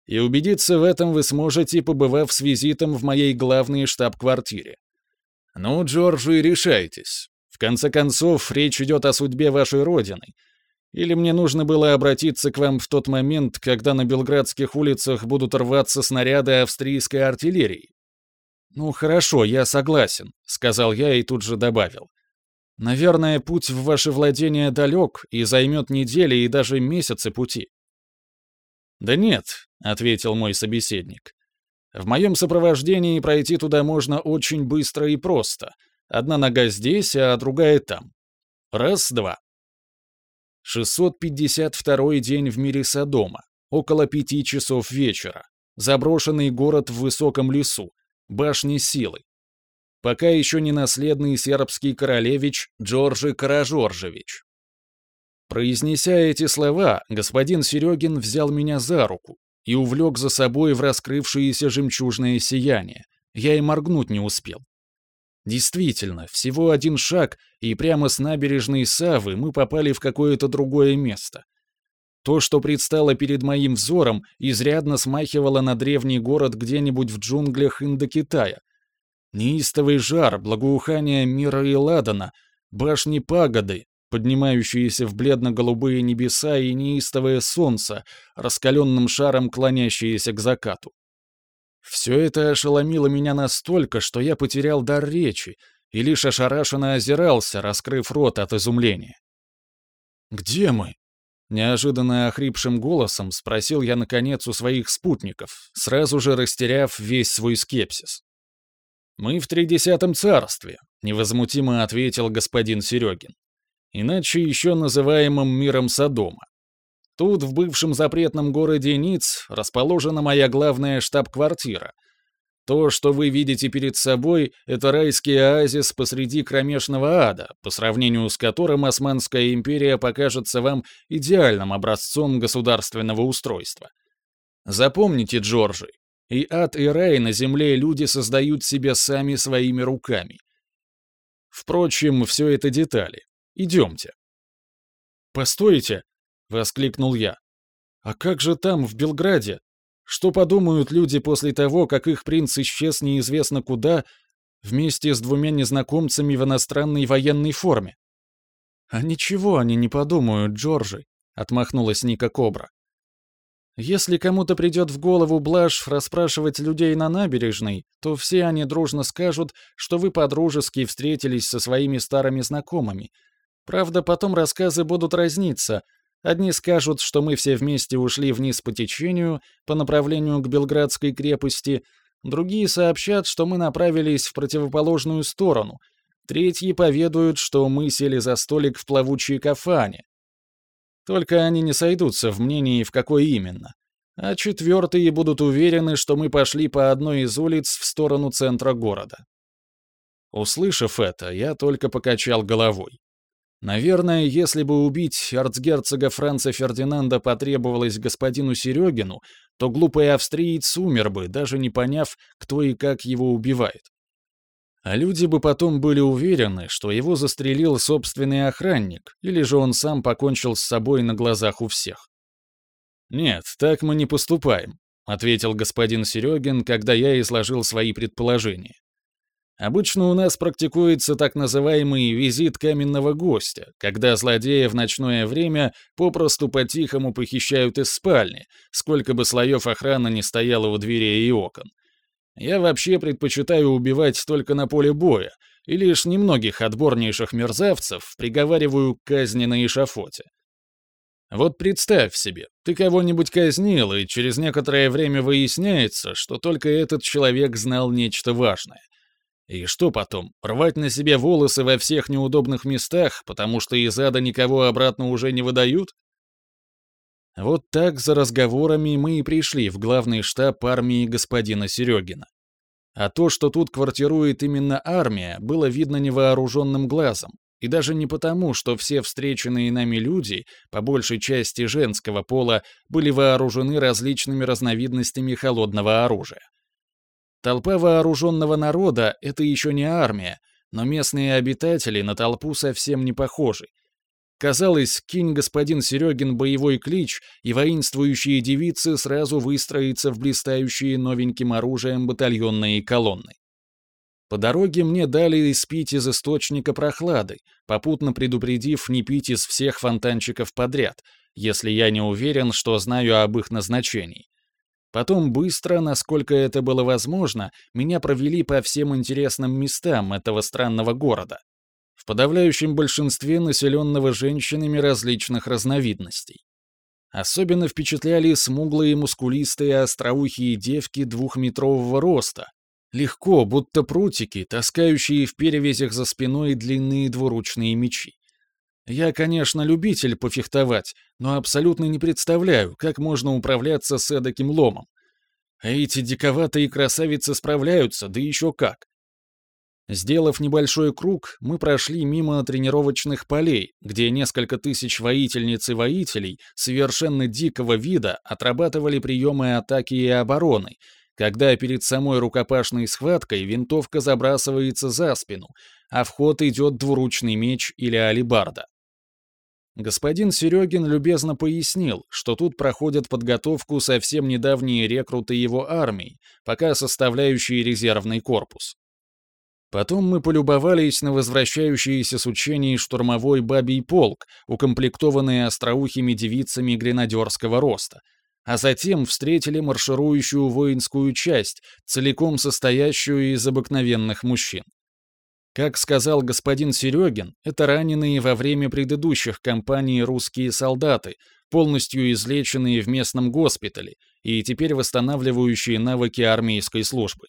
«И убедиться в этом вы сможете, побывав с визитом в моей главной штаб-квартире. Ну, Джорджи, решайтесь. В конце концов, речь идет о судьбе вашей родины, или мне нужно было обратиться к вам в тот момент, когда на белградских улицах будут рваться снаряды австрийской артиллерии? Ну хорошо, я согласен, сказал я и тут же добавил. Наверное, путь в ваше владение далек и займет недели и даже месяцы пути. Да нет, ответил мой собеседник. В моем сопровождении пройти туда можно очень быстро и просто. Одна нога здесь, а другая там. Раз-два. 652 день в мире Содома, около пяти часов вечера. Заброшенный город в высоком лесу, башни силы. Пока еще не наследный сербский королевич Джорджи Каражоржевич. Произнеся эти слова, господин Серегин взял меня за руку и увлек за собой в раскрывшееся жемчужное сияние. Я и моргнуть не успел. Действительно, всего один шаг, и прямо с набережной Савы мы попали в какое-то другое место. То, что предстало перед моим взором, изрядно смахивало на древний город где-нибудь в джунглях Индокитая. Неистовый жар, благоухание мира и ладана, башни пагоды, поднимающиеся в бледно-голубые небеса и неистовое солнце, раскаленным шаром клонящиеся к закату. Все это ошеломило меня настолько, что я потерял дар речи и лишь ошарашенно озирался, раскрыв рот от изумления. «Где мы?» Неожиданно охрипшим голосом спросил я наконец у своих спутников, сразу же растеряв весь свой скепсис. «Мы в тридесятом царстве», — невозмутимо ответил господин Серегин. «Иначе еще называемым миром Содома. Тут, в бывшем запретном городе Ниц, расположена моя главная штаб-квартира. То, что вы видите перед собой, это райский оазис посреди кромешного ада, по сравнению с которым Османская империя покажется вам идеальным образцом государственного устройства. Запомните, Джорджи, и ад, и рай на земле люди создают себе сами своими руками. Впрочем, все это детали. Идемте. «Постойте!» Воскликнул я. А как же там, в Белграде? Что подумают люди после того, как их принц исчез неизвестно куда, вместе с двумя незнакомцами в иностранной военной форме? А ничего они не подумают, Джорджи, отмахнулась Ника Кобра. Если кому-то придет в голову блажь расспрашивать людей на набережной, то все они дружно скажут, что вы подружески встретились со своими старыми знакомыми. Правда, потом рассказы будут разниться, Одни скажут, что мы все вместе ушли вниз по течению, по направлению к Белградской крепости, другие сообщат, что мы направились в противоположную сторону, третьи поведают, что мы сели за столик в плавучей кафане. Только они не сойдутся в мнении, в какой именно. а четвертые будут уверены, что мы пошли по одной из улиц в сторону центра города. Услышав это, я только покачал головой. Наверное, если бы убить арцгерцога Франца Фердинанда потребовалось господину Серегину, то глупый австриец умер бы, даже не поняв, кто и как его убивает. А люди бы потом были уверены, что его застрелил собственный охранник, или же он сам покончил с собой на глазах у всех. «Нет, так мы не поступаем», — ответил господин Серегин, когда я изложил свои предположения. Обычно у нас практикуется так называемый визит каменного гостя, когда злодея в ночное время попросту по-тихому похищают из спальни, сколько бы слоев охраны не стояло у дверей и окон. Я вообще предпочитаю убивать только на поле боя, и лишь немногих отборнейших мерзавцев приговариваю к казни на эшафоте. Вот представь себе, ты кого-нибудь казнил, и через некоторое время выясняется, что только этот человек знал нечто важное. И что потом, рвать на себе волосы во всех неудобных местах, потому что из ада никого обратно уже не выдают? Вот так за разговорами мы и пришли в главный штаб армии господина Серегина. А то, что тут квартирует именно армия, было видно невооруженным глазом. И даже не потому, что все встреченные нами люди, по большей части женского пола, были вооружены различными разновидностями холодного оружия. Толпа вооруженного народа — это еще не армия, но местные обитатели на толпу совсем не похожи. Казалось, кинь господин Серегин боевой клич, и воинствующие девицы сразу выстроятся в блистающие новеньким оружием батальонные колонны. По дороге мне дали испить из источника прохлады, попутно предупредив не пить из всех фонтанчиков подряд, если я не уверен, что знаю об их назначении. Потом быстро, насколько это было возможно, меня провели по всем интересным местам этого странного города. В подавляющем большинстве населенного женщинами различных разновидностей. Особенно впечатляли смуглые мускулистые остроухие девки двухметрового роста, легко, будто прутики, таскающие в перевязях за спиной длинные двуручные мечи. Я, конечно, любитель пофехтовать, но абсолютно не представляю, как можно управляться с эдаким ломом. А эти диковатые красавицы справляются, да еще как. Сделав небольшой круг, мы прошли мимо тренировочных полей, где несколько тысяч воительниц и воителей совершенно дикого вида отрабатывали приемы атаки и обороны, когда перед самой рукопашной схваткой винтовка забрасывается за спину, а в ход идет двуручный меч или алибарда. Господин Серегин любезно пояснил, что тут проходят подготовку совсем недавние рекруты его армии, пока составляющие резервный корпус. Потом мы полюбовались на возвращающийся с учений штурмовой бабий полк, укомплектованный остроухими девицами гренадерского роста, а затем встретили марширующую воинскую часть, целиком состоящую из обыкновенных мужчин. Как сказал господин Серегин, это раненые во время предыдущих кампаний русские солдаты, полностью излеченные в местном госпитале и теперь восстанавливающие навыки армейской службы.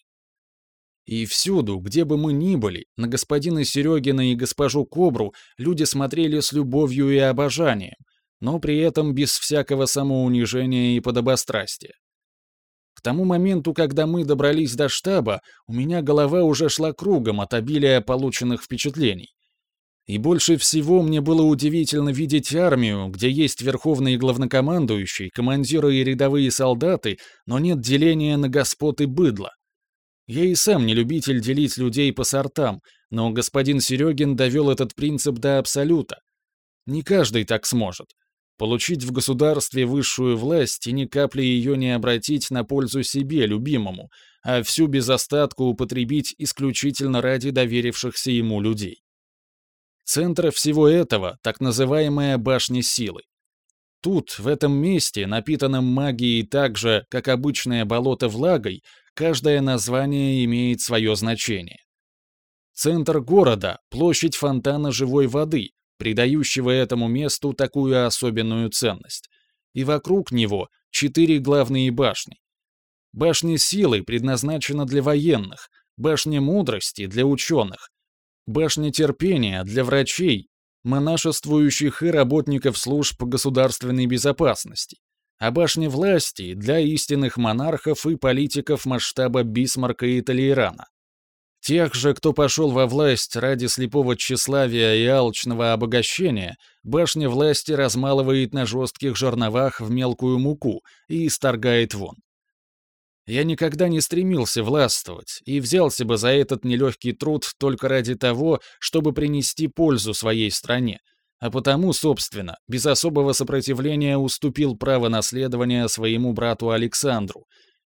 И всюду, где бы мы ни были, на господина Серегина и госпожу Кобру люди смотрели с любовью и обожанием, но при этом без всякого самоунижения и подобострастия. К тому моменту, когда мы добрались до штаба, у меня голова уже шла кругом от обилия полученных впечатлений. И больше всего мне было удивительно видеть армию, где есть верховный главнокомандующий, командиры и рядовые солдаты, но нет деления на господ и быдло. Я и сам не любитель делить людей по сортам, но господин Серегин довел этот принцип до абсолюта. Не каждый так сможет получить в государстве высшую власть и ни капли ее не обратить на пользу себе, любимому, а всю без остатка употребить исключительно ради доверившихся ему людей. Центр всего этого — так называемая башня силы. Тут, в этом месте, напитанном магией так же, как обычное болото влагой, каждое название имеет свое значение. Центр города — площадь фонтана живой воды, придающего этому месту такую особенную ценность. И вокруг него четыре главные башни. Башня силы предназначена для военных, башня мудрости для ученых, башня терпения для врачей, монашествующих и работников служб государственной безопасности, а башня власти для истинных монархов и политиков масштаба Бисмарка и Толейрана. Тех же, кто пошел во власть ради слепого тщеславия и алчного обогащения, башня власти размалывает на жестких жерновах в мелкую муку и исторгает вон. Я никогда не стремился властвовать и взялся бы за этот нелегкий труд только ради того, чтобы принести пользу своей стране, а потому, собственно, без особого сопротивления уступил право наследования своему брату Александру.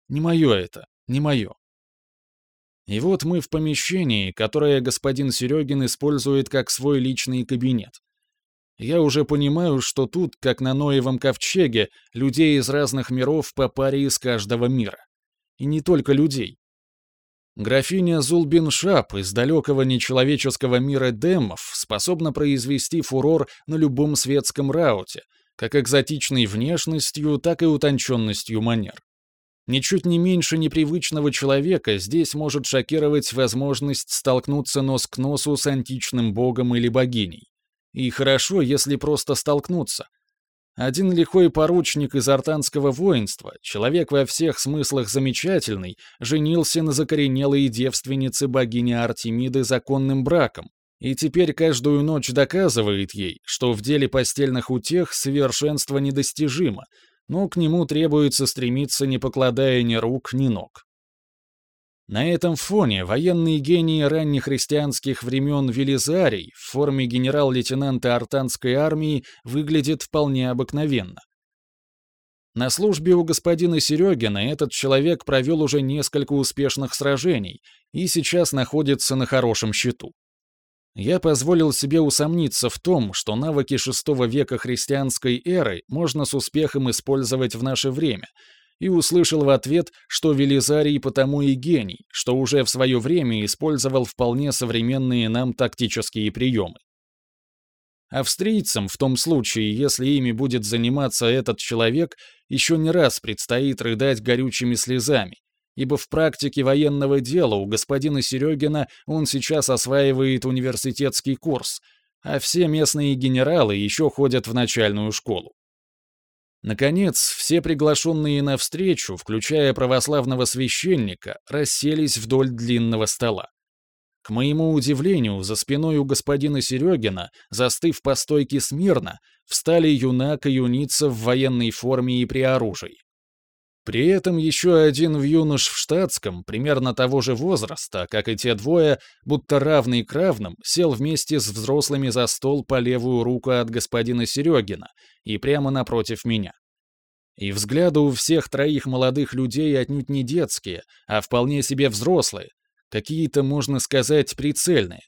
Не мое это, не мое. И вот мы в помещении, которое господин Серегин использует как свой личный кабинет. Я уже понимаю, что тут, как на Ноевом ковчеге, людей из разных миров по паре из каждого мира. И не только людей. Графиня Зулбин Шап из далекого нечеловеческого мира демов способна произвести фурор на любом светском рауте, как экзотичной внешностью, так и утонченностью манер. Ничуть не меньше непривычного человека здесь может шокировать возможность столкнуться нос к носу с античным богом или богиней. И хорошо, если просто столкнуться, один лихой поручник из артанского воинства, человек во всех смыслах замечательный, женился на закоренелой девственнице богини Артемиды законным браком, и теперь каждую ночь доказывает ей, что в деле постельных утех совершенство недостижимо, но к нему требуется стремиться, не покладая ни рук, ни ног. На этом фоне военный гений раннехристианских времен Велизарий в форме генерал-лейтенанта артанской армии выглядит вполне обыкновенно. На службе у господина Серегина этот человек провел уже несколько успешных сражений и сейчас находится на хорошем счету. Я позволил себе усомниться в том, что навыки VI века христианской эры можно с успехом использовать в наше время — и услышал в ответ, что Велизарий потому и гений, что уже в свое время использовал вполне современные нам тактические приемы. Австрийцам, в том случае, если ими будет заниматься этот человек, еще не раз предстоит рыдать горючими слезами, ибо в практике военного дела у господина Серегина он сейчас осваивает университетский курс, а все местные генералы еще ходят в начальную школу. Наконец, все приглашенные на встречу, включая православного священника, расселись вдоль длинного стола. К моему удивлению, за спиной у господина Серегина, застыв по стойке смирно, встали юнак и юница в военной форме и при оружии. При этом еще один юнош в штатском, примерно того же возраста, как и те двое, будто равный к равным, сел вместе с взрослыми за стол по левую руку от господина Серегина и прямо напротив меня. И взгляды у всех троих молодых людей отнюдь не детские, а вполне себе взрослые, какие-то, можно сказать, прицельные.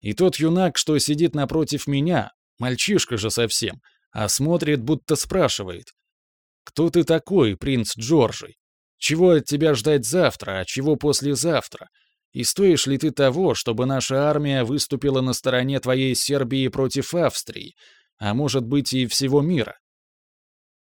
И тот юнак, что сидит напротив меня, мальчишка же совсем, а смотрит, будто спрашивает, «Кто ты такой, принц Джорджи? Чего от тебя ждать завтра, а чего послезавтра? И стоишь ли ты того, чтобы наша армия выступила на стороне твоей Сербии против Австрии, а может быть и всего мира?»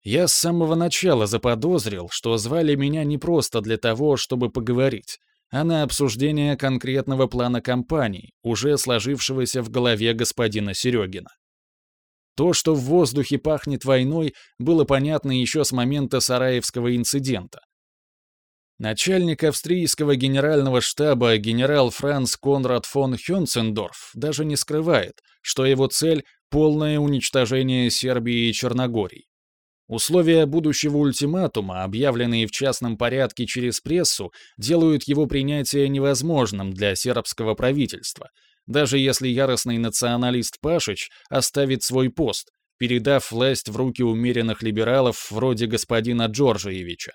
Я с самого начала заподозрил, что звали меня не просто для того, чтобы поговорить, а на обсуждение конкретного плана кампании, уже сложившегося в голове господина Серегина. То, что в воздухе пахнет войной, было понятно еще с момента Сараевского инцидента. Начальник австрийского генерального штаба генерал Франц Конрад фон Хёнцендорф даже не скрывает, что его цель — полное уничтожение Сербии и Черногории. Условия будущего ультиматума, объявленные в частном порядке через прессу, делают его принятие невозможным для сербского правительства — даже если яростный националист Пашич оставит свой пост, передав власть в руки умеренных либералов вроде господина Джорджиевича.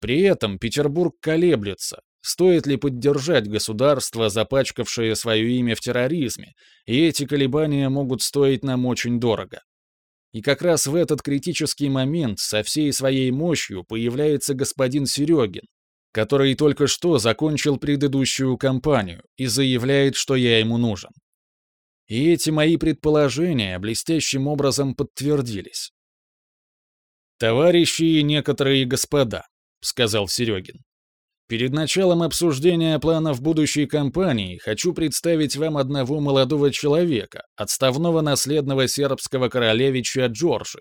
При этом Петербург колеблется, стоит ли поддержать государство, запачкавшее свое имя в терроризме, и эти колебания могут стоить нам очень дорого. И как раз в этот критический момент со всей своей мощью появляется господин Серегин, который только что закончил предыдущую кампанию и заявляет, что я ему нужен. И эти мои предположения блестящим образом подтвердились. «Товарищи и некоторые господа», — сказал Серегин, «перед началом обсуждения планов будущей кампании хочу представить вам одного молодого человека, отставного наследного сербского королевича Джорджи.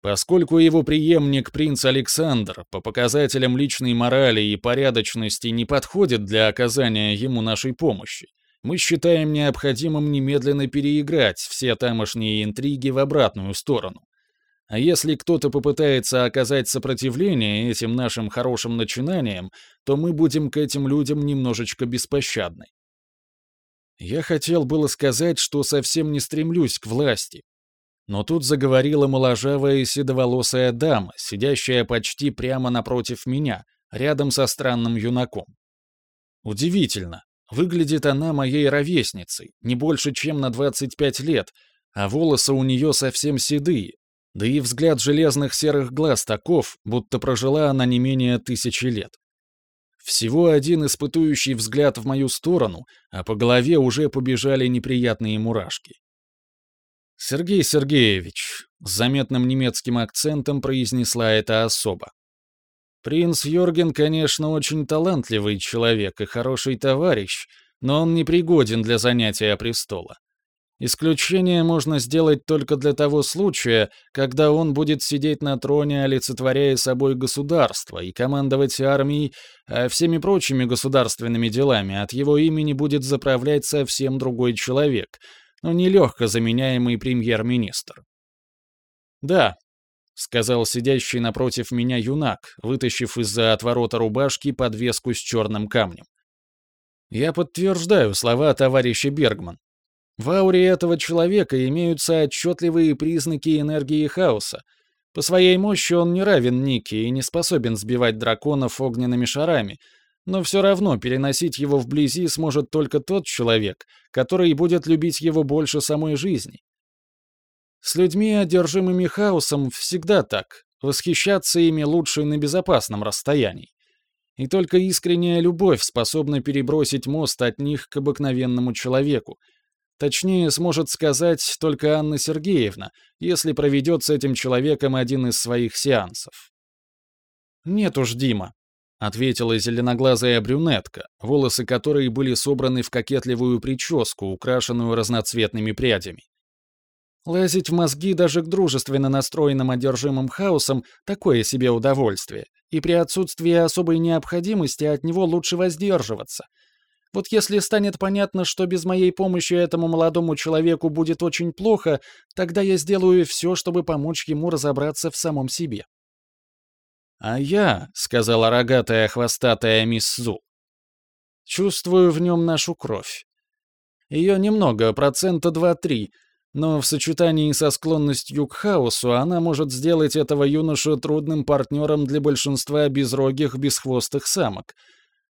Поскольку его преемник принц Александр по показателям личной морали и порядочности не подходит для оказания ему нашей помощи, мы считаем необходимым немедленно переиграть все тамошние интриги в обратную сторону. А если кто-то попытается оказать сопротивление этим нашим хорошим начинаниям, то мы будем к этим людям немножечко беспощадны. Я хотел было сказать, что совсем не стремлюсь к власти, но тут заговорила моложавая седоволосая дама, сидящая почти прямо напротив меня, рядом со странным юнаком. Удивительно, выглядит она моей ровесницей, не больше, чем на 25 лет, а волосы у нее совсем седые, да и взгляд железных серых глаз таков, будто прожила она не менее тысячи лет. Всего один испытующий взгляд в мою сторону, а по голове уже побежали неприятные мурашки. «Сергей Сергеевич», — с заметным немецким акцентом произнесла эта особа. «Принц Йорген, конечно, очень талантливый человек и хороший товарищ, но он не пригоден для занятия престола. Исключение можно сделать только для того случая, когда он будет сидеть на троне, олицетворяя собой государство, и командовать армией, а всеми прочими государственными делами от его имени будет заправлять совсем другой человек, но нелегко заменяемый премьер-министр. «Да», — сказал сидящий напротив меня юнак, вытащив из-за отворота рубашки подвеску с черным камнем. «Я подтверждаю слова товарища Бергман. В ауре этого человека имеются отчетливые признаки энергии хаоса. По своей мощи он не равен Нике и не способен сбивать драконов огненными шарами, но все равно переносить его вблизи сможет только тот человек, который будет любить его больше самой жизни. С людьми, одержимыми хаосом, всегда так. Восхищаться ими лучше на безопасном расстоянии. И только искренняя любовь способна перебросить мост от них к обыкновенному человеку. Точнее, сможет сказать только Анна Сергеевна, если проведет с этим человеком один из своих сеансов. «Нет уж, Дима, — ответила зеленоглазая брюнетка, волосы которой были собраны в кокетливую прическу, украшенную разноцветными прядями. Лазить в мозги даже к дружественно настроенным одержимым хаосом — такое себе удовольствие, и при отсутствии особой необходимости от него лучше воздерживаться. Вот если станет понятно, что без моей помощи этому молодому человеку будет очень плохо, тогда я сделаю все, чтобы помочь ему разобраться в самом себе. «А я», — сказала рогатая хвостатая мисс Зу, — «чувствую в нем нашу кровь. Ее немного, процента два-три, но в сочетании со склонностью к хаосу она может сделать этого юношу трудным партнером для большинства безрогих, бесхвостых самок,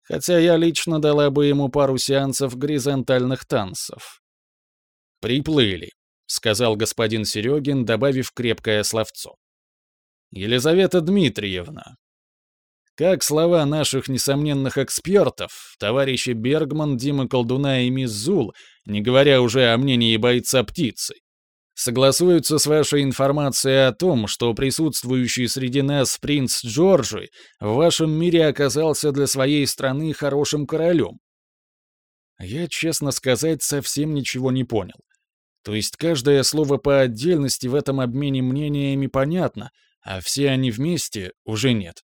хотя я лично дала бы ему пару сеансов горизонтальных танцев». «Приплыли», — сказал господин Серегин, добавив крепкое словцо. Елизавета Дмитриевна. Как слова наших несомненных экспертов, товарищи Бергман, Дима Колдуна и мисс Зул, не говоря уже о мнении бойца-птицы, согласуются с вашей информацией о том, что присутствующий среди нас принц Джорджи в вашем мире оказался для своей страны хорошим королем. Я, честно сказать, совсем ничего не понял. То есть каждое слово по отдельности в этом обмене мнениями понятно, а все они вместе уже нет.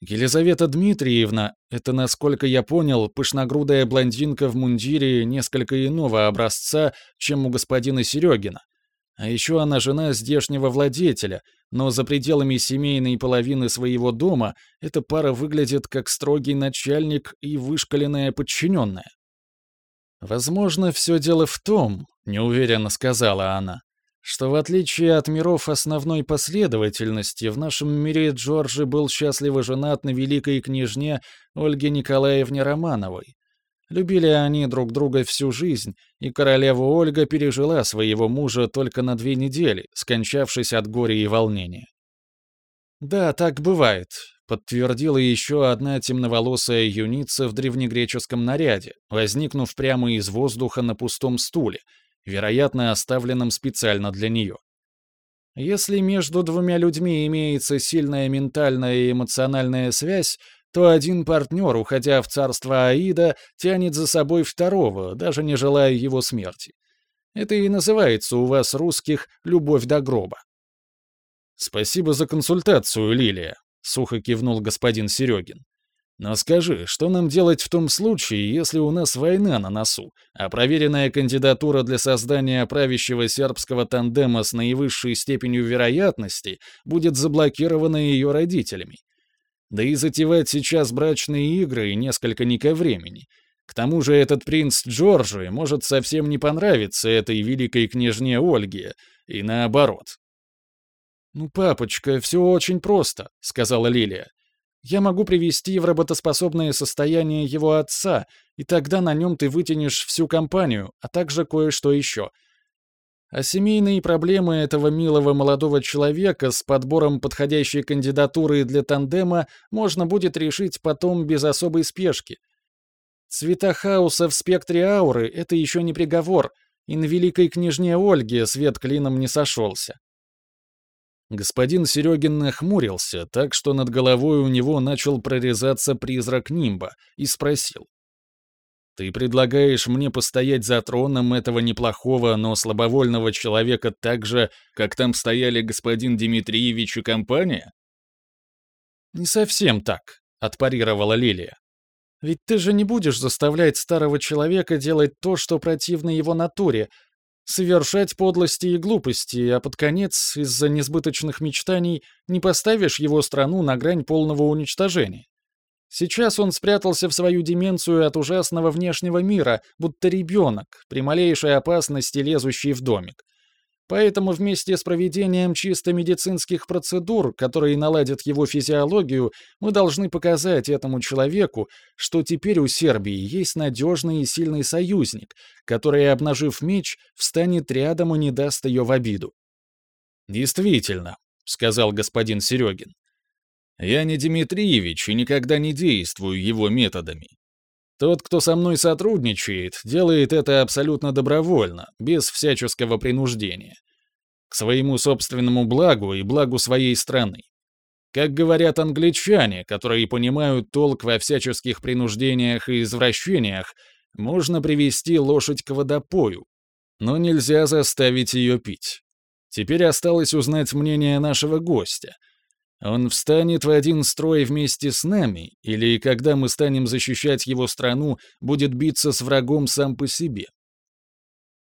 Елизавета Дмитриевна — это, насколько я понял, пышногрудая блондинка в мундире несколько иного образца, чем у господина Серегина. А еще она жена здешнего владетеля, но за пределами семейной половины своего дома эта пара выглядит как строгий начальник и вышкаленная подчиненная. «Возможно, все дело в том», — неуверенно сказала она, что в отличие от миров основной последовательности, в нашем мире Джорджи был счастливо женат на великой княжне Ольге Николаевне Романовой. Любили они друг друга всю жизнь, и королева Ольга пережила своего мужа только на две недели, скончавшись от горя и волнения. «Да, так бывает», — подтвердила еще одна темноволосая юница в древнегреческом наряде, возникнув прямо из воздуха на пустом стуле, вероятно, оставленном специально для нее. Если между двумя людьми имеется сильная ментальная и эмоциональная связь, то один партнер, уходя в царство Аида, тянет за собой второго, даже не желая его смерти. Это и называется у вас, русских, любовь до гроба. «Спасибо за консультацию, Лилия», — сухо кивнул господин Серегин. «Но скажи, что нам делать в том случае, если у нас война на носу, а проверенная кандидатура для создания правящего сербского тандема с наивысшей степенью вероятности будет заблокирована ее родителями? Да и затевать сейчас брачные игры несколько не ко времени. К тому же этот принц Джорджи может совсем не понравиться этой великой княжне Ольге, и наоборот. «Ну, папочка, все очень просто», — сказала Лилия. «Я могу привести в работоспособное состояние его отца, и тогда на нем ты вытянешь всю компанию, а также кое-что еще. А семейные проблемы этого милого молодого человека с подбором подходящей кандидатуры для тандема можно будет решить потом без особой спешки. Цвета хаоса в спектре ауры — это еще не приговор, и на великой княжне Ольге свет клином не сошелся. Господин Серегин нахмурился, так что над головой у него начал прорезаться призрак нимба, и спросил. «Ты предлагаешь мне постоять за троном этого неплохого, но слабовольного человека так же, как там стояли господин Дмитриевич и компания?» «Не совсем так», — отпарировала Лилия. Ведь ты же не будешь заставлять старого человека делать то, что противно его натуре, совершать подлости и глупости, а под конец, из-за несбыточных мечтаний, не поставишь его страну на грань полного уничтожения. Сейчас он спрятался в свою деменцию от ужасного внешнего мира, будто ребенок, при малейшей опасности лезущий в домик. Поэтому вместе с проведением чисто медицинских процедур, которые наладят его физиологию, мы должны показать этому человеку, что теперь у Сербии есть надежный и сильный союзник, который, обнажив меч, встанет рядом и не даст ее в обиду. «Действительно», — сказал господин Серегин. «Я не Дмитриевич и никогда не действую его методами. Тот, кто со мной сотрудничает, делает это абсолютно добровольно, без всяческого принуждения. К своему собственному благу и благу своей страны. Как говорят англичане, которые понимают толк во всяческих принуждениях и извращениях, можно привести лошадь к водопою, но нельзя заставить ее пить. Теперь осталось узнать мнение нашего гостя — он встанет в один строй вместе с нами, или, когда мы станем защищать его страну, будет биться с врагом сам по себе.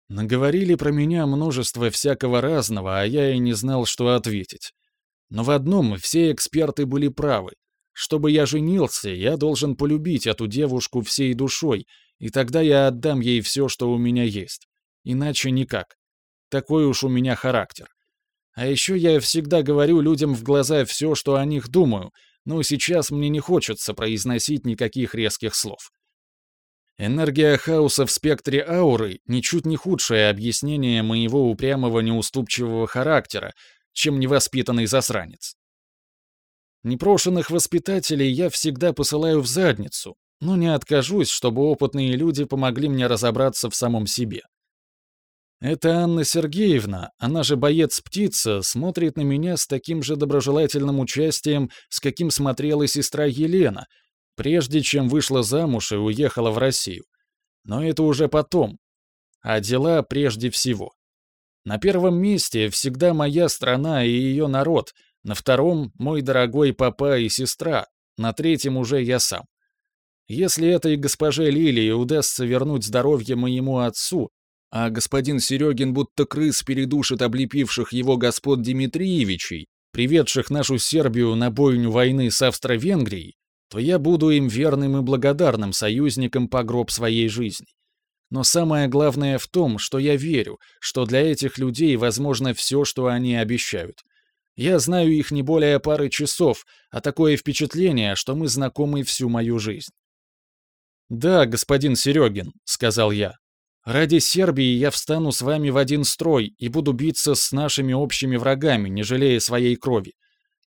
Наговорили про меня множество всякого разного, а я и не знал, что ответить. Но в одном все эксперты были правы. Чтобы я женился, я должен полюбить эту девушку всей душой, и тогда я отдам ей все, что у меня есть. Иначе никак. Такой уж у меня характер. А еще я всегда говорю людям в глаза все, что о них думаю, но сейчас мне не хочется произносить никаких резких слов. Энергия хаоса в спектре ауры ничуть не худшее объяснение моего упрямого неуступчивого характера, чем невоспитанный засранец. Непрошенных воспитателей я всегда посылаю в задницу, но не откажусь, чтобы опытные люди помогли мне разобраться в самом себе. Эта Анна Сергеевна, она же боец-птица, смотрит на меня с таким же доброжелательным участием, с каким смотрела сестра Елена, прежде чем вышла замуж и уехала в Россию. Но это уже потом. А дела прежде всего. На первом месте всегда моя страна и ее народ, на втором — мой дорогой папа и сестра, на третьем уже я сам. Если этой госпоже Лилии удастся вернуть здоровье моему отцу, а господин Серегин будто крыс передушит облепивших его господ Дмитриевичей, приведших нашу Сербию на бойню войны с Австро-Венгрией, то я буду им верным и благодарным союзником по гроб своей жизни. Но самое главное в том, что я верю, что для этих людей возможно все, что они обещают. Я знаю их не более пары часов, а такое впечатление, что мы знакомы всю мою жизнь. «Да, господин Серегин», — сказал я, Ради Сербии я встану с вами в один строй и буду биться с нашими общими врагами, не жалея своей крови.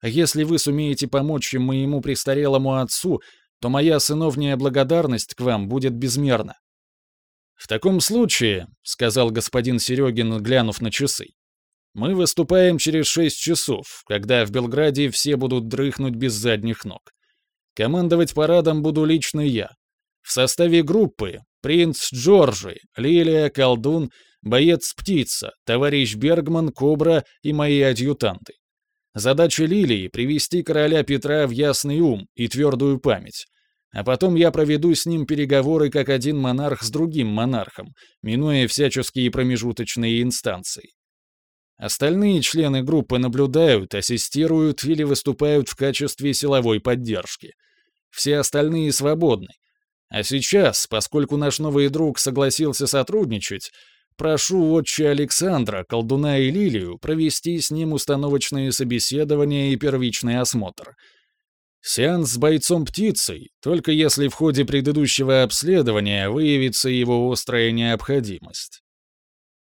А если вы сумеете помочь моему престарелому отцу, то моя сыновняя благодарность к вам будет безмерна. «В таком случае», — сказал господин Серегин, глянув на часы, «мы выступаем через шесть часов, когда в Белграде все будут дрыхнуть без задних ног. Командовать парадом буду лично я. В составе группы принц Джорджи, Лилия, колдун, боец-птица, товарищ Бергман, Кобра и мои адъютанты. Задача Лилии — привести короля Петра в ясный ум и твердую память. А потом я проведу с ним переговоры как один монарх с другим монархом, минуя всяческие промежуточные инстанции. Остальные члены группы наблюдают, ассистируют или выступают в качестве силовой поддержки. Все остальные свободны. А сейчас, поскольку наш новый друг согласился сотрудничать, прошу отче Александра, колдуна и Лилию провести с ним установочные собеседования и первичный осмотр — Сеанс с бойцом-птицей, только если в ходе предыдущего обследования выявится его острая необходимость.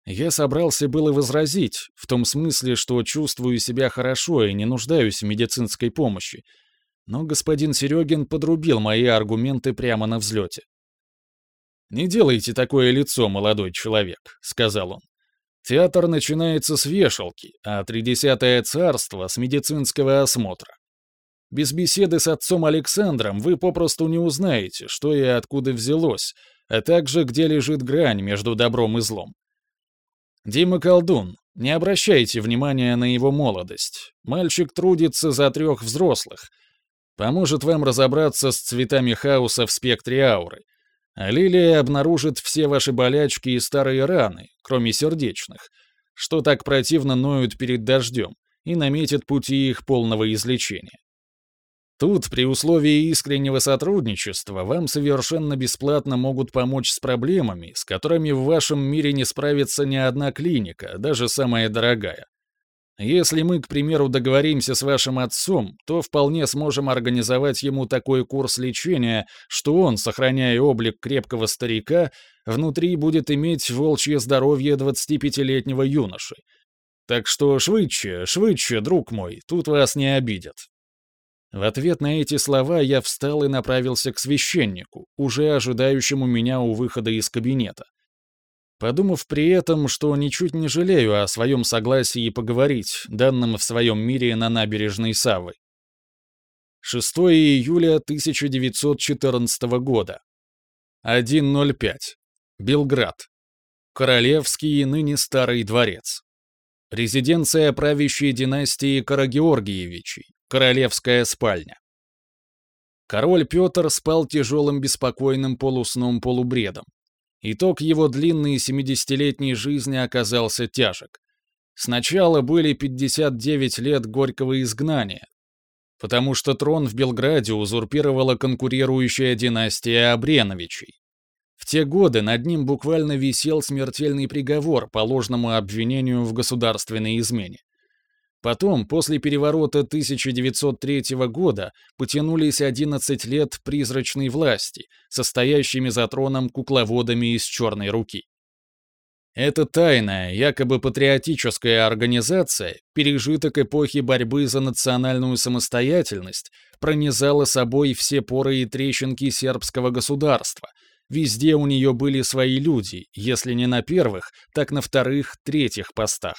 Я собрался было возразить, в том смысле, что чувствую себя хорошо и не нуждаюсь в медицинской помощи, но господин Серегин подрубил мои аргументы прямо на взлете. «Не делайте такое лицо, молодой человек», — сказал он. «Театр начинается с вешалки, а тридесятое царство — с медицинского осмотра. Без беседы с отцом Александром вы попросту не узнаете, что и откуда взялось, а также где лежит грань между добром и злом. Дима колдун, не обращайте внимания на его молодость. Мальчик трудится за трех взрослых. Поможет вам разобраться с цветами хаоса в спектре ауры. А Лилия обнаружит все ваши болячки и старые раны, кроме сердечных, что так противно ноют перед дождем, и наметит пути их полного излечения. Тут, при условии искреннего сотрудничества, вам совершенно бесплатно могут помочь с проблемами, с которыми в вашем мире не справится ни одна клиника, даже самая дорогая. Если мы, к примеру, договоримся с вашим отцом, то вполне сможем организовать ему такой курс лечения, что он, сохраняя облик крепкого старика, внутри будет иметь волчье здоровье 25-летнего юноши. Так что швыдче, швыдче, друг мой, тут вас не обидят. В ответ на эти слова я встал и направился к священнику, уже ожидающему меня у выхода из кабинета. Подумав при этом, что ничуть не жалею о своем согласии поговорить, данном в своем мире на набережной Савы. 6 июля 1914 года. 1.05. Белград. Королевский, ныне Старый дворец. Резиденция правящей династии Карагеоргиевичей. Королевская спальня. Король Петр спал тяжелым беспокойным полусном полубредом. Итог его длинной 70-летней жизни оказался тяжек. Сначала были 59 лет горького изгнания, потому что трон в Белграде узурпировала конкурирующая династия Абреновичей. В те годы над ним буквально висел смертельный приговор по ложному обвинению в государственной измене. Потом, после переворота 1903 года, потянулись 11 лет призрачной власти, состоящими за троном кукловодами из черной руки. Эта тайная, якобы патриотическая организация, пережиток эпохи борьбы за национальную самостоятельность, пронизала собой все поры и трещинки сербского государства. Везде у нее были свои люди, если не на первых, так на вторых, третьих постах.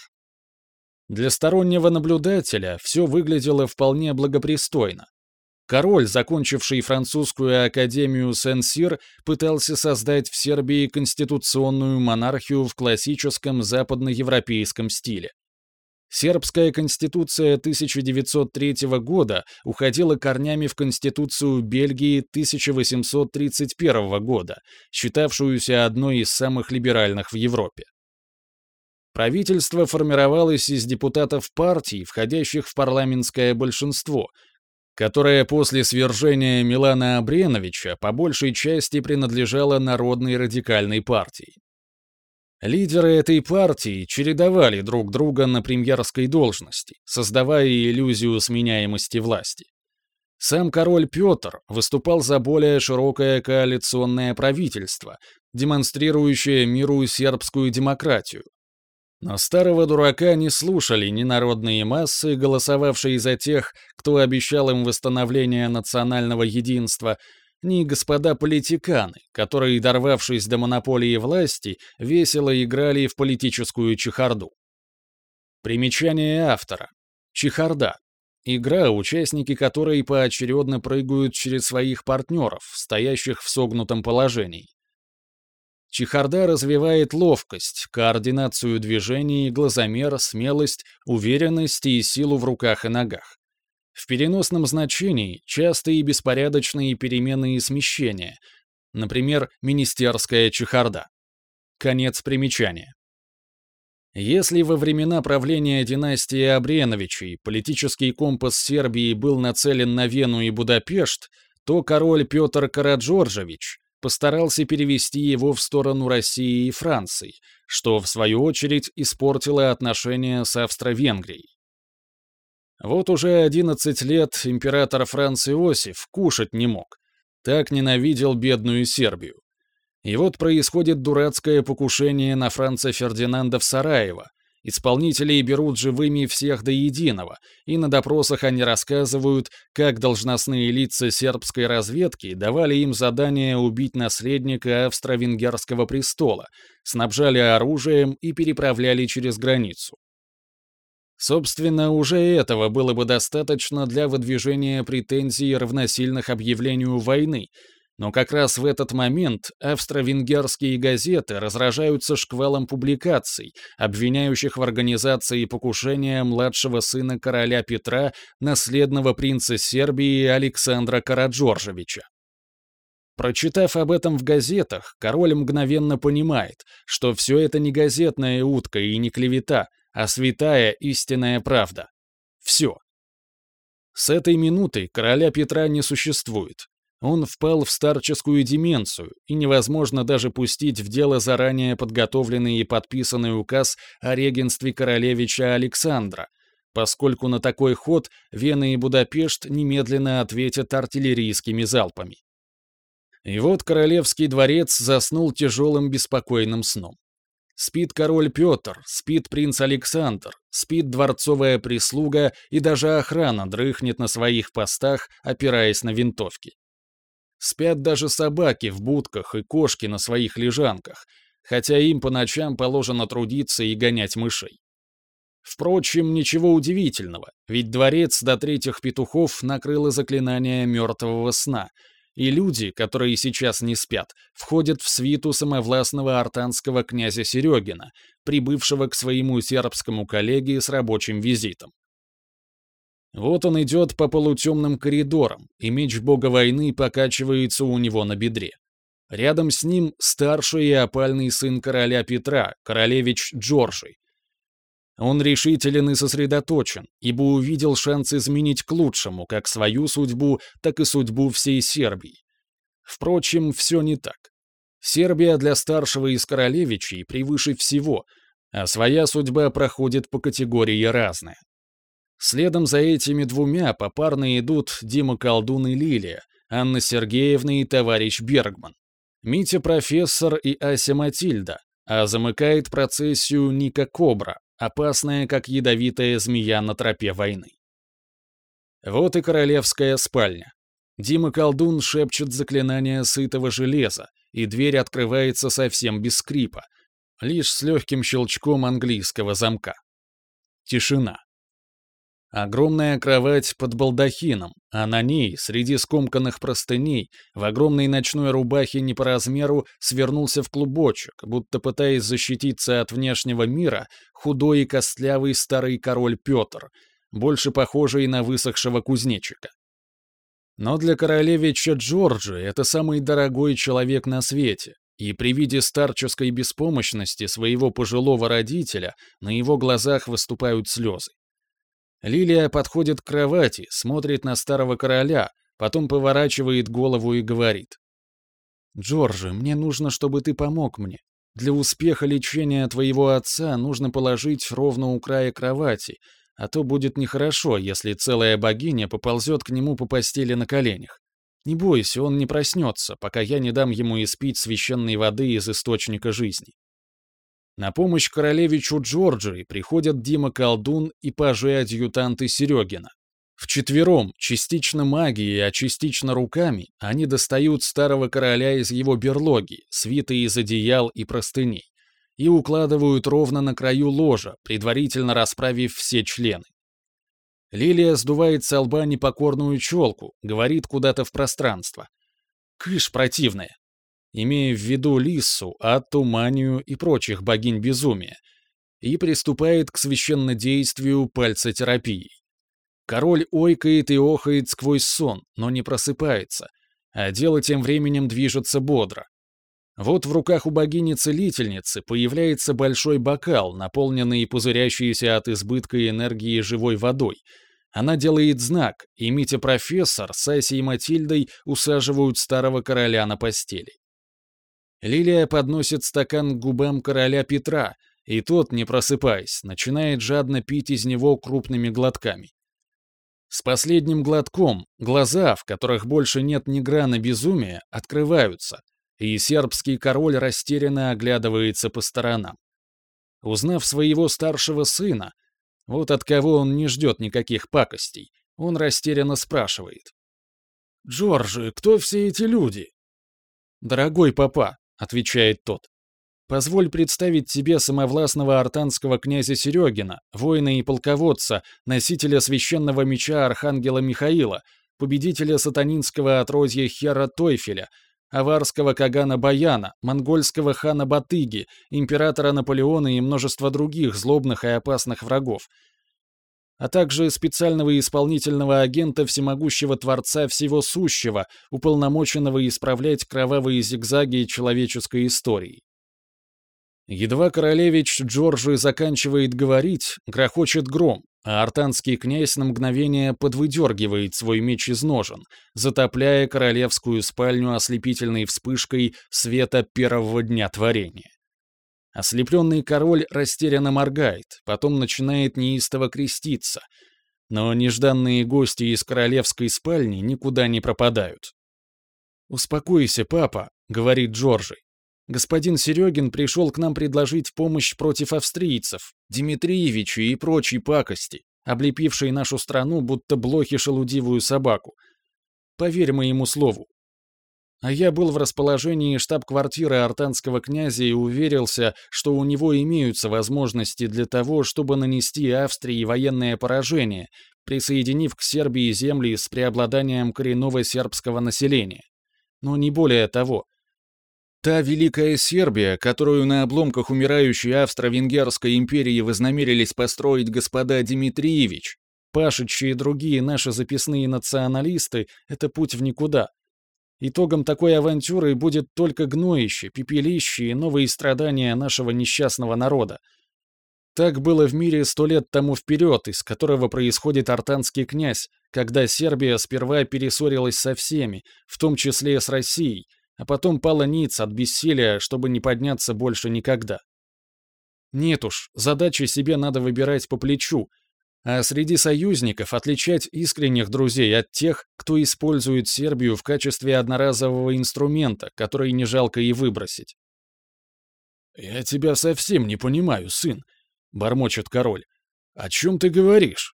Для стороннего наблюдателя все выглядело вполне благопристойно. Король, закончивший французскую академию Сен-Сир, пытался создать в Сербии конституционную монархию в классическом западноевропейском стиле. Сербская конституция 1903 года уходила корнями в конституцию Бельгии 1831 года, считавшуюся одной из самых либеральных в Европе. Правительство формировалось из депутатов партий, входящих в парламентское большинство, которое после свержения Милана Абреновича по большей части принадлежало Народной радикальной партии. Лидеры этой партии чередовали друг друга на премьерской должности, создавая иллюзию сменяемости власти. Сам король Петр выступал за более широкое коалиционное правительство, демонстрирующее миру сербскую демократию, но старого дурака не слушали ни народные массы, голосовавшие за тех, кто обещал им восстановление национального единства, ни господа политиканы, которые, дорвавшись до монополии власти, весело играли в политическую чехарду. Примечание автора. Чехарда. Игра, участники которой поочередно прыгают через своих партнеров, стоящих в согнутом положении. Чехарда развивает ловкость, координацию движений, глазомер, смелость, уверенность и силу в руках и ногах. В переносном значении частые беспорядочные перемены и смещения, например, министерская чехарда. Конец примечания. Если во времена правления династии Абреновичей политический компас Сербии был нацелен на Вену и Будапешт, то король Петр Караджорджевич постарался перевести его в сторону России и Франции, что, в свою очередь, испортило отношения с Австро-Венгрией. Вот уже 11 лет император Франц Иосиф кушать не мог, так ненавидел бедную Сербию. И вот происходит дурацкое покушение на Франца Фердинанда в Сараево, Исполнителей берут живыми всех до единого, и на допросах они рассказывают, как должностные лица сербской разведки давали им задание убить наследника австро-венгерского престола, снабжали оружием и переправляли через границу. Собственно, уже этого было бы достаточно для выдвижения претензий равносильных объявлению войны, но как раз в этот момент австро-венгерские газеты разражаются шквалом публикаций, обвиняющих в организации покушения младшего сына короля Петра, наследного принца Сербии Александра Караджоржевича. Прочитав об этом в газетах, король мгновенно понимает, что все это не газетная утка и не клевета, а святая истинная правда. Все. С этой минуты короля Петра не существует, он впал в старческую деменцию, и невозможно даже пустить в дело заранее подготовленный и подписанный указ о регенстве королевича Александра, поскольку на такой ход Вена и Будапешт немедленно ответят артиллерийскими залпами. И вот королевский дворец заснул тяжелым беспокойным сном. Спит король Петр, спит принц Александр, спит дворцовая прислуга и даже охрана дрыхнет на своих постах, опираясь на винтовки. Спят даже собаки в будках и кошки на своих лежанках, хотя им по ночам положено трудиться и гонять мышей. Впрочем, ничего удивительного, ведь дворец до третьих петухов накрыло заклинание мертвого сна, и люди, которые сейчас не спят, входят в свиту самовластного артанского князя Серегина, прибывшего к своему сербскому коллеге с рабочим визитом. Вот он идет по полутемным коридорам, и меч бога войны покачивается у него на бедре. Рядом с ним старший и опальный сын короля Петра, королевич Джорджий. Он решителен и сосредоточен, ибо увидел шанс изменить к лучшему как свою судьбу, так и судьбу всей Сербии. Впрочем, все не так. Сербия для старшего из королевичей превыше всего, а своя судьба проходит по категории разная. Следом за этими двумя попарно идут Дима Колдун и Лилия, Анна Сергеевна и товарищ Бергман. Митя профессор и Ася Матильда, а замыкает процессию Ника Кобра, опасная, как ядовитая змея на тропе войны. Вот и королевская спальня. Дима Колдун шепчет заклинание сытого железа, и дверь открывается совсем без скрипа, лишь с легким щелчком английского замка. Тишина. Огромная кровать под балдахином, а на ней, среди скомканных простыней, в огромной ночной рубахе не по размеру, свернулся в клубочек, будто пытаясь защититься от внешнего мира, худой и костлявый старый король Петр, больше похожий на высохшего кузнечика. Но для королевича Джорджи это самый дорогой человек на свете, и при виде старческой беспомощности своего пожилого родителя на его глазах выступают слезы. Лилия подходит к кровати, смотрит на старого короля, потом поворачивает голову и говорит. «Джорджи, мне нужно, чтобы ты помог мне. Для успеха лечения твоего отца нужно положить ровно у края кровати, а то будет нехорошо, если целая богиня поползет к нему по постели на коленях. Не бойся, он не проснется, пока я не дам ему испить священной воды из источника жизни. На помощь королевичу Джорджии приходят Дима Колдун и пажи-адъютанты Серегина. Вчетвером, частично магией, а частично руками, они достают старого короля из его берлоги, свитой из одеял и простыней, и укладывают ровно на краю ложа, предварительно расправив все члены. Лилия сдувает с лба непокорную челку, говорит куда-то в пространство. «Кыш противная!» Имея в виду Лиссу, Атту, Манию и прочих богинь безумия, и приступает к священнодействию пальцетерапии. Король ойкает и охает сквозь сон, но не просыпается, а дело тем временем движется бодро. Вот в руках у богини-целительницы появляется большой бокал, наполненный и пузырящийся от избытка энергии живой водой. Она делает знак, и Митя-профессор с Асей и Матильдой усаживают старого короля на постели. Лилия подносит стакан к губам короля Петра, и тот, не просыпаясь, начинает жадно пить из него крупными глотками. С последним глотком глаза, в которых больше нет ни грана безумия, открываются, и сербский король растерянно оглядывается по сторонам. Узнав своего старшего сына, вот от кого он не ждет никаких пакостей, он растерянно спрашивает. «Джорджи, кто все эти люди?» «Дорогой папа», — отвечает тот, Позволь представить тебе самовластного артанского князя Серегина, воина и полководца, носителя священного меча архангела Михаила, победителя сатанинского отродья Хера Тойфеля, аварского Кагана Баяна, монгольского хана Батыги, императора Наполеона и множество других злобных и опасных врагов, а также специального исполнительного агента всемогущего Творца Всего Сущего, уполномоченного исправлять кровавые зигзаги человеческой истории. Едва королевич Джорджи заканчивает говорить, грохочет гром, а артанский князь на мгновение подвыдергивает свой меч из ножен, затопляя королевскую спальню ослепительной вспышкой света первого дня творения. Ослепленный король растерянно моргает, потом начинает неистово креститься, но нежданные гости из королевской спальни никуда не пропадают. «Успокойся, папа», — говорит Джорджи. Господин Серегин пришел к нам предложить помощь против австрийцев, Дмитриевичу и прочей пакости, облепившей нашу страну, будто блохи шелудивую собаку. Поверь моему слову. А я был в расположении штаб-квартиры артанского князя и уверился, что у него имеются возможности для того, чтобы нанести Австрии военное поражение, присоединив к Сербии земли с преобладанием коренного сербского населения. Но не более того. Та Великая Сербия, которую на обломках умирающей Австро-Венгерской империи вознамерились построить господа Дмитриевич, Пашич и другие наши записные националисты, это путь в никуда. Итогом такой авантюры будет только гноище, пепелище и новые страдания нашего несчастного народа. Так было в мире сто лет тому вперед, из которого происходит артанский князь, когда Сербия сперва перессорилась со всеми, в том числе с Россией, а потом пала ниц от бессилия, чтобы не подняться больше никогда. Нет уж, задачи себе надо выбирать по плечу, а среди союзников отличать искренних друзей от тех, кто использует Сербию в качестве одноразового инструмента, который не жалко и выбросить. «Я тебя совсем не понимаю, сын», — бормочет король. «О чем ты говоришь?»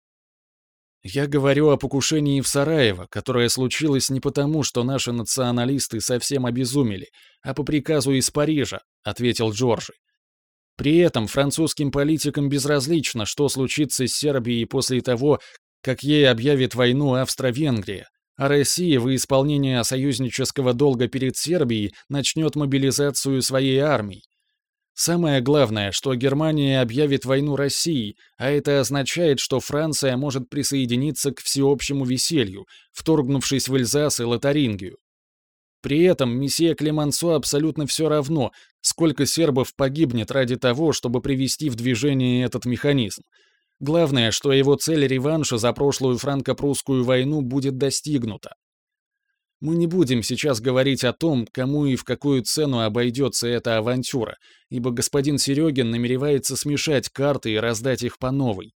Я говорю о покушении в Сараево, которое случилось не потому, что наши националисты совсем обезумели, а по приказу из Парижа, ответил Джорджи. При этом французским политикам безразлично, что случится с Сербией после того, как ей объявит войну Австро-Венгрия, а Россия в исполнение союзнического долга перед Сербией начнет мобилизацию своей армии. Самое главное, что Германия объявит войну России, а это означает, что Франция может присоединиться к всеобщему веселью, вторгнувшись в Эльзас и Лотарингию. При этом месье Клемансо абсолютно все равно, сколько сербов погибнет ради того, чтобы привести в движение этот механизм. Главное, что его цель реванша за прошлую франко-прусскую войну будет достигнута. Мы не будем сейчас говорить о том, кому и в какую цену обойдется эта авантюра, ибо господин Серегин намеревается смешать карты и раздать их по новой.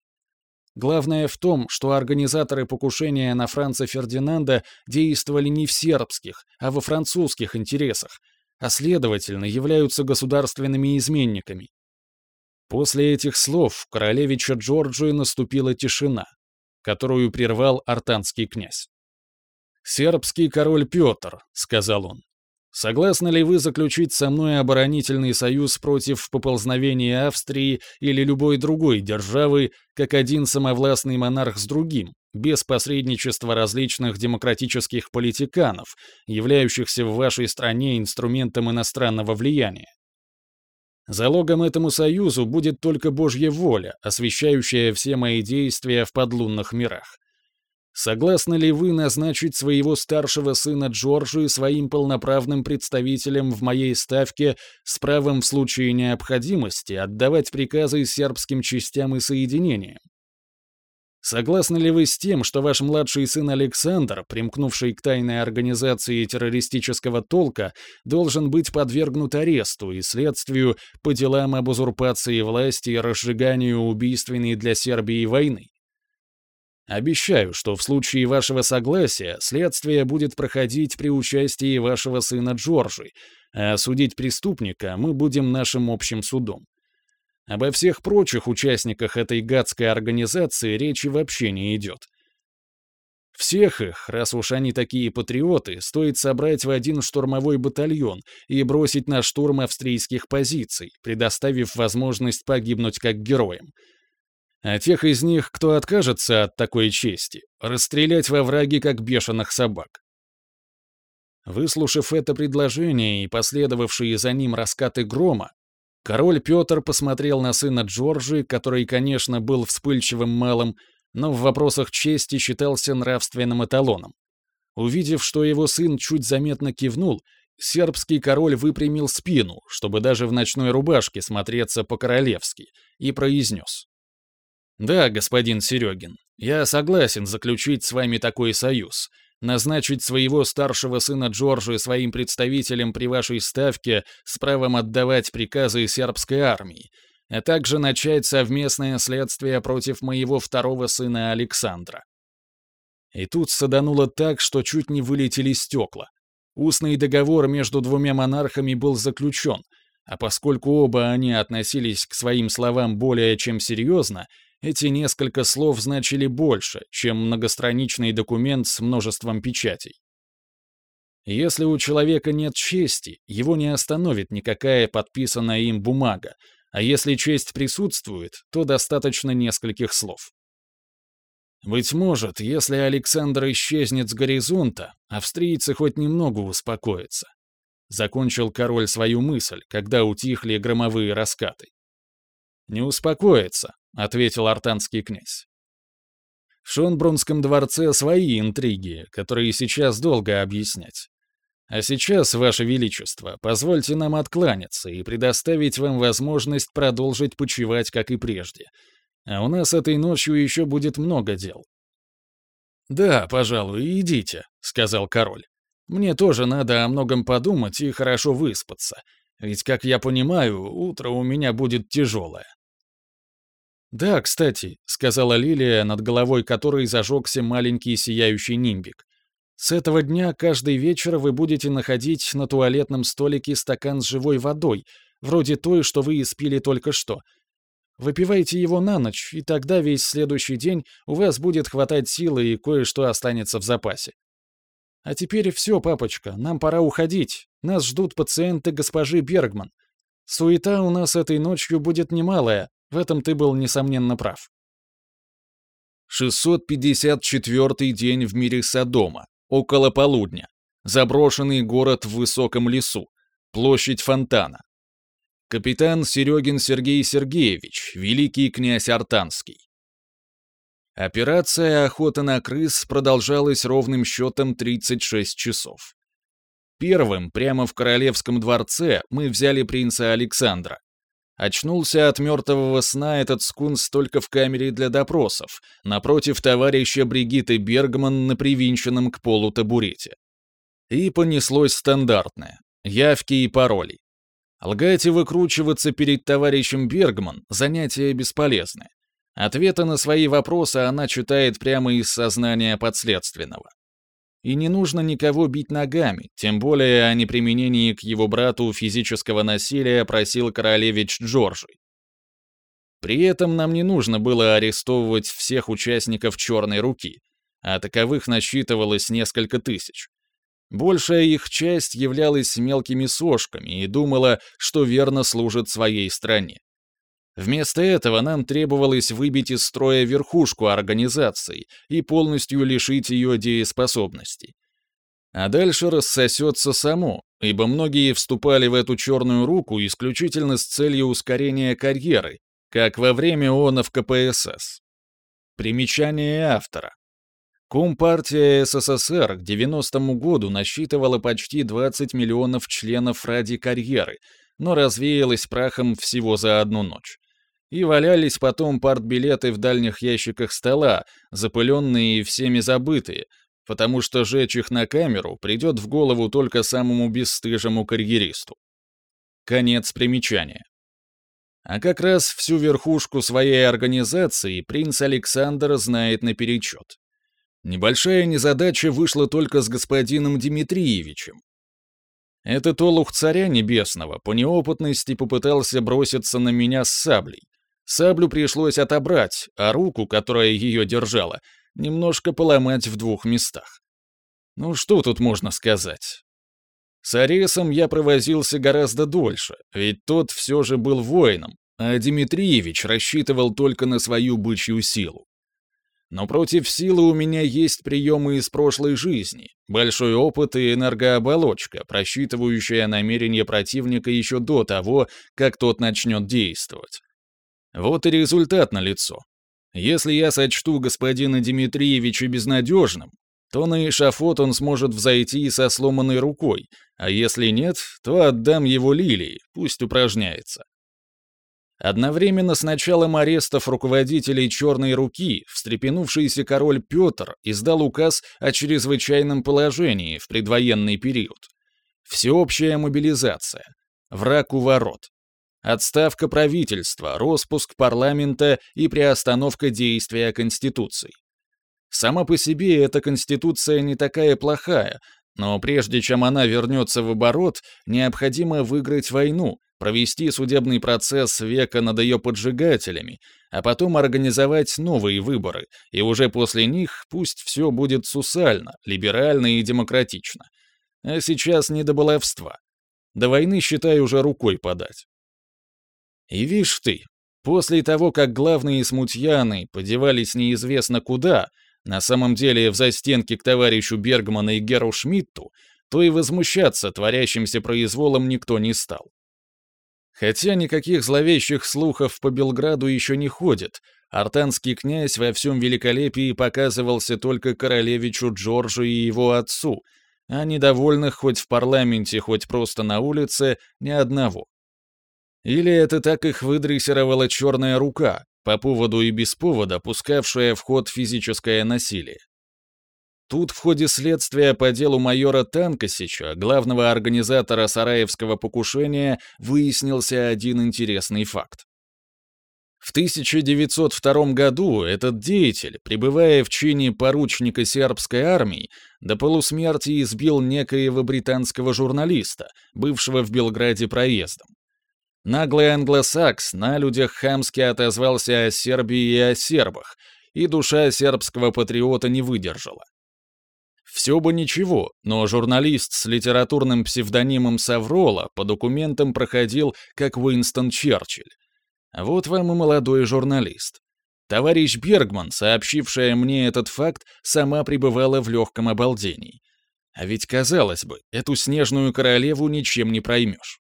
Главное в том, что организаторы покушения на Франца Фердинанда действовали не в сербских, а во французских интересах, а следовательно являются государственными изменниками. После этих слов королевича Джорджии наступила тишина, которую прервал артанский князь. «Сербский король Петр», — сказал он. «Согласны ли вы заключить со мной оборонительный союз против поползновения Австрии или любой другой державы, как один самовластный монарх с другим, без посредничества различных демократических политиканов, являющихся в вашей стране инструментом иностранного влияния. Залогом этому союзу будет только Божья воля, освещающая все мои действия в подлунных мирах. Согласны ли вы назначить своего старшего сына Джорджи своим полноправным представителем в моей ставке с правом в случае необходимости отдавать приказы сербским частям и соединениям? Согласны ли вы с тем, что ваш младший сын Александр, примкнувший к тайной организации террористического толка, должен быть подвергнут аресту и следствию по делам об узурпации власти и разжиганию убийственной для Сербии войны? Обещаю, что в случае вашего согласия следствие будет проходить при участии вашего сына Джорджи, а судить преступника мы будем нашим общим судом. Обо всех прочих участниках этой гадской организации речи вообще не идет. Всех их, раз уж они такие патриоты, стоит собрать в один штурмовой батальон и бросить на штурм австрийских позиций, предоставив возможность погибнуть как героям — а тех из них, кто откажется от такой чести, расстрелять во враги как бешеных собак. Выслушав это предложение и последовавшие за ним раскаты грома, король Петр посмотрел на сына Джорджи, который, конечно, был вспыльчивым малым, но в вопросах чести считался нравственным эталоном. Увидев, что его сын чуть заметно кивнул, сербский король выпрямил спину, чтобы даже в ночной рубашке смотреться по-королевски, и произнес. «Да, господин Серегин, я согласен заключить с вами такой союз, назначить своего старшего сына Джорджа своим представителем при вашей ставке с правом отдавать приказы сербской армии, а также начать совместное следствие против моего второго сына Александра». И тут садануло так, что чуть не вылетели стекла. Устный договор между двумя монархами был заключен, а поскольку оба они относились к своим словам более чем серьезно, эти несколько слов значили больше, чем многостраничный документ с множеством печатей. Если у человека нет чести, его не остановит никакая подписанная им бумага, а если честь присутствует, то достаточно нескольких слов. Быть может, если Александр исчезнет с горизонта, австрийцы хоть немного успокоятся. Закончил король свою мысль, когда утихли громовые раскаты. Не успокоится, — ответил артанский князь. В Шонбрунском дворце свои интриги, которые сейчас долго объяснять. А сейчас, Ваше Величество, позвольте нам откланяться и предоставить вам возможность продолжить почивать, как и прежде. А у нас этой ночью еще будет много дел». «Да, пожалуй, идите», — сказал король. «Мне тоже надо о многом подумать и хорошо выспаться, ведь, как я понимаю, утро у меня будет тяжелое». «Да, кстати», — сказала Лилия, над головой которой зажегся маленький сияющий нимбик. «С этого дня каждый вечер вы будете находить на туалетном столике стакан с живой водой, вроде той, что вы испили только что. Выпивайте его на ночь, и тогда весь следующий день у вас будет хватать силы и кое-что останется в запасе. А теперь все, папочка, нам пора уходить. Нас ждут пациенты госпожи Бергман. Суета у нас этой ночью будет немалая, в этом ты был, несомненно, прав. 654 день в мире Содома. Около полудня. Заброшенный город в высоком лесу. Площадь фонтана. Капитан Серегин Сергей Сергеевич, великий князь Артанский. Операция «Охота на крыс» продолжалась ровным счетом 36 часов. Первым, прямо в королевском дворце, мы взяли принца Александра. Очнулся от мертвого сна этот скунс только в камере для допросов, напротив товарища Бригиты Бергман на привинченном к полу табурете. И понеслось стандартное — явки и пароли. Лгать и выкручиваться перед товарищем Бергман — занятие бесполезное. Ответы на свои вопросы она читает прямо из сознания подследственного. И не нужно никого бить ногами, тем более о неприменении к его брату физического насилия просил королевич Джорджи. При этом нам не нужно было арестовывать всех участников «Черной руки», а таковых насчитывалось несколько тысяч. Большая их часть являлась мелкими сошками и думала, что верно служит своей стране. Вместо этого нам требовалось выбить из строя верхушку организации и полностью лишить ее дееспособности. А дальше рассосется само, ибо многие вступали в эту черную руку исключительно с целью ускорения карьеры, как во время ООНов КПСС. Примечание автора. Компартия СССР к 90-му году насчитывала почти 20 миллионов членов ради карьеры, но развеялась прахом всего за одну ночь. И валялись потом партбилеты в дальних ящиках стола, запыленные и всеми забытые, потому что жечь их на камеру придет в голову только самому бесстыжему карьеристу. Конец примечания. А как раз всю верхушку своей организации принц Александр знает наперечет. Небольшая незадача вышла только с господином Дмитриевичем. Этот олух царя небесного по неопытности попытался броситься на меня с саблей. Саблю пришлось отобрать, а руку, которая ее держала, немножко поломать в двух местах. Ну что тут можно сказать? С Аресом я провозился гораздо дольше, ведь тот все же был воином, а Дмитриевич рассчитывал только на свою бычью силу. Но против силы у меня есть приемы из прошлой жизни, большой опыт и энергооболочка, просчитывающая намерения противника еще до того, как тот начнет действовать. Вот и результат налицо. Если я сочту господина Дмитриевича безнадежным, то на эшафот он сможет взойти со сломанной рукой, а если нет, то отдам его Лилии, пусть упражняется. Одновременно с началом арестов руководителей «Черной руки» встрепенувшийся король Петр издал указ о чрезвычайном положении в предвоенный период. Всеобщая мобилизация. Враг у ворот. Отставка правительства, распуск парламента и приостановка действия Конституции. Сама по себе эта Конституция не такая плохая, но прежде чем она вернется в оборот, необходимо выиграть войну, провести судебный процесс века над ее поджигателями, а потом организовать новые выборы, и уже после них пусть все будет сусально, либерально и демократично. А сейчас не до баловства. До войны, считай, уже рукой подать. И вишь ты, после того, как главные смутьяны подевались неизвестно куда, на самом деле в застенке к товарищу Бергмана и Геру Шмидту, то и возмущаться творящимся произволом никто не стал. Хотя никаких зловещих слухов по Белграду еще не ходит, артанский князь во всем великолепии показывался только королевичу Джорджу и его отцу, а недовольных хоть в парламенте, хоть просто на улице ни одного. Или это так их выдрессировала черная рука, по поводу и без повода пускавшая в ход физическое насилие. Тут в ходе следствия по делу майора Танкосича, главного организатора сараевского покушения, выяснился один интересный факт. В 1902 году этот деятель, пребывая в чине поручника сербской армии, до полусмерти избил некоего британского журналиста, бывшего в Белграде проездом. Наглый англосакс на людях хамски отозвался о Сербии и о сербах, и душа сербского патриота не выдержала. Все бы ничего, но журналист с литературным псевдонимом Саврола по документам проходил как Уинстон Черчилль. Вот вам и молодой журналист. Товарищ Бергман, сообщившая мне этот факт, сама пребывала в легком обалдении. А ведь, казалось бы, эту снежную королеву ничем не проймешь.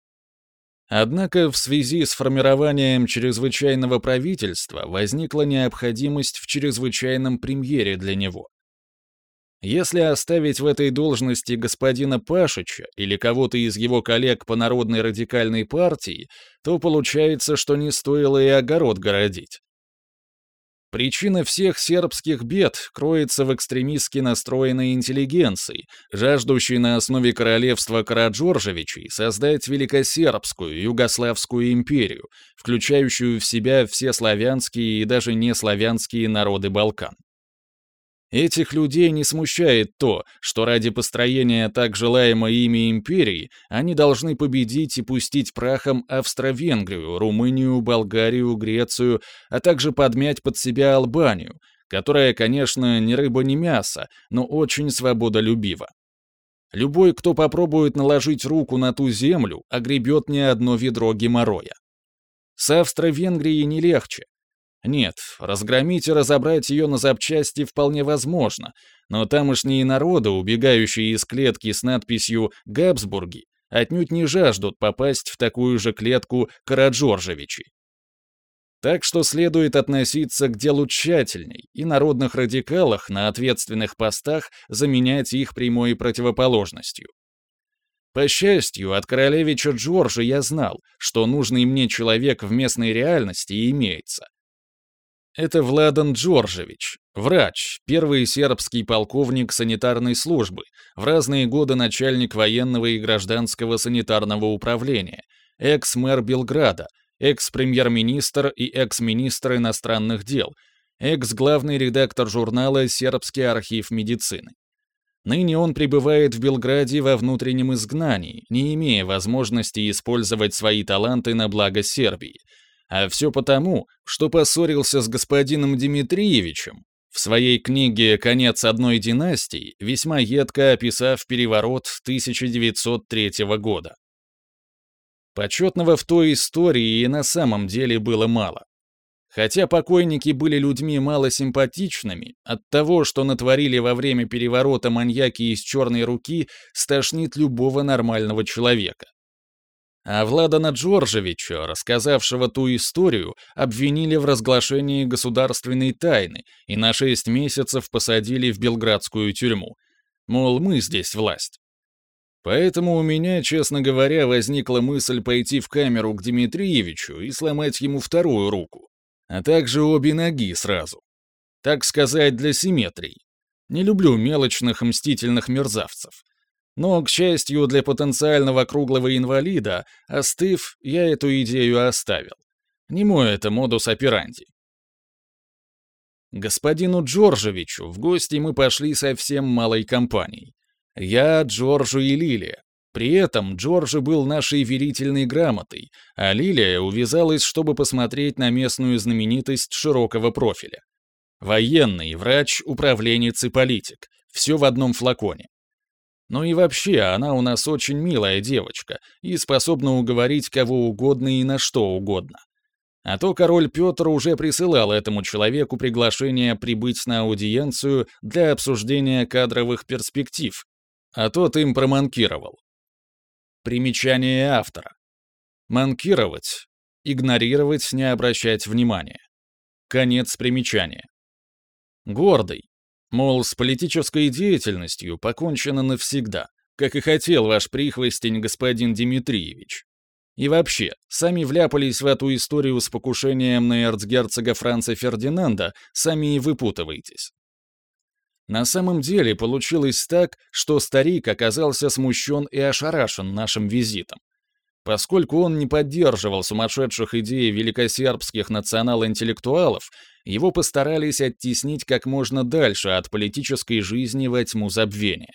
Однако в связи с формированием чрезвычайного правительства возникла необходимость в чрезвычайном премьере для него. Если оставить в этой должности господина Пашича или кого-то из его коллег по Народной радикальной партии, то получается, что не стоило и огород городить. Причина всех сербских бед кроется в экстремистски настроенной интеллигенции, жаждущей на основе королевства Караджоржевичей создать великосербскую югославскую империю, включающую в себя все славянские и даже неславянские народы Балкан. Этих людей не смущает то, что ради построения так желаемой ими империи они должны победить и пустить прахом Австро-Венгрию, Румынию, Болгарию, Грецию, а также подмять под себя Албанию, которая, конечно, ни рыба, ни мясо, но очень свободолюбива. Любой, кто попробует наложить руку на ту землю, огребет не одно ведро геморроя. С Австро-Венгрией не легче. Нет, разгромить и разобрать ее на запчасти вполне возможно, но тамошние народы, убегающие из клетки с надписью «Габсбурги», отнюдь не жаждут попасть в такую же клетку Караджоржевичи. Так что следует относиться к делу тщательней и народных радикалах на ответственных постах заменять их прямой противоположностью. По счастью, от королевича Джорджа я знал, что нужный мне человек в местной реальности имеется. Это Владан Джорджевич, врач, первый сербский полковник санитарной службы, в разные годы начальник военного и гражданского санитарного управления, экс-мэр Белграда, экс-премьер-министр и экс-министр иностранных дел, экс-главный редактор журнала «Сербский архив медицины». Ныне он пребывает в Белграде во внутреннем изгнании, не имея возможности использовать свои таланты на благо Сербии. А все потому, что поссорился с господином Дмитриевичем, в своей книге «Конец одной династии», весьма едко описав переворот 1903 года. Почетного в той истории и на самом деле было мало. Хотя покойники были людьми малосимпатичными, от того, что натворили во время переворота маньяки из черной руки, стошнит любого нормального человека. А Владана Джорджевича, рассказавшего ту историю, обвинили в разглашении государственной тайны и на шесть месяцев посадили в белградскую тюрьму. Мол, мы здесь власть. Поэтому у меня, честно говоря, возникла мысль пойти в камеру к Дмитриевичу и сломать ему вторую руку, а также обе ноги сразу. Так сказать, для симметрии. Не люблю мелочных мстительных мерзавцев. Но, к счастью, для потенциального круглого инвалида, остыв, я эту идею оставил. Не мой это модус операнди. Господину Джорджевичу в гости мы пошли совсем малой компанией. Я, Джорджу и Лилия. При этом Джорджи был нашей верительной грамотой, а Лилия увязалась, чтобы посмотреть на местную знаменитость широкого профиля. Военный, врач, управленец и политик. Все в одном флаконе. Ну и вообще, она у нас очень милая девочка и способна уговорить кого угодно и на что угодно. А то король Петр уже присылал этому человеку приглашение прибыть на аудиенцию для обсуждения кадровых перспектив, а тот им проманкировал. Примечание автора. Манкировать. Игнорировать, не обращать внимания. Конец примечания. Гордый. Мол, с политической деятельностью покончено навсегда, как и хотел ваш прихвостень господин Дмитриевич. И вообще, сами вляпались в эту историю с покушением на эрцгерцога Франца Фердинанда, сами и выпутываетесь. На самом деле получилось так, что старик оказался смущен и ошарашен нашим визитом. Поскольку он не поддерживал сумасшедших идей великосербских национал-интеллектуалов, его постарались оттеснить как можно дальше от политической жизни во тьму забвения.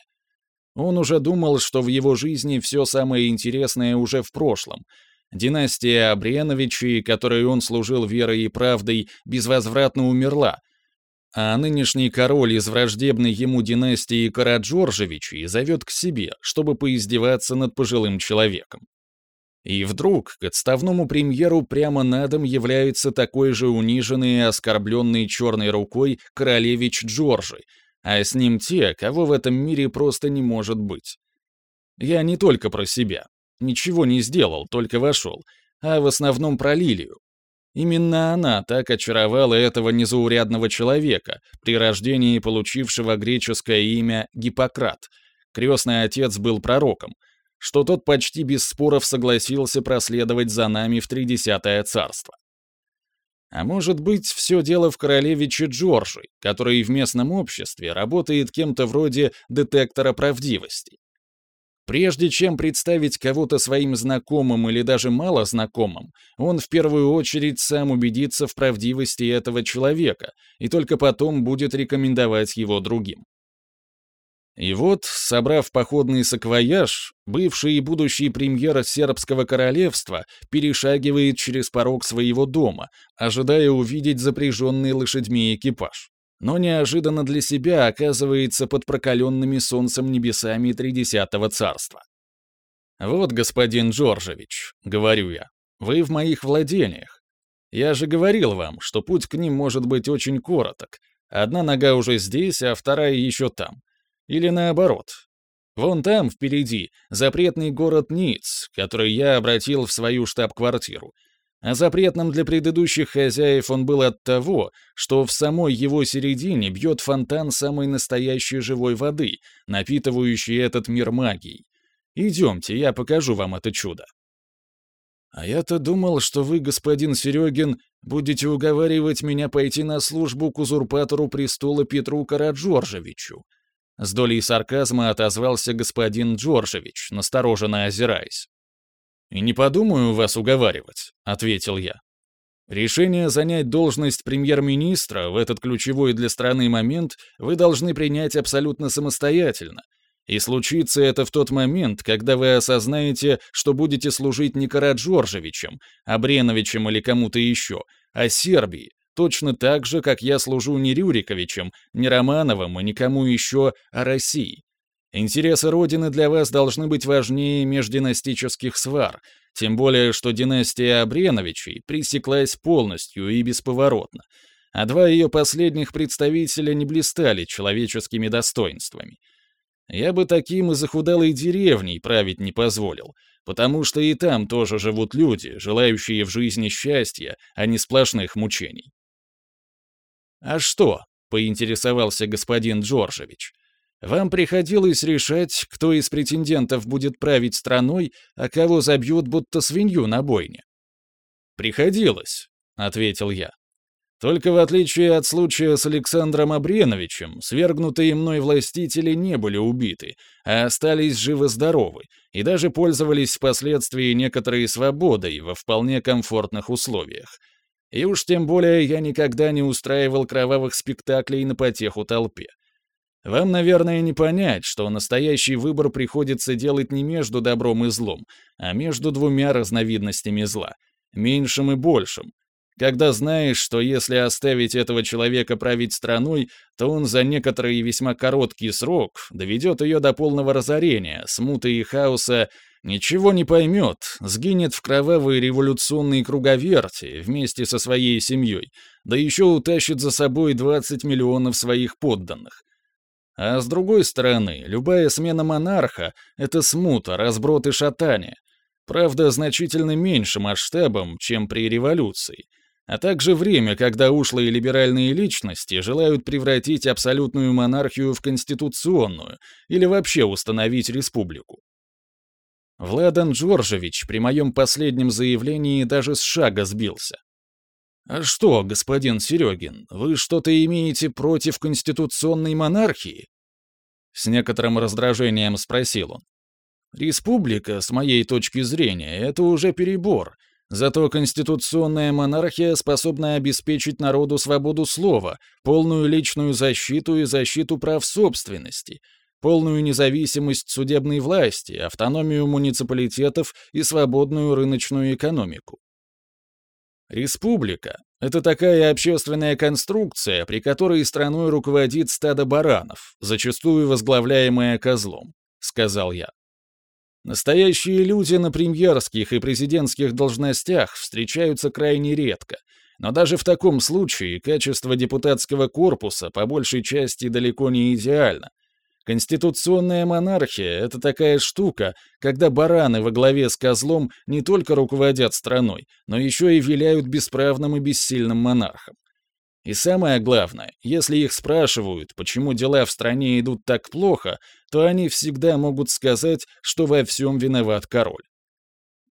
Он уже думал, что в его жизни все самое интересное уже в прошлом. Династия Абреновичей, которой он служил верой и правдой, безвозвратно умерла, а нынешний король из враждебной ему династии Караджоржевичей зовет к себе, чтобы поиздеваться над пожилым человеком. И вдруг к отставному премьеру прямо на дом является такой же униженный и оскорбленный черной рукой королевич Джорджи, а с ним те, кого в этом мире просто не может быть. Я не только про себя. Ничего не сделал, только вошел, а в основном про Лилию, Именно она так очаровала этого незаурядного человека, при рождении получившего греческое имя Гиппократ. Крестный отец был пророком, что тот почти без споров согласился проследовать за нами в Тридесятое царство. А может быть, все дело в королевиче Джорджи, который в местном обществе работает кем-то вроде детектора правдивости. Прежде чем представить кого-то своим знакомым или даже мало знакомым, он в первую очередь сам убедится в правдивости этого человека и только потом будет рекомендовать его другим. И вот, собрав походный саквояж, бывший и будущий премьер сербского королевства перешагивает через порог своего дома, ожидая увидеть запряженный лошадьми экипаж но неожиданно для себя оказывается под прокаленными солнцем небесами Тридесятого царства. «Вот, господин Джорджевич», — говорю я, Вы в моих владениях. Я же говорил вам, что путь к ним может быть очень короток. Одна нога уже здесь, а вторая еще там. Или наоборот. Вон там, впереди, запретный город Ниц, который я обратил в свою штаб-квартиру. А запретным для предыдущих хозяев он был от того, что в самой его середине бьет фонтан самой настоящей живой воды, напитывающий этот мир магией. Идемте, я покажу вам это чудо. А я-то думал, что вы, господин Серегин, будете уговаривать меня пойти на службу к узурпатору престола Петру Караджоржевичу. С долей сарказма отозвался господин Джорджевич, настороженно озираясь. «И не подумаю вас уговаривать», — ответил я. «Решение занять должность премьер-министра в этот ключевой для страны момент вы должны принять абсолютно самостоятельно, и случится это в тот момент, когда вы осознаете, что будете служить не Караджоржевичем, Абреновичем или кому-то еще, а Сербии, точно так же, как я служу не Рюриковичем, не Романовым и никому еще, а России. Интересы Родины для вас должны быть важнее междинастических свар, тем более, что династия Абреновичей пресеклась полностью и бесповоротно, а два ее последних представителя не блистали человеческими достоинствами. Я бы таким и захудалой деревней править не позволил, потому что и там тоже живут люди, желающие в жизни счастья, а не сплошных мучений. «А что?» — поинтересовался господин Джорджевич. Вам приходилось решать, кто из претендентов будет править страной, а кого забьют будто свинью на бойне. Приходилось, ответил я. Только в отличие от случая с Александром Абреновичем, свергнутые мной властители не были убиты, а остались живы-здоровы и даже пользовались впоследствии некоторой свободой во вполне комфортных условиях. И уж тем более я никогда не устраивал кровавых спектаклей на потеху толпе. Вам, наверное, не понять, что настоящий выбор приходится делать не между добром и злом, а между двумя разновидностями зла — меньшим и большим. Когда знаешь, что если оставить этого человека править страной, то он за некоторый весьма короткий срок доведет ее до полного разорения, смуты и хаоса, ничего не поймет, сгинет в кровавой революционной круговерти вместе со своей семьей, да еще утащит за собой 20 миллионов своих подданных. А с другой стороны, любая смена монарха — это смута, разброд и шатание. Правда, значительно меньше масштабом, чем при революции. А также время, когда ушлые либеральные личности желают превратить абсолютную монархию в конституционную или вообще установить республику. Владан Джорджевич при моем последнем заявлении даже с шага сбился. «А что, господин Серегин, вы что-то имеете против конституционной монархии?» С некоторым раздражением спросил он. «Республика, с моей точки зрения, это уже перебор. Зато конституционная монархия способна обеспечить народу свободу слова, полную личную защиту и защиту прав собственности, полную независимость судебной власти, автономию муниципалитетов и свободную рыночную экономику. Республика — это такая общественная конструкция, при которой страной руководит стадо баранов, зачастую возглавляемое козлом, — сказал я. Настоящие люди на премьерских и президентских должностях встречаются крайне редко, но даже в таком случае качество депутатского корпуса по большей части далеко не идеально, Конституционная монархия — это такая штука, когда бараны во главе с козлом не только руководят страной, но еще и виляют бесправным и бессильным монархом. И самое главное, если их спрашивают, почему дела в стране идут так плохо, то они всегда могут сказать, что во всем виноват король.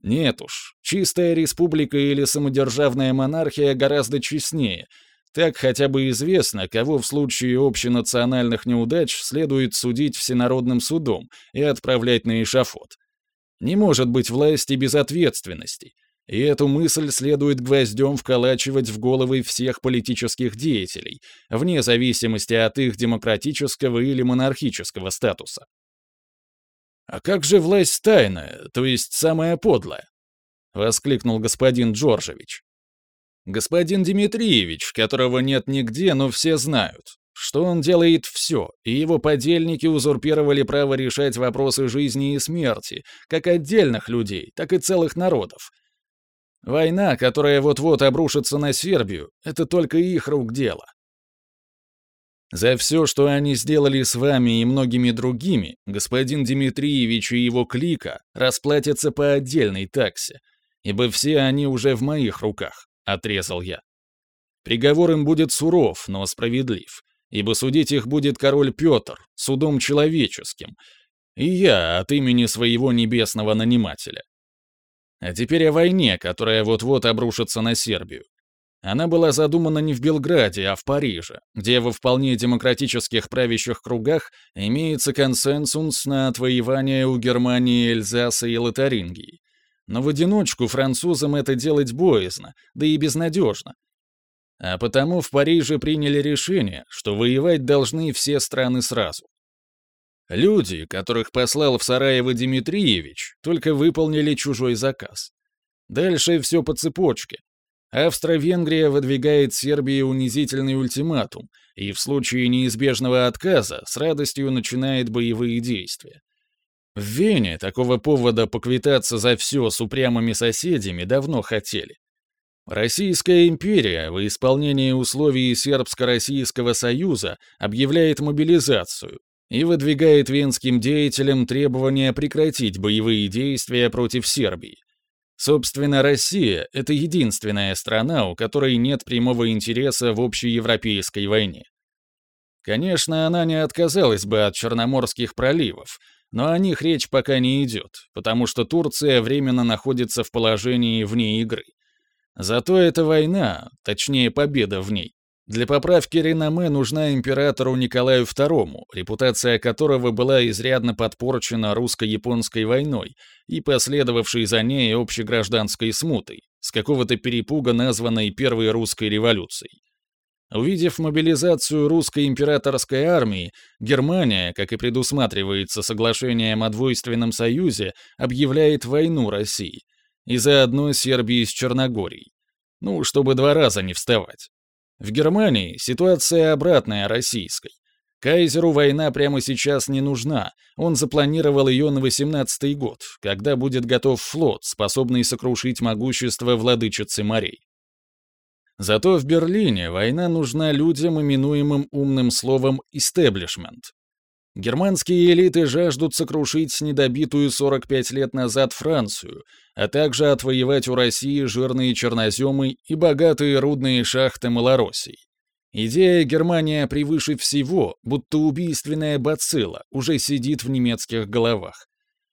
Нет уж, чистая республика или самодержавная монархия гораздо честнее, так хотя бы известно, кого в случае общенациональных неудач следует судить всенародным судом и отправлять на эшафот. Не может быть власти без ответственности, и эту мысль следует гвоздем вколачивать в головы всех политических деятелей, вне зависимости от их демократического или монархического статуса. «А как же власть тайная, то есть самая подлая?» — воскликнул господин Джорджевич. Господин Дмитриевич, которого нет нигде, но все знают, что он делает все, и его подельники узурпировали право решать вопросы жизни и смерти, как отдельных людей, так и целых народов. Война, которая вот-вот обрушится на Сербию, это только их рук дело. За все, что они сделали с вами и многими другими, господин Дмитриевич и его клика расплатятся по отдельной таксе, ибо все они уже в моих руках, — отрезал я. Приговор им будет суров, но справедлив, ибо судить их будет король Петр, судом человеческим, и я от имени своего небесного нанимателя. А теперь о войне, которая вот-вот обрушится на Сербию. Она была задумана не в Белграде, а в Париже, где во вполне демократических правящих кругах имеется консенсус на отвоевание у Германии, Эльзаса и Лотарингии. Но в одиночку французам это делать боязно, да и безнадежно. А потому в Париже приняли решение, что воевать должны все страны сразу. Люди, которых послал в Сараево Дмитриевич, только выполнили чужой заказ. Дальше все по цепочке, Австро-Венгрия выдвигает Сербии унизительный ультиматум и в случае неизбежного отказа с радостью начинает боевые действия. В Вене такого повода поквитаться за все с упрямыми соседями давно хотели. Российская империя в исполнении условий Сербско-Российского союза объявляет мобилизацию и выдвигает венским деятелям требования прекратить боевые действия против Сербии. Собственно, Россия — это единственная страна, у которой нет прямого интереса в общеевропейской войне. Конечно, она не отказалась бы от Черноморских проливов, но о них речь пока не идет, потому что Турция временно находится в положении вне игры. Зато эта война, точнее победа в ней, для поправки реноме нужна императору Николаю II, репутация которого была изрядно подпорчена русско-японской войной и последовавшей за ней общегражданской смутой, с какого-то перепуга названной Первой русской революцией. Увидев мобилизацию русской императорской армии, Германия, как и предусматривается соглашением о двойственном союзе, объявляет войну России, и заодно Сербии с Черногорией. Ну, чтобы два раза не вставать. В Германии ситуация обратная российской. Кайзеру война прямо сейчас не нужна, он запланировал ее на 18-й год, когда будет готов флот, способный сокрушить могущество владычицы морей. Зато в Берлине война нужна людям, именуемым умным словом «истеблишмент», Германские элиты жаждут сокрушить недобитую 45 лет назад Францию, а также отвоевать у России жирные черноземы и богатые рудные шахты Малороссии. Идея Германия превыше всего, будто убийственная бацилла, уже сидит в немецких головах.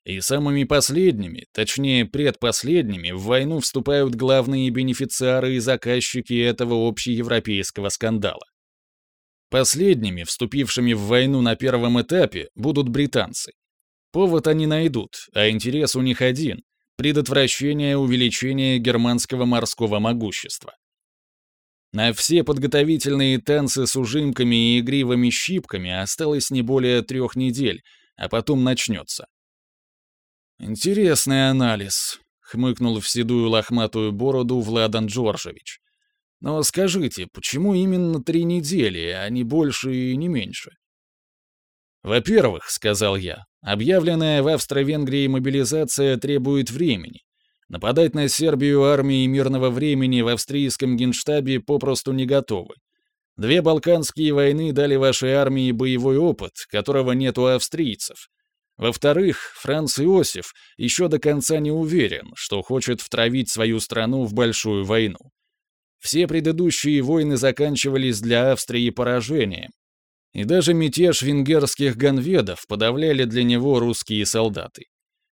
И самыми последними, точнее предпоследними, в войну вступают главные бенефициары и заказчики этого общеевропейского скандала. Последними, вступившими в войну на первом этапе, будут британцы. Повод они найдут, а интерес у них один — предотвращение увеличения германского морского могущества. На все подготовительные танцы с ужимками и игривыми щипками осталось не более трех недель, а потом начнется. «Интересный анализ», — хмыкнул в седую лохматую бороду Владан Джорджевич. Но скажите, почему именно три недели, а не больше и не меньше? Во-первых, сказал я, объявленная в Австро-Венгрии мобилизация требует времени. Нападать на Сербию армии мирного времени в австрийском генштабе попросту не готовы. Две Балканские войны дали вашей армии боевой опыт, которого нет у австрийцев. Во-вторых, Франц Иосиф еще до конца не уверен, что хочет втравить свою страну в большую войну. Все предыдущие войны заканчивались для Австрии поражением. И даже мятеж венгерских ганведов подавляли для него русские солдаты.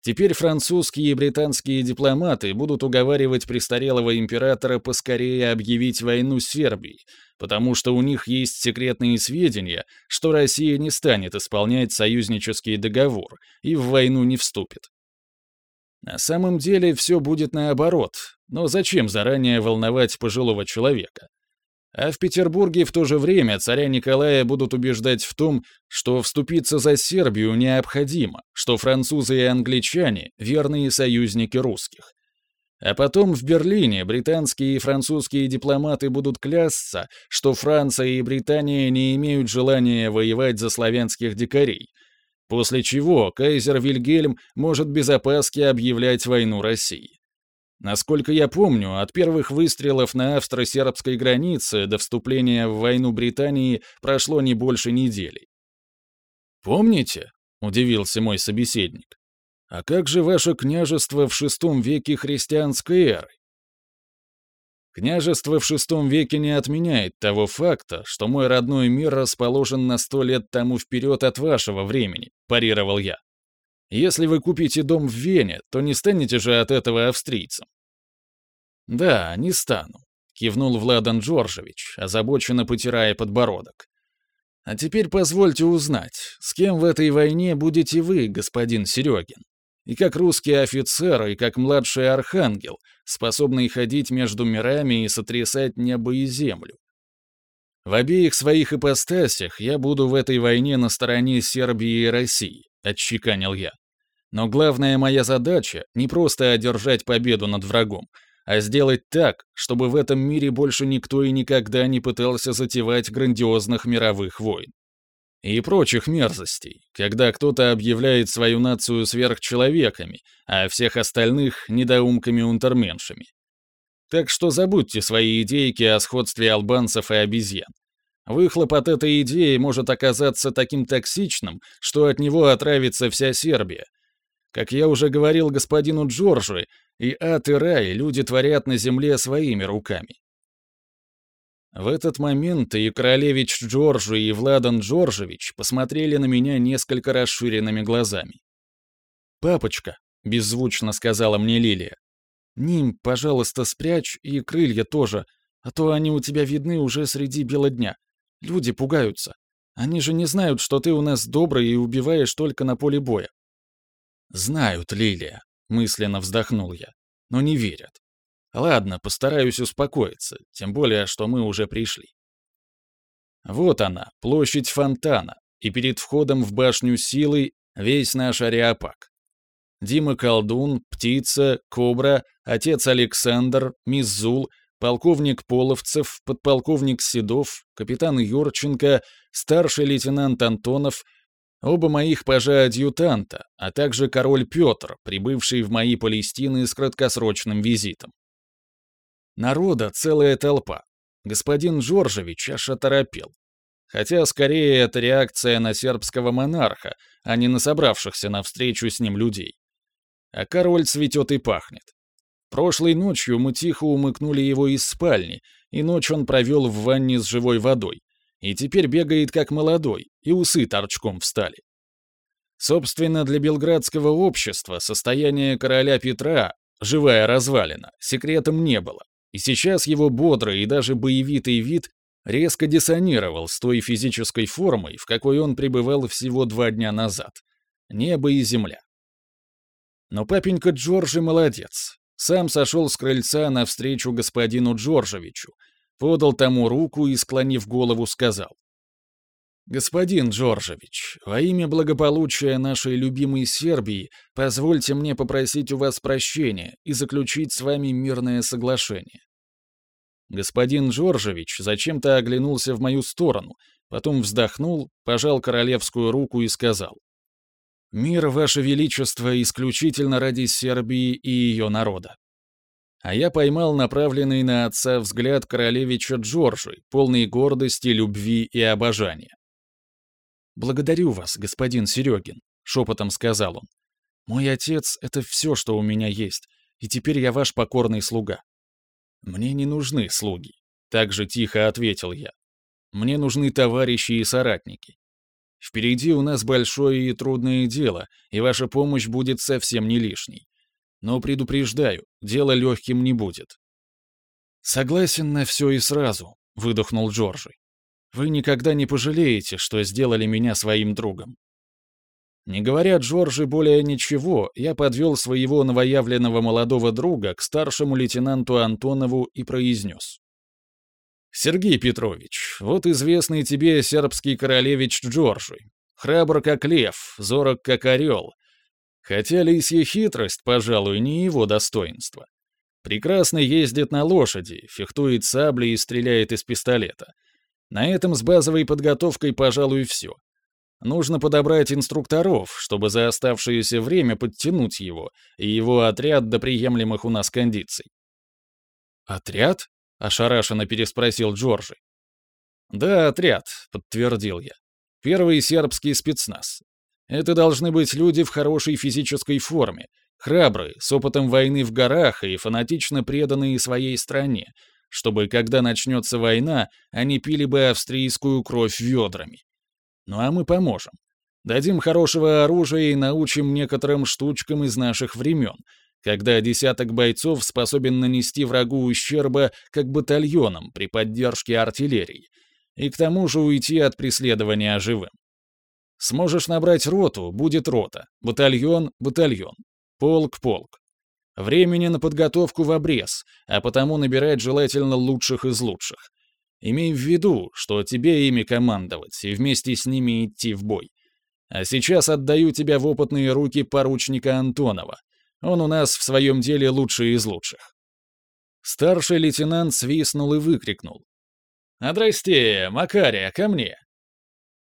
Теперь французские и британские дипломаты будут уговаривать престарелого императора поскорее объявить войну Сербии, потому что у них есть секретные сведения, что Россия не станет исполнять союзнический договор и в войну не вступит. На самом деле все будет наоборот, но зачем заранее волновать пожилого человека? А в Петербурге в то же время царя Николая будут убеждать в том, что вступиться за Сербию необходимо, что французы и англичане — верные союзники русских. А потом в Берлине британские и французские дипломаты будут клясться, что Франция и Британия не имеют желания воевать за славянских дикарей, после чего кайзер Вильгельм может без опаски объявлять войну России. Насколько я помню, от первых выстрелов на австро-сербской границе до вступления в войну Британии прошло не больше недели. «Помните?» — удивился мой собеседник. «А как же ваше княжество в VI веке христианской эры?» Княжество в VI веке не отменяет того факта, что мой родной мир расположен на сто лет тому вперед от вашего времени, парировал я. Если вы купите дом в Вене, то не станете же от этого австрийцем. Да, не стану, кивнул Владан Джорджевич, озабоченно потирая подбородок. А теперь позвольте узнать, с кем в этой войне будете вы, господин Серегин? И как русский офицер, и как младший архангел, способный ходить между мирами и сотрясать небо и землю. В обеих своих ипостасях я буду в этой войне на стороне Сербии и России, отчеканил я. Но главная моя задача — не просто одержать победу над врагом, а сделать так, чтобы в этом мире больше никто и никогда не пытался затевать грандиозных мировых войн и прочих мерзостей, когда кто-то объявляет свою нацию сверхчеловеками, а всех остальных — недоумками-унтерменшами. Так что забудьте свои идейки о сходстве албанцев и обезьян. Выхлоп от этой идеи может оказаться таким токсичным, что от него отравится вся Сербия. Как я уже говорил господину Джорджи, и ад и рай люди творят на земле своими руками. В этот момент и королевич Джорджи, и Владан Джорджевич посмотрели на меня несколько расширенными глазами. «Папочка», — беззвучно сказала мне Лилия, — «Ним, пожалуйста, спрячь, и крылья тоже, а то они у тебя видны уже среди бела дня. Люди пугаются. Они же не знают, что ты у нас добрый и убиваешь только на поле боя». «Знают, Лилия», — мысленно вздохнул я, — «но не верят. Ладно, постараюсь успокоиться, тем более, что мы уже пришли. Вот она, площадь фонтана, и перед входом в башню силы весь наш ареопаг. Дима Колдун, Птица, Кобра, отец Александр, Миззул, полковник Половцев, подполковник Седов, капитан Юрченко, старший лейтенант Антонов, оба моих пажа-адъютанта, а также король Петр, прибывший в мои Палестины с краткосрочным визитом. Народа целая толпа. Господин Жоржевич аж оторопел. Хотя скорее это реакция на сербского монарха, а не на собравшихся навстречу с ним людей. А король цветет и пахнет. Прошлой ночью мы тихо умыкнули его из спальни, и ночь он провел в ванне с живой водой. И теперь бегает как молодой, и усы торчком встали. Собственно, для белградского общества состояние короля Петра, живая развалина, секретом не было. И сейчас его бодрый и даже боевитый вид резко диссонировал с той физической формой, в какой он пребывал всего два дня назад. Небо и земля. Но папенька Джорджи молодец. Сам сошел с крыльца навстречу господину Джорджевичу, подал тому руку и, склонив голову, сказал. «Господин Джорджевич, во имя благополучия нашей любимой Сербии, позвольте мне попросить у вас прощения и заключить с вами мирное соглашение». Господин Джорджевич зачем-то оглянулся в мою сторону, потом вздохнул, пожал королевскую руку и сказал. «Мир, Ваше Величество, исключительно ради Сербии и ее народа». А я поймал направленный на отца взгляд королевича Джорджи, полный гордости, любви и обожания. «Благодарю вас, господин Серегин», — шепотом сказал он. «Мой отец — это все, что у меня есть, и теперь я ваш покорный слуга». «Мне не нужны слуги», — так же тихо ответил я. «Мне нужны товарищи и соратники. Впереди у нас большое и трудное дело, и ваша помощь будет совсем не лишней. Но предупреждаю, дело легким не будет». «Согласен на все и сразу», — выдохнул Джорджи. Вы никогда не пожалеете, что сделали меня своим другом. Не говоря Джорджи более ничего, я подвел своего новоявленного молодого друга к старшему лейтенанту Антонову и произнес. «Сергей Петрович, вот известный тебе сербский королевич Джорджи. Храбр как лев, зорок как орел. Хотя лисья хитрость, пожалуй, не его достоинство. Прекрасно ездит на лошади, фехтует саблей и стреляет из пистолета. На этом с базовой подготовкой, пожалуй, все. Нужно подобрать инструкторов, чтобы за оставшееся время подтянуть его и его отряд до приемлемых у нас кондиций. «Отряд?» — ошарашенно переспросил Джорджи. «Да, отряд», — подтвердил я. «Первый сербский спецназ. Это должны быть люди в хорошей физической форме, храбрые, с опытом войны в горах и фанатично преданные своей стране, чтобы, когда начнется война, они пили бы австрийскую кровь ведрами. Ну а мы поможем. Дадим хорошего оружия и научим некоторым штучкам из наших времен, когда десяток бойцов способен нанести врагу ущерба как батальоном при поддержке артиллерии, и к тому же уйти от преследования живым. Сможешь набрать роту — будет рота, батальон — батальон, полк — полк. Времени на подготовку в обрез, а потому набирать желательно лучших из лучших. Имей в виду, что тебе ими командовать и вместе с ними идти в бой. А сейчас отдаю тебя в опытные руки поручника Антонова. Он у нас в своем деле лучший из лучших. Старший лейтенант свистнул и выкрикнул. «Адрасте, Макария, ко мне!»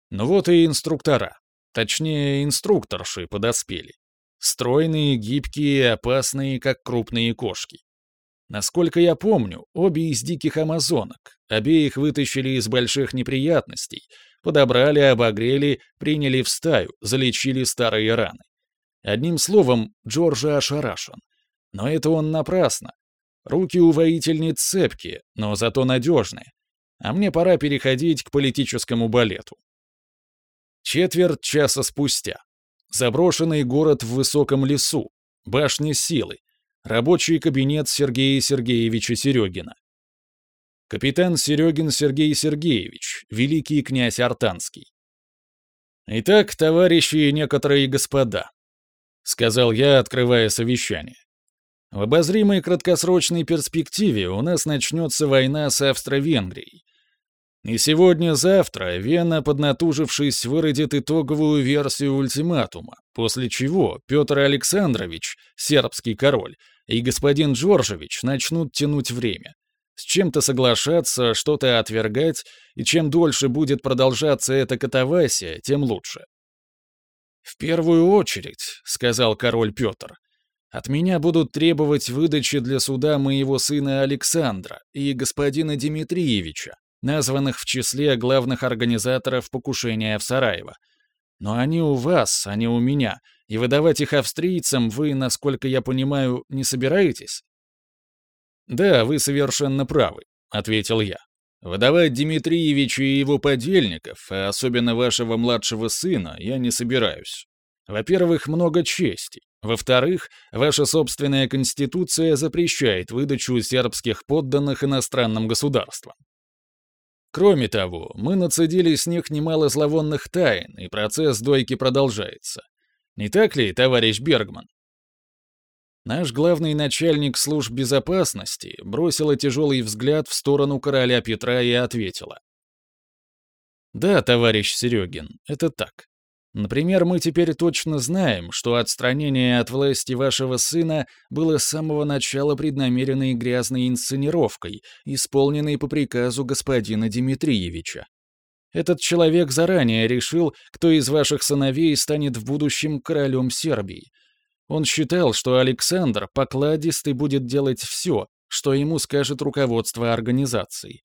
Ну вот и инструктора. Точнее, инструкторши подоспели. Стройные, гибкие, опасные, как крупные кошки. Насколько я помню, обе из диких амазонок. Обеих вытащили из больших неприятностей. Подобрали, обогрели, приняли в стаю, залечили старые раны. Одним словом, Джорджа ошарашен. Но это он напрасно. Руки у воительниц цепкие, но зато надежные. А мне пора переходить к политическому балету. Четверть часа спустя. Заброшенный город в высоком лесу. Башня силы. Рабочий кабинет Сергея Сергеевича Серегина. Капитан Серегин Сергей Сергеевич, великий князь Артанский. «Итак, товарищи и некоторые господа», — сказал я, открывая совещание. В обозримой краткосрочной перспективе у нас начнется война с Австро-Венгрией. И сегодня-завтра Вена, поднатужившись, выродит итоговую версию ультиматума, после чего Петр Александрович, сербский король, и господин Джорджевич начнут тянуть время. С чем-то соглашаться, что-то отвергать, и чем дольше будет продолжаться эта катавасия, тем лучше. «В первую очередь», — сказал король Петр, — «от меня будут требовать выдачи для суда моего сына Александра и господина Дмитриевича, названных в числе главных организаторов покушения в Сараево. Но они у вас, а не у меня, и выдавать их австрийцам вы, насколько я понимаю, не собираетесь? Да, вы совершенно правы, ответил я. Выдавать Дмитриевича и его подельников, а особенно вашего младшего сына, я не собираюсь. Во-первых, много чести. Во-вторых, ваша собственная конституция запрещает выдачу сербских подданных иностранным государствам. Кроме того, мы нацедили с них немало зловонных тайн, и процесс дойки продолжается. Не так ли, товарищ Бергман? Наш главный начальник служб безопасности бросила тяжелый взгляд в сторону короля Петра и ответила. «Да, товарищ Серегин, это так. Например, мы теперь точно знаем, что отстранение от власти вашего сына было с самого начала преднамеренной грязной инсценировкой, исполненной по приказу господина Дмитриевича. Этот человек заранее решил, кто из ваших сыновей станет в будущем королем Сербии. Он считал, что Александр покладистый будет делать все, что ему скажет руководство организации.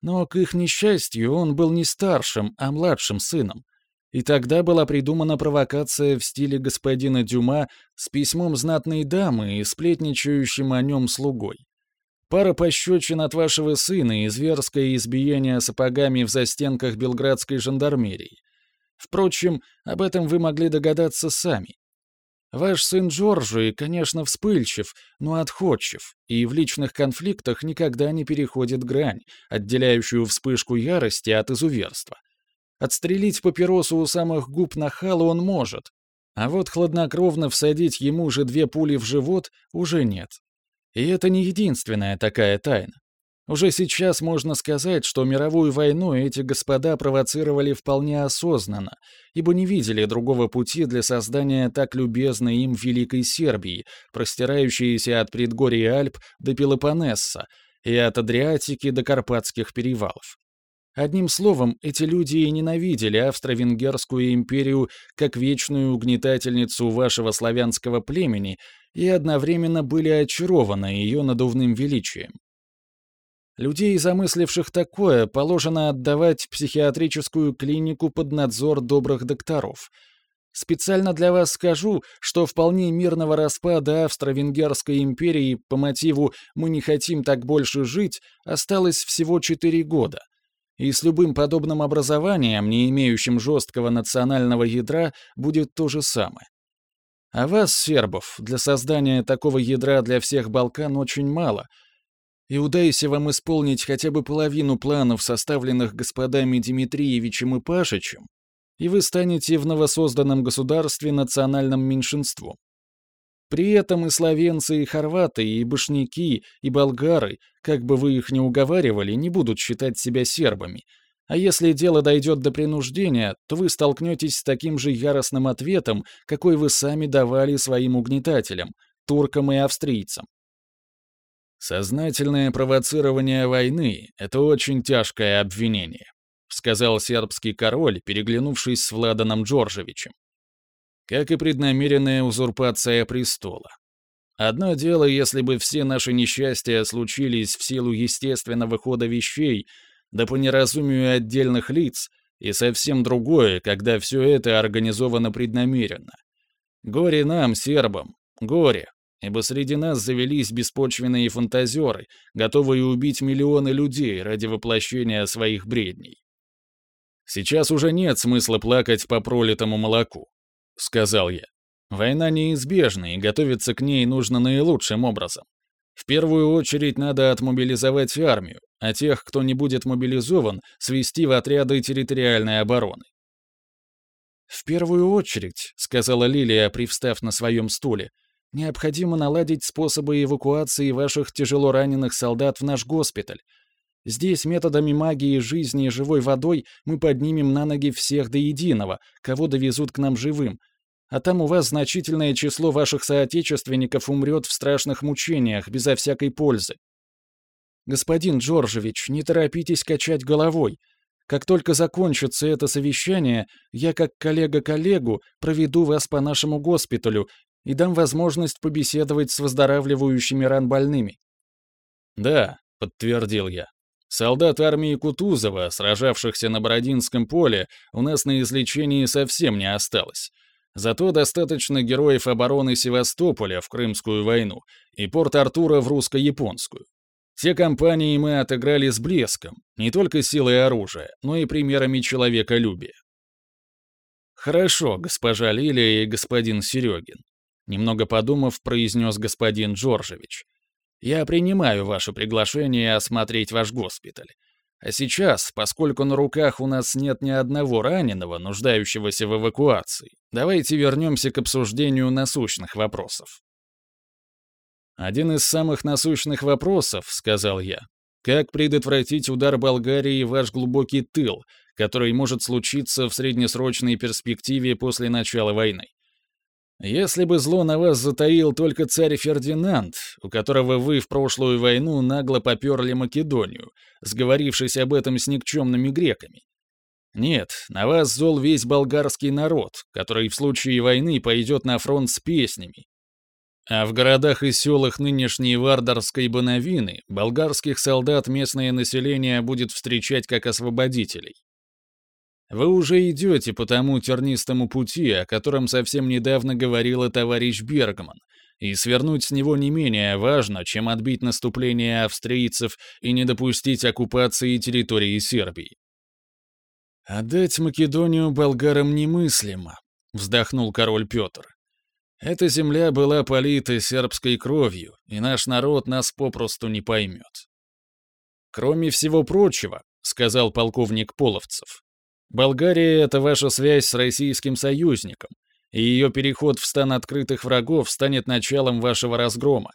Но, к их несчастью, он был не старшим, а младшим сыном. И тогда была придумана провокация в стиле господина Дюма с письмом знатной дамы и сплетничающим о нем слугой. Пара пощечин от вашего сына и зверское избиение сапогами в застенках белградской жандармерии. Впрочем, об этом вы могли догадаться сами. Ваш сын Джорджи, конечно, вспыльчив, но отходчив, и в личных конфликтах никогда не переходит грань, отделяющую вспышку ярости от изуверства. Отстрелить папиросу у самых губ нахала он может, а вот хладнокровно всадить ему же две пули в живот уже нет. И это не единственная такая тайна. Уже сейчас можно сказать, что мировую войну эти господа провоцировали вполне осознанно, ибо не видели другого пути для создания так любезной им Великой Сербии, простирающейся от предгорий Альп до Пелопоннеса и от Адриатики до Карпатских перевалов. Одним словом, эти люди и ненавидели Австро-Венгерскую империю как вечную угнетательницу вашего славянского племени и одновременно были очарованы ее надувным величием. Людей, замысливших такое, положено отдавать в психиатрическую клинику под надзор добрых докторов. Специально для вас скажу, что вполне мирного распада Австро-Венгерской империи по мотиву «мы не хотим так больше жить» осталось всего 4 года. И с любым подобным образованием, не имеющим жесткого национального ядра, будет то же самое. А вас, сербов, для создания такого ядра для всех Балкан очень мало — и удайся вам исполнить хотя бы половину планов, составленных господами Дмитриевичем и Пашичем, и вы станете в новосозданном государстве национальным меньшинством. При этом и славянцы, и хорваты, и башняки, и болгары, как бы вы их ни уговаривали, не будут считать себя сербами. А если дело дойдет до принуждения, то вы столкнетесь с таким же яростным ответом, какой вы сами давали своим угнетателям, туркам и австрийцам. «Сознательное провоцирование войны — это очень тяжкое обвинение», сказал сербский король, переглянувшись с Владаном Джорджевичем. Как и преднамеренная узурпация престола. Одно дело, если бы все наши несчастья случились в силу естественного хода вещей, да по неразумию отдельных лиц, и совсем другое, когда все это организовано преднамеренно. Горе нам, сербам, горе, ибо среди нас завелись беспочвенные фантазеры, готовые убить миллионы людей ради воплощения своих бредней. «Сейчас уже нет смысла плакать по пролитому молоку», — сказал я. «Война неизбежна, и готовиться к ней нужно наилучшим образом. В первую очередь надо отмобилизовать армию, а тех, кто не будет мобилизован, свести в отряды территориальной обороны. «В первую очередь», — сказала Лилия, привстав на своем стуле, Необходимо наладить способы эвакуации ваших тяжело раненых солдат в наш госпиталь. Здесь методами магии жизни и живой водой мы поднимем на ноги всех до единого, кого довезут к нам живым. А там у вас значительное число ваших соотечественников умрет в страшных мучениях, безо всякой пользы. Господин Джорджевич, не торопитесь качать головой. Как только закончится это совещание, я, как коллега коллегу, проведу вас по нашему госпиталю и дам возможность побеседовать с выздоравливающими ран больными». «Да», — подтвердил я. «Солдат армии Кутузова, сражавшихся на Бородинском поле, у нас на излечении совсем не осталось. Зато достаточно героев обороны Севастополя в Крымскую войну и Порт-Артура в русско-японскую. Все кампании мы отыграли с блеском, не только силой оружия, но и примерами человеколюбия. Хорошо, госпожа Лилия и господин Серегин. Немного подумав, произнес господин Джорджевич. «Я принимаю ваше приглашение осмотреть ваш госпиталь. А сейчас, поскольку на руках у нас нет ни одного раненого, нуждающегося в эвакуации, давайте вернемся к обсуждению насущных вопросов». «Один из самых насущных вопросов», — сказал я, «как предотвратить удар Болгарии в ваш глубокий тыл, который может случиться в среднесрочной перспективе после начала войны? Если бы зло на вас затаил только царь Фердинанд, у которого вы в прошлую войну нагло поперли Македонию, сговорившись об этом с никчемными греками. Нет, на вас зол весь болгарский народ, который в случае войны пойдет на фронт с песнями. А в городах и селах нынешней Вардарской Бановины болгарских солдат местное население будет встречать как освободителей. Вы уже идете по тому тернистому пути, о котором совсем недавно говорила товарищ Бергман, и свернуть с него не менее важно, чем отбить наступление австрийцев и не допустить оккупации территории Сербии. «Отдать Македонию болгарам немыслимо», — вздохнул король Петр. «Эта земля была полита сербской кровью, и наш народ нас попросту не поймет». «Кроме всего прочего», — сказал полковник Половцев, Болгария — это ваша связь с российским союзником, и ее переход в стан открытых врагов станет началом вашего разгрома.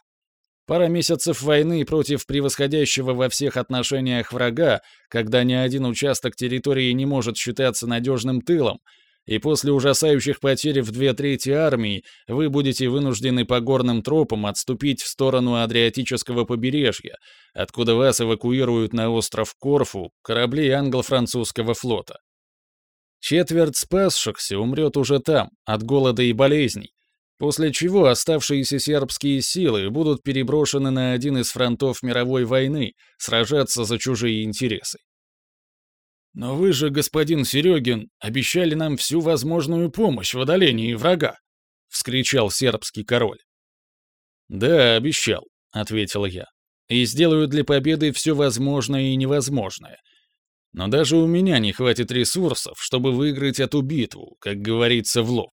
Пара месяцев войны против превосходящего во всех отношениях врага, когда ни один участок территории не может считаться надежным тылом, и после ужасающих потерь в две трети армии вы будете вынуждены по горным тропам отступить в сторону Адриатического побережья, откуда вас эвакуируют на остров Корфу корабли англо-французского флота. Четверть спасшихся умрет уже там, от голода и болезней, после чего оставшиеся сербские силы будут переброшены на один из фронтов мировой войны, сражаться за чужие интересы. «Но вы же, господин Серегин, обещали нам всю возможную помощь в одолении врага!» — вскричал сербский король. «Да, обещал», — ответил я. «И сделаю для победы все возможное и невозможное. Но даже у меня не хватит ресурсов, чтобы выиграть эту битву, как говорится, в лоб.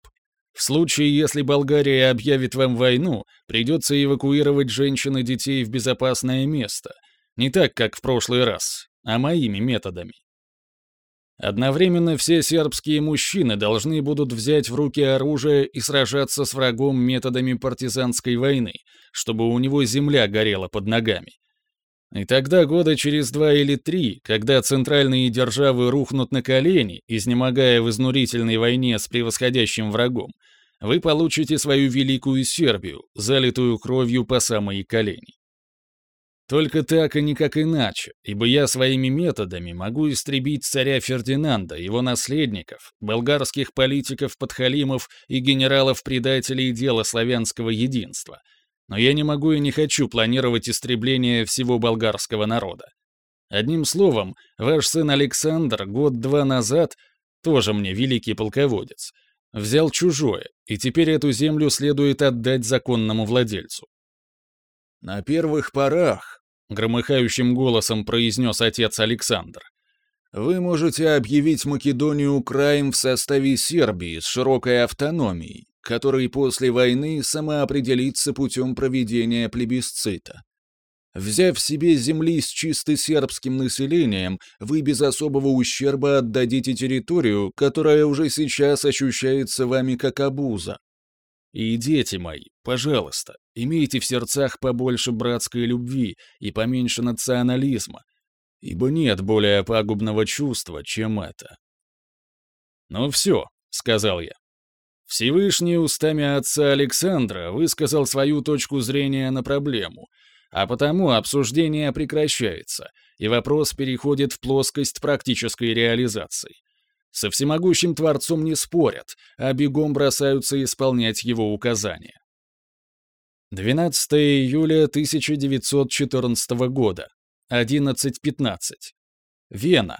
В случае, если Болгария объявит вам войну, придется эвакуировать женщин и детей в безопасное место. Не так, как в прошлый раз, а моими методами. Одновременно все сербские мужчины должны будут взять в руки оружие и сражаться с врагом методами партизанской войны, чтобы у него земля горела под ногами. И тогда года через два или три, когда центральные державы рухнут на колени, изнемогая в изнурительной войне с превосходящим врагом, вы получите свою великую Сербию, залитую кровью по самые колени. Только так и никак иначе, ибо я своими методами могу истребить царя Фердинанда, его наследников, болгарских политиков-подхалимов и генералов-предателей дела славянского единства. Но я не могу и не хочу планировать истребление всего болгарского народа. Одним словом, ваш сын Александр год-два назад, тоже мне великий полководец, взял чужое, и теперь эту землю следует отдать законному владельцу. «На первых порах», — громыхающим голосом произнес отец Александр, «вы можете объявить Македонию краем в составе Сербии с широкой автономией, который после войны самоопределится путем проведения плебисцита. Взяв себе земли с чисто сербским населением, вы без особого ущерба отдадите территорию, которая уже сейчас ощущается вами как обуза, и дети мои, пожалуйста, имейте в сердцах побольше братской любви и поменьше национализма, ибо нет более пагубного чувства, чем это. «Ну все», — сказал я. Всевышний устами отца Александра высказал свою точку зрения на проблему, а потому обсуждение прекращается, и вопрос переходит в плоскость практической реализации. Со всемогущим Творцом не спорят, а бегом бросаются исполнять его указания. 12 июля 1914 года, 11.15. Вена.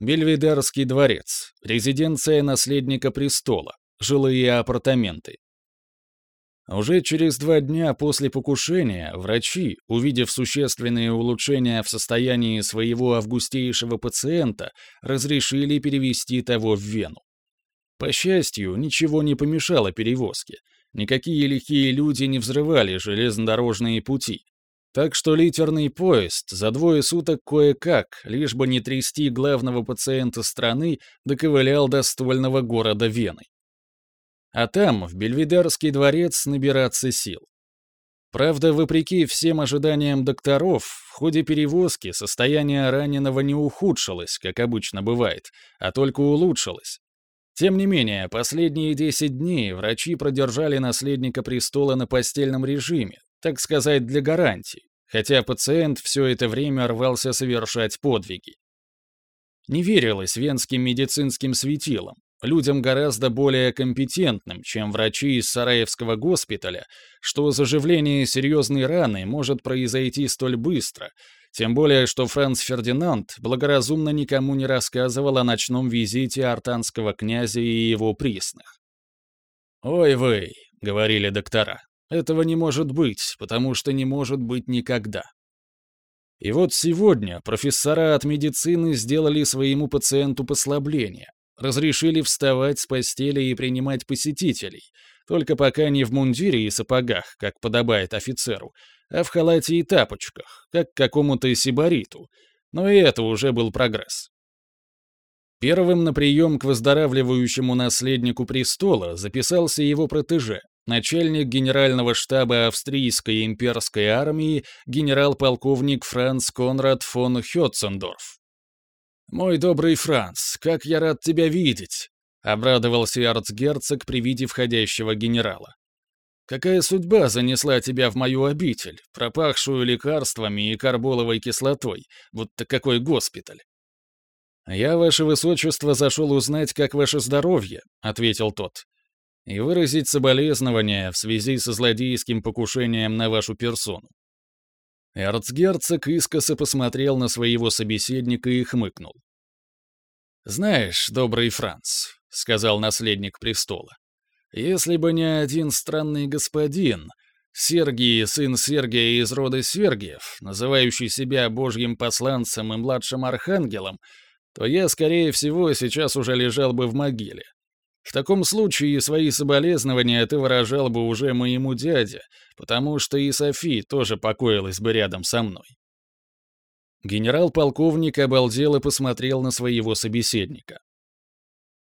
Бельведерский дворец, резиденция наследника престола, жилые апартаменты. Уже через два дня после покушения врачи, увидев существенные улучшения в состоянии своего августейшего пациента, разрешили перевести того в Вену. По счастью, ничего не помешало перевозке. Никакие лихие люди не взрывали железнодорожные пути. Так что литерный поезд за двое суток кое-как, лишь бы не трясти главного пациента страны, доковылял до ствольного города Вены а там, в Бельведерский дворец, набираться сил. Правда, вопреки всем ожиданиям докторов, в ходе перевозки состояние раненого не ухудшилось, как обычно бывает, а только улучшилось. Тем не менее, последние 10 дней врачи продержали наследника престола на постельном режиме, так сказать, для гарантии, хотя пациент все это время рвался совершать подвиги. Не верилось венским медицинским светилам, людям гораздо более компетентным, чем врачи из Сараевского госпиталя, что заживление серьезной раны может произойти столь быстро, тем более что Франц Фердинанд благоразумно никому не рассказывал о ночном визите артанского князя и его присных. «Ой вы», — говорили доктора, — «этого не может быть, потому что не может быть никогда». И вот сегодня профессора от медицины сделали своему пациенту послабление, разрешили вставать с постели и принимать посетителей, только пока не в мундире и сапогах, как подобает офицеру, а в халате и тапочках, как какому-то сибариту. Но и это уже был прогресс. Первым на прием к выздоравливающему наследнику престола записался его протеже, начальник генерального штаба австрийской имперской армии генерал-полковник Франц Конрад фон Хетцендорф. «Мой добрый Франц, как я рад тебя видеть!» — обрадовался арцгерцог при виде входящего генерала. «Какая судьба занесла тебя в мою обитель, пропахшую лекарствами и карболовой кислотой, будто какой госпиталь?» «Я, ваше высочество, зашел узнать, как ваше здоровье», — ответил тот, «и выразить соболезнования в связи со злодейским покушением на вашу персону». Эрцгерцог искоса посмотрел на своего собеседника и хмыкнул. «Знаешь, добрый Франц», — сказал наследник престола, если бы не один странный господин, Сергий, сын Сергия из рода Сергиев, называющий себя божьим посланцем и младшим архангелом, то я, скорее всего, сейчас уже лежал бы в могиле. В таком случае свои соболезнования ты выражал бы уже моему дяде, потому что и Софи тоже покоилась бы рядом со мной. Генерал-полковник обалдел и посмотрел на своего собеседника.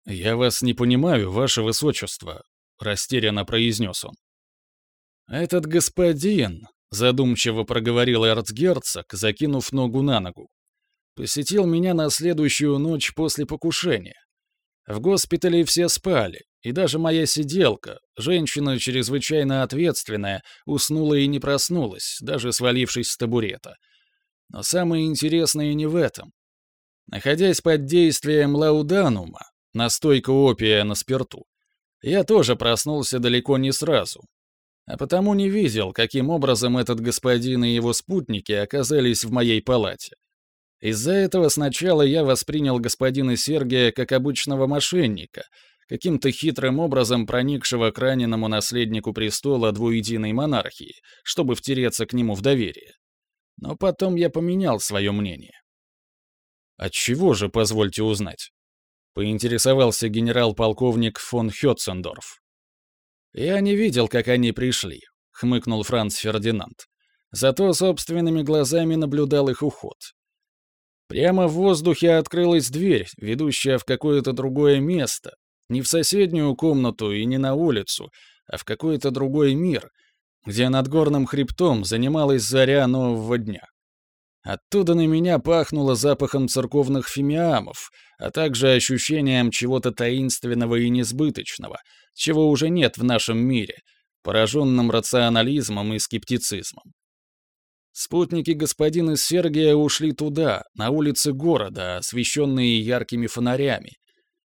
«Я вас не понимаю, ваше высочество», — растерянно произнес он. «Этот господин», — задумчиво проговорил эрцгерцог, закинув ногу на ногу, посетил меня на следующую ночь после покушения. В госпитале все спали, и даже моя сиделка, женщина чрезвычайно ответственная, уснула и не проснулась, даже свалившись с табурета. Но самое интересное не в этом. Находясь под действием лауданума, настойка опия на спирту, я тоже проснулся далеко не сразу. А потому не видел, каким образом этот господин и его спутники оказались в моей палате. Из-за этого сначала я воспринял господина Сергия как обычного мошенника, каким-то хитрым образом проникшего к раненому наследнику престола двуединой монархии, чтобы втереться к нему в доверие. Но потом я поменял свое мнение. От чего же, позвольте узнать? поинтересовался генерал-полковник фон Хёцендорф. «Я не видел, как они пришли», — хмыкнул Франц Фердинанд. Зато собственными глазами наблюдал их уход. Прямо в воздухе открылась дверь, ведущая в какое-то другое место, не в соседнюю комнату и не на улицу, а в какой-то другой мир, где над горным хребтом занималась заря нового дня. Оттуда на меня пахнуло запахом церковных фимиамов, а также ощущением чего-то таинственного и несбыточного, чего уже нет в нашем мире, пораженным рационализмом и скептицизмом. Спутники господина Сергия ушли туда, на улицы города, освещенные яркими фонарями,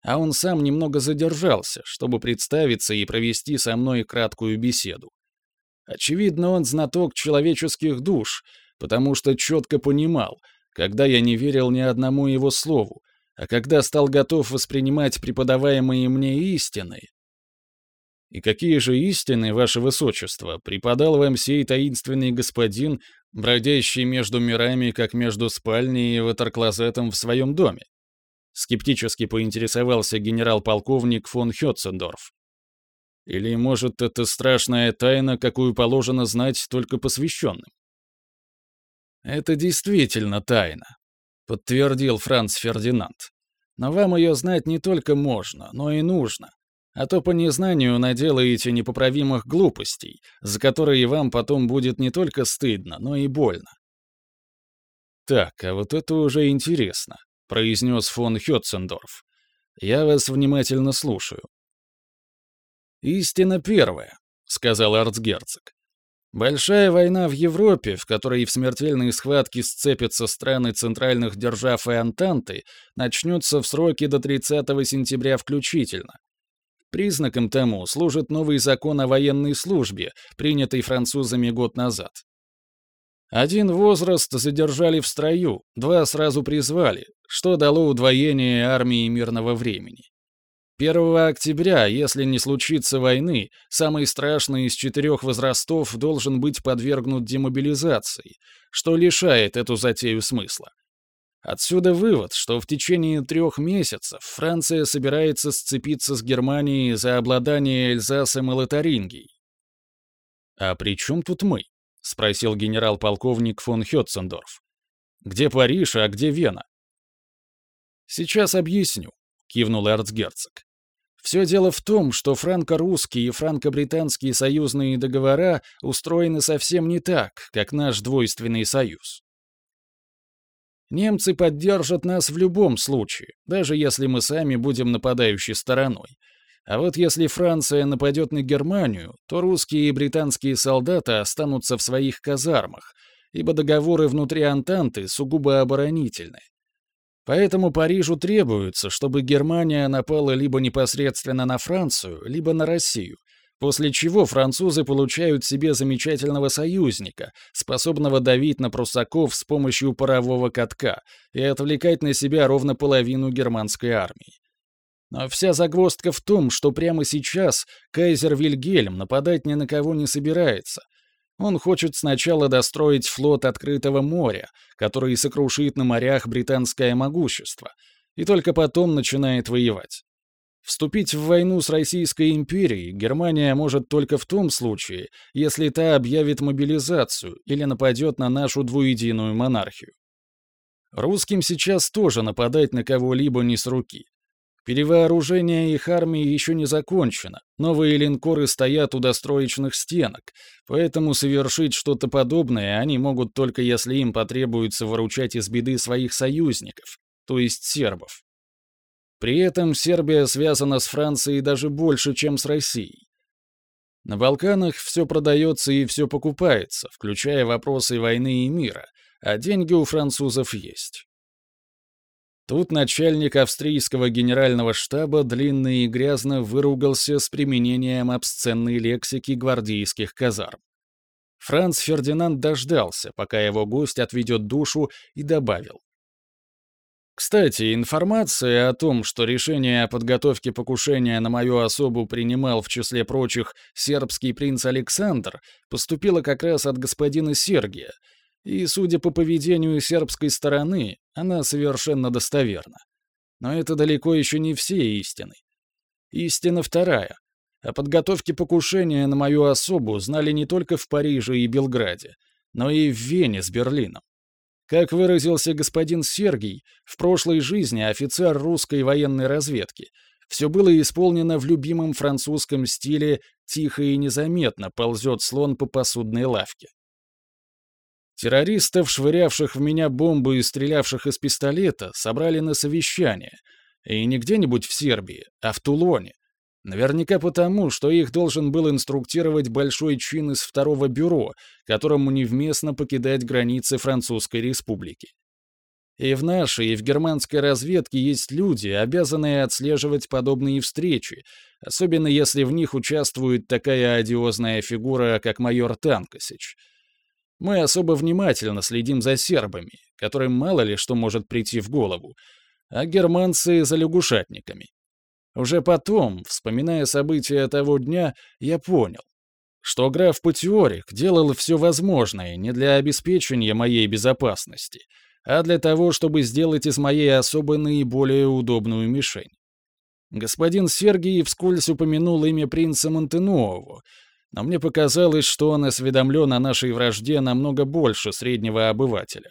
а он сам немного задержался, чтобы представиться и провести со мной краткую беседу. Очевидно, он знаток человеческих душ, потому что четко понимал, когда я не верил ни одному его слову, а когда стал готов воспринимать преподаваемые мне истины. И какие же истины, ваше высочество, преподал вам сей таинственный господин, бродящий между мирами, как между спальней и ватерклозетом в своем доме? Скептически поинтересовался генерал-полковник фон Хетцендорф. Или, может, это страшная тайна, какую положено знать только посвященным? «Это действительно тайна», — подтвердил Франц Фердинанд. «Но вам ее знать не только можно, но и нужно. А то по незнанию наделаете непоправимых глупостей, за которые вам потом будет не только стыдно, но и больно». «Так, а вот это уже интересно», — произнес фон Хетцендорф. «Я вас внимательно слушаю». «Истина первая», — сказал арцгерцог. Большая война в Европе, в которой в смертельной схватке сцепятся страны центральных держав и Антанты, начнется в сроки до 30 сентября включительно. Признаком тому служит новый закон о военной службе, принятый французами год назад. Один возраст задержали в строю, два сразу призвали, что дало удвоение армии мирного времени. 1 октября, если не случится войны, самый страшный из четырех возрастов должен быть подвергнут демобилизации, что лишает эту затею смысла. Отсюда вывод, что в течение трех месяцев Франция собирается сцепиться с Германией за обладание Эльзасом и Лотарингией. «А при чем тут мы?» — спросил генерал-полковник фон Хетцендорф. «Где Париж, а где Вена?» «Сейчас объясню», — кивнул эрцгерцог. Все дело в том, что франко-русские и франко-британские союзные договора устроены совсем не так, как наш двойственный союз. Немцы поддержат нас в любом случае, даже если мы сами будем нападающей стороной. А вот если Франция нападет на Германию, то русские и британские солдаты останутся в своих казармах, ибо договоры внутри Антанты сугубо оборонительны. Поэтому Парижу требуется, чтобы Германия напала либо непосредственно на Францию, либо на Россию, после чего французы получают себе замечательного союзника, способного давить на прусаков с помощью парового катка и отвлекать на себя ровно половину германской армии. Но вся загвоздка в том, что прямо сейчас кайзер Вильгельм нападать ни на кого не собирается. Он хочет сначала достроить флот открытого моря, который сокрушит на морях британское могущество, и только потом начинает воевать. Вступить в войну с Российской империей Германия может только в том случае, если та объявит мобилизацию или нападет на нашу двуединую монархию. Русским сейчас тоже нападать на кого-либо не с руки. Перевооружение их армии еще не закончено, новые линкоры стоят у достроечных стенок, поэтому совершить что-то подобное они могут только если им потребуется выручать из беды своих союзников, то есть сербов. При этом Сербия связана с Францией даже больше, чем с Россией. На Балканах все продается и все покупается, включая вопросы войны и мира, а деньги у французов есть. Тут начальник австрийского генерального штаба длинно и грязно выругался с применением обсценной лексики гвардейских казарм. Франц Фердинанд дождался, пока его гость отведет душу, и добавил. Кстати, информация о том, что решение о подготовке покушения на мою особу принимал в числе прочих сербский принц Александр, поступила как раз от господина Сергия, и, судя по поведению сербской стороны, она совершенно достоверна. Но это далеко еще не все истины. Истина вторая. О подготовке покушения на мою особу знали не только в Париже и Белграде, но и в Вене с Берлином. Как выразился господин Сергий, в прошлой жизни офицер русской военной разведки, все было исполнено в любимом французском стиле «тихо и незаметно ползет слон по посудной лавке». Террористов, швырявших в меня бомбы и стрелявших из пистолета, собрали на совещание, и не где-нибудь в Сербии, а в Тулоне, Наверняка потому, что их должен был инструктировать большой чин из второго бюро, которому невместно покидать границы Французской республики. И в нашей, и в германской разведке есть люди, обязанные отслеживать подобные встречи, особенно если в них участвует такая одиозная фигура, как майор Танкосич. Мы особо внимательно следим за сербами, которым мало ли что может прийти в голову, а германцы — за лягушатниками. Уже потом, вспоминая события того дня, я понял, что граф Патиорик делал все возможное не для обеспечения моей безопасности, а для того, чтобы сделать из моей особо наиболее удобную мишень. Господин Сергий вскользь упомянул имя принца Монтенуову, но мне показалось, что он осведомлен о нашей вражде намного больше среднего обывателя.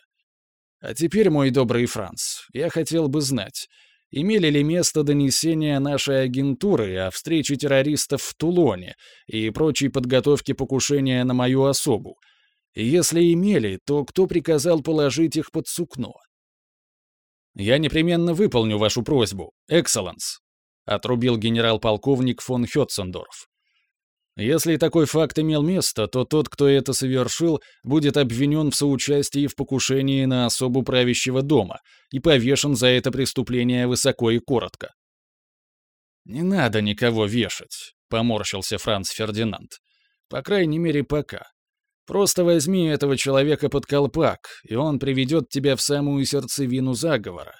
А теперь, мой добрый Франц, я хотел бы знать, имели ли место донесения нашей агентуры о встрече террористов в Тулоне и прочей подготовке покушения на мою особу. Если имели, то кто приказал положить их под сукно? «Я непременно выполню вашу просьбу, Экселленс», — отрубил генерал-полковник фон Хетцендорф. Если такой факт имел место, то тот, кто это совершил, будет обвинен в соучастии в покушении на особу правящего дома и повешен за это преступление высоко и коротко. «Не надо никого вешать», — поморщился Франц Фердинанд. «По крайней мере, пока. Просто возьми этого человека под колпак, и он приведет тебя в самую сердцевину заговора.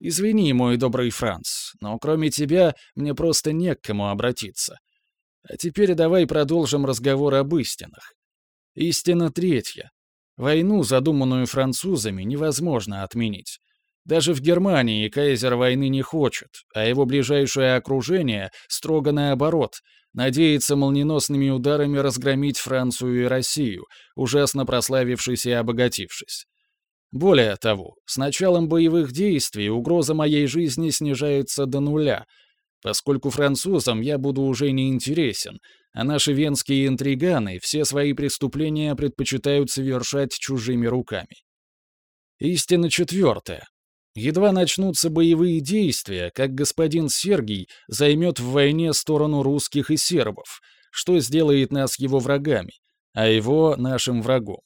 Извини, мой добрый Франц, но кроме тебя мне просто не к кому обратиться. А теперь давай продолжим разговор об истинах. Истина третья. Войну, задуманную французами, невозможно отменить. Даже в Германии кайзер войны не хочет, а его ближайшее окружение строго наоборот, надеется молниеносными ударами разгромить Францию и Россию, ужасно прославившись и обогатившись. Более того, с началом боевых действий угроза моей жизни снижается до нуля, поскольку французам я буду уже не интересен, а наши венские интриганы все свои преступления предпочитают совершать чужими руками. Истина четвертая. Едва начнутся боевые действия, как господин Сергий займет в войне сторону русских и сербов, что сделает нас его врагами, а его нашим врагом.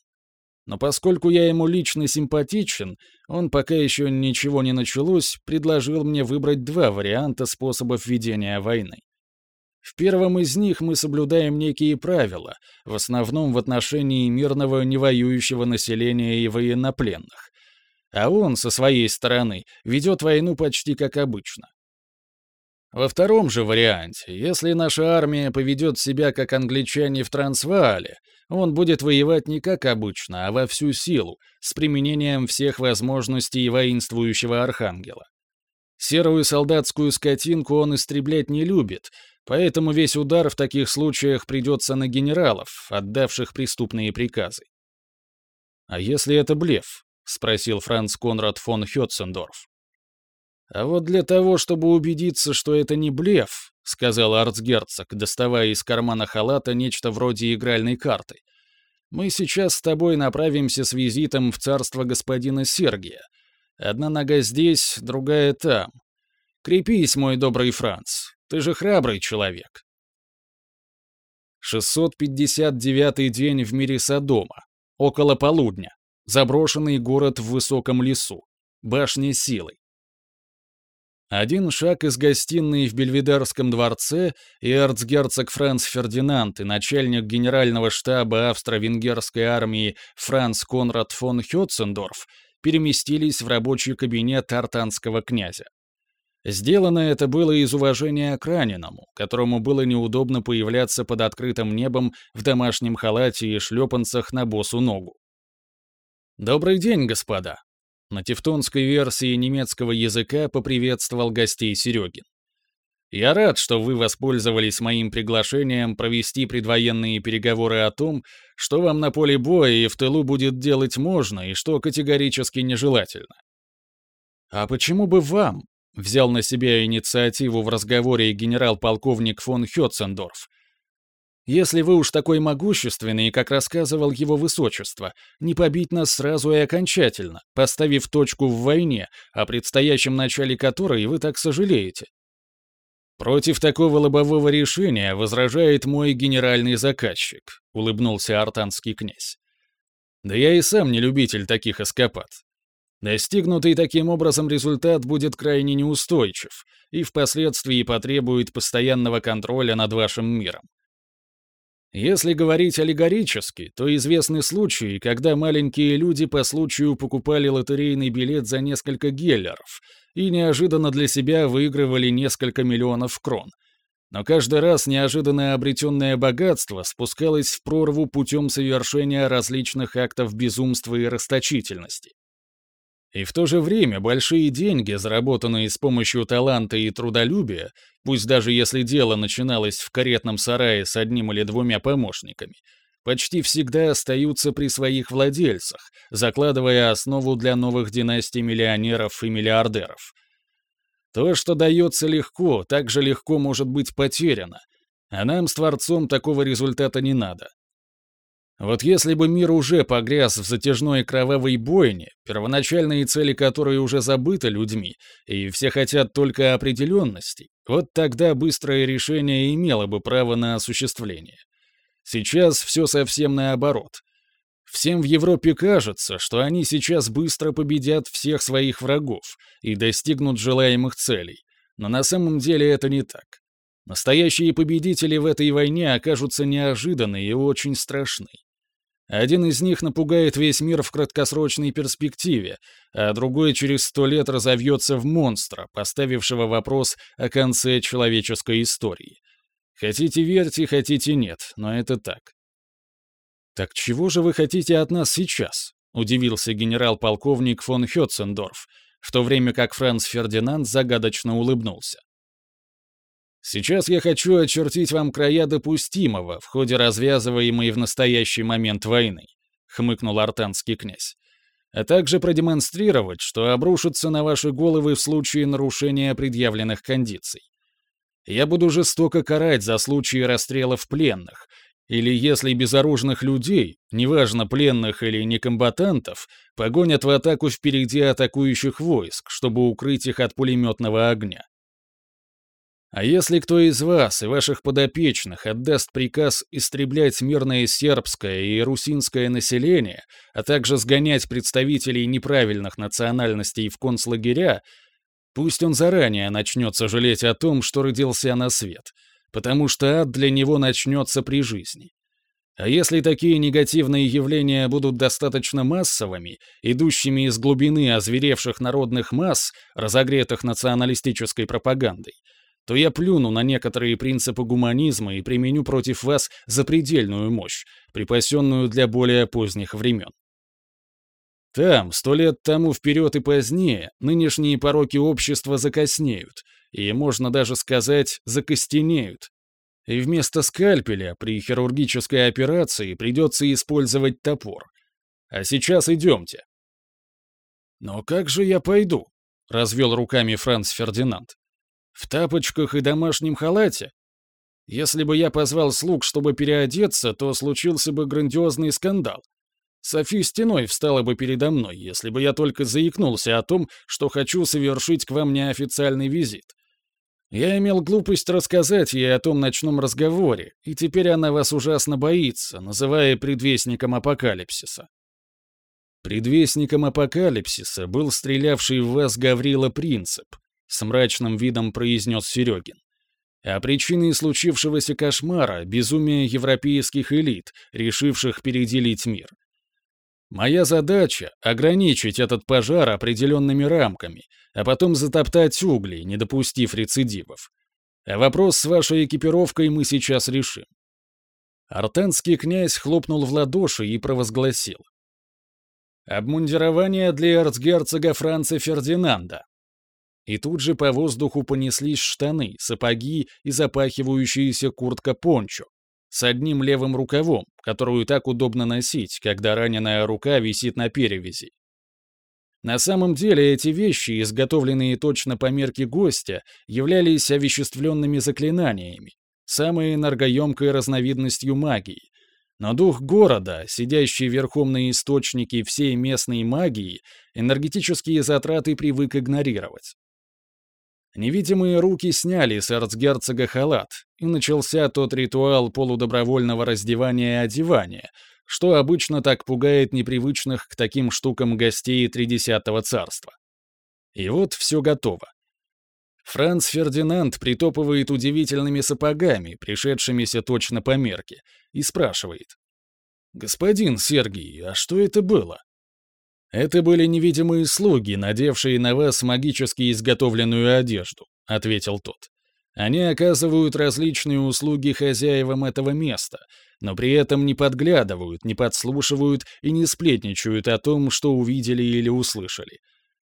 Но поскольку я ему лично симпатичен, он, пока еще ничего не началось, предложил мне выбрать два варианта способов ведения войны. В первом из них мы соблюдаем некие правила, в основном в отношении мирного невоюющего населения и военнопленных, а он, со своей стороны, ведет войну почти как обычно. Во втором же варианте, если наша армия поведет себя как англичане в Трансваале, он будет воевать не как обычно, а во всю силу, с применением всех возможностей воинствующего архангела. Серую солдатскую скотинку он истреблять не любит, поэтому весь удар в таких случаях придется на генералов, отдавших преступные приказы. А если это блеф? — спросил Франц Конрад фон Хетцендорф. «А вот для того, чтобы убедиться, что это не блеф», — сказал арцгерцог, доставая из кармана халата нечто вроде игральной карты, «мы сейчас с тобой направимся с визитом в царство господина Сергия. Одна нога здесь, другая там. Крепись, мой добрый Франц, ты же храбрый человек». 659-й день в мире Содома. Около полудня. Заброшенный город в высоком лесу. Башня силы. Один шаг из гостиной в Бельведерском дворце, и эрцгерцог Франц Фердинанд и начальник генерального штаба австро-венгерской армии Франц Конрад фон Хетцендорф переместились в рабочий кабинет артанского князя. Сделано это было из уважения к раненому, которому было неудобно появляться под открытым небом в домашнем халате и шлепанцах на босу ногу. «Добрый день, господа!» На тевтонской версии немецкого языка поприветствовал гостей Серегин. «Я рад, что вы воспользовались моим приглашением провести предвоенные переговоры о том, что вам на поле боя и в тылу будет делать можно и что категорически нежелательно. А почему бы вам, взял на себя инициативу в разговоре генерал-полковник фон Хетцендорф, если вы уж такой могущественный, как рассказывал его высочество, не побить нас сразу и окончательно, поставив точку в войне, о предстоящем начале которой вы так сожалеете. Против такого лобового решения возражает мой генеральный заказчик, улыбнулся артанский князь. Да я и сам не любитель таких эскапад. Достигнутый таким образом результат будет крайне неустойчив и впоследствии потребует постоянного контроля над вашим миром. Если говорить аллегорически, то известны случаи, когда маленькие люди по случаю покупали лотерейный билет за несколько геллеров и неожиданно для себя выигрывали несколько миллионов крон. Но каждый раз неожиданно обретенное богатство спускалось в прорву путем совершения различных актов безумства и расточительности. И в то же время большие деньги, заработанные с помощью таланта и трудолюбия, пусть даже если дело начиналось в каретном сарае с одним или двумя помощниками, почти всегда остаются при своих владельцах, закладывая основу для новых династий миллионеров и миллиардеров. То, что дается легко, также легко может быть потеряно, а нам с Творцом такого результата не надо. Вот если бы мир уже погряз в затяжной кровавой бойне, первоначальные цели которой уже забыты людьми, и все хотят только определенности, вот тогда быстрое решение имело бы право на осуществление. Сейчас все совсем наоборот. Всем в Европе кажется, что они сейчас быстро победят всех своих врагов и достигнут желаемых целей, но на самом деле это не так. Настоящие победители в этой войне окажутся неожиданны и очень страшны. Один из них напугает весь мир в краткосрочной перспективе, а другой через сто лет разовьется в монстра, поставившего вопрос о конце человеческой истории. Хотите верьте, хотите нет, но это так. «Так чего же вы хотите от нас сейчас?» — удивился генерал-полковник фон Хетцендорф, в то время как Франц Фердинанд загадочно улыбнулся. Сейчас я хочу очертить вам края допустимого в ходе развязываемой в настоящий момент войны», — хмыкнул артанский князь. «А также продемонстрировать, что обрушится на ваши головы в случае нарушения предъявленных кондиций. Я буду жестоко карать за случаи расстрелов пленных, Или если безоружных людей, неважно пленных или некомбатантов, погонят в атаку впереди атакующих войск, чтобы укрыть их от пулеметного огня. А если кто из вас и ваших подопечных отдаст приказ истреблять мирное сербское и русинское население, а также сгонять представителей неправильных национальностей в концлагеря, пусть он заранее начнет сожалеть о том, что родился на свет, потому что ад для него начнется при жизни. А если такие негативные явления будут достаточно массовыми, идущими из глубины озверевших народных масс, разогретых националистической пропагандой, то я плюну на некоторые принципы гуманизма и применю против вас запредельную мощь, припасенную для более поздних времен. Там, сто лет тому вперед и позднее, нынешние пороки общества закоснеют, и, можно даже сказать, закостенеют. И вместо скальпеля при хирургической операции придется использовать топор. А сейчас идемте. «Но как же я пойду?» — развел руками Франц Фердинанд. В тапочках и домашнем халате? Если бы я позвал слуг, чтобы переодеться, то случился бы грандиозный скандал. Софи стеной встала бы передо мной, если бы я только заикнулся о том, что хочу совершить к вам неофициальный визит. Я имел глупость рассказать ей о том ночном разговоре, и теперь она вас ужасно боится, называя предвестником апокалипсиса. Предвестником апокалипсиса был стрелявший в вас Гаврила Принцип, с мрачным видом произнес Серегин. А причиной случившегося кошмара — безумие европейских элит, решивших переделить мир. Моя задача — ограничить этот пожар определенными рамками, а потом затоптать угли, не допустив рецидивов. А вопрос с вашей экипировкой мы сейчас решим. Артенский князь хлопнул в ладоши и провозгласил. «Обмундирование для эрцгерцога Франца Фердинанда. И тут же по воздуху понеслись штаны, сапоги и запахивающаяся куртка-пончо с одним левым рукавом, которую так удобно носить, когда раненая рука висит на перевязи. На самом деле эти вещи, изготовленные точно по мерке гостя, являлись овеществленными заклинаниями, самой энергоемкой разновидностью магии. Но дух города, сидящий верхом на источнике всей местной магии, энергетические затраты привык игнорировать. Невидимые руки сняли с эрцгерцога халат, и начался тот ритуал полудобровольного раздевания и одевания, что обычно так пугает непривычных к таким штукам гостей Тридесятого царства. И вот все готово. Франц Фердинанд притопывает удивительными сапогами, пришедшимися точно по мерке, и спрашивает. «Господин Сергий, а что это было?» «Это были невидимые слуги, надевшие на вас магически изготовленную одежду», — ответил тот. «Они оказывают различные услуги хозяевам этого места, но при этом не подглядывают, не подслушивают и не сплетничают о том, что увидели или услышали.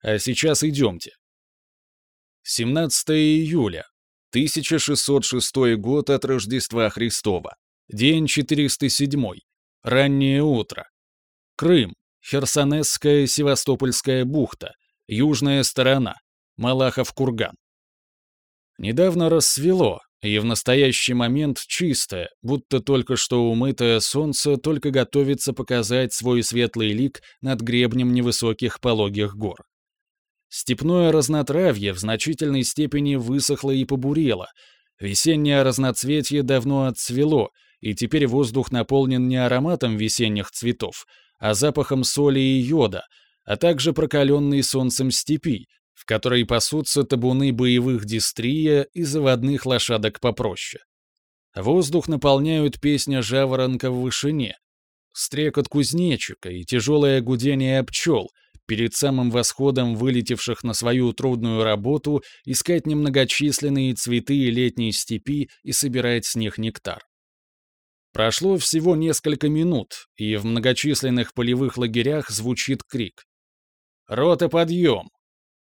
А сейчас идемте». 17 июля, 1606 год от Рождества Христова, день 407, раннее утро. Крым, Херсонесская Севастопольская бухта, южная сторона, Малахов курган. Недавно рассвело, и в настоящий момент чистое, будто только что умытое солнце только готовится показать свой светлый лик над гребнем невысоких пологих гор. Степное разнотравье в значительной степени высохло и побурело, весеннее разноцветие давно отцвело, и теперь воздух наполнен не ароматом весенних цветов, а запахом соли и йода, а также прокаленной солнцем степи, в которой пасутся табуны боевых дистрия и заводных лошадок попроще. Воздух наполняют песня жаворонка в вышине, стрекот кузнечика и тяжелое гудение пчел, перед самым восходом вылетевших на свою трудную работу искать немногочисленные цветы летней степи и собирать с них нектар. Прошло всего несколько минут, и в многочисленных полевых лагерях звучит крик. «Рота, подъем!»